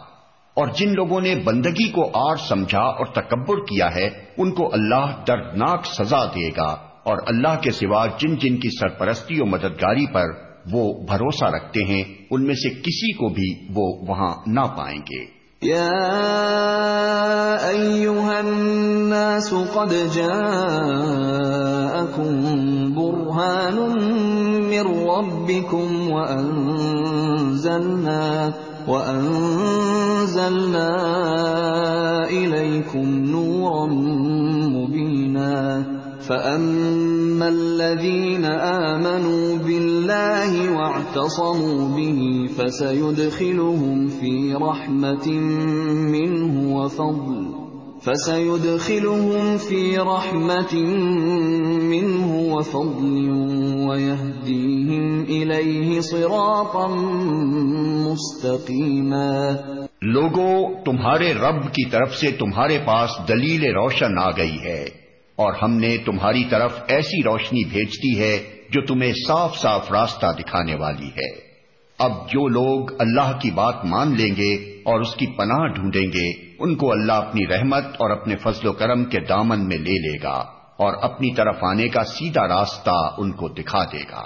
Speaker 2: اور جن لوگوں نے بندگی کو آر سمجھا اور تکبر کیا ہے ان کو اللہ دردناک سزا دے گا اور اللہ کے سوا جن جن کی سرپرستی و مددگاری پر وہ بھروسہ رکھتے ہیں ان میں سے کسی کو بھی وہ وہاں نہ پائیں گے
Speaker 1: الناس قد جاءکم برہان من ربکم وانزلنا وانزلنا إليكم نورا نونا انین فلوم فی رحمتی من اصول فصعود خلوم فی رحمتی من اصول المقیمت
Speaker 2: لوگو تمہارے رب کی طرف سے تمہارے پاس دلیل روشن آ گئی ہے اور ہم نے تمہاری طرف ایسی روشنی بھیج دی ہے جو تمہیں صاف صاف راستہ دکھانے والی ہے اب جو لوگ اللہ کی بات مان لیں گے اور اس کی پناہ ڈھونڈیں گے ان کو اللہ اپنی رحمت اور اپنے فضل و کرم کے دامن میں لے لے گا اور اپنی طرف آنے کا سیدھا راستہ ان کو دکھا دے گا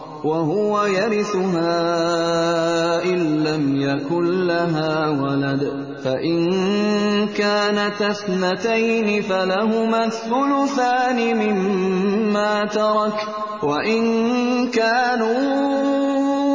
Speaker 1: وَهُوَ يَرِثُهَا إِن لَّمْ يَكُن لَّهَا وَلَدٌ فَإِن كَانَتْ اثْنَتَيْنِ فَلَهُمَا الثُّلُثَانِ مِمَّا تَرَكَ وَإِن كَانُوا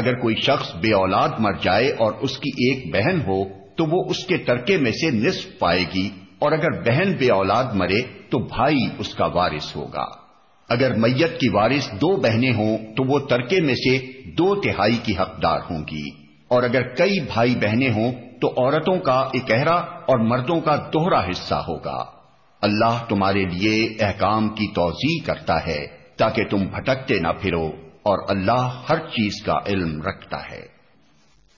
Speaker 2: اگر کوئی شخص بے اولاد مر جائے اور اس کی ایک بہن ہو تو وہ اس کے ترکے میں سے نصف پائے گی اور اگر بہن بے اولاد مرے تو بھائی اس کا وارث ہوگا اگر میت کی وارث دو بہنیں ہوں تو وہ ترکے میں سے دو تہائی کی حقدار ہوں گی اور اگر کئی بھائی بہنیں ہوں تو عورتوں کا اکہرا اور مردوں کا دوہرا حصہ ہوگا اللہ تمہارے لیے احکام کی توضیع کرتا ہے تاکہ تم بھٹکتے نہ پھرو اور اللہ ہر چیز کا علم رکھتا ہے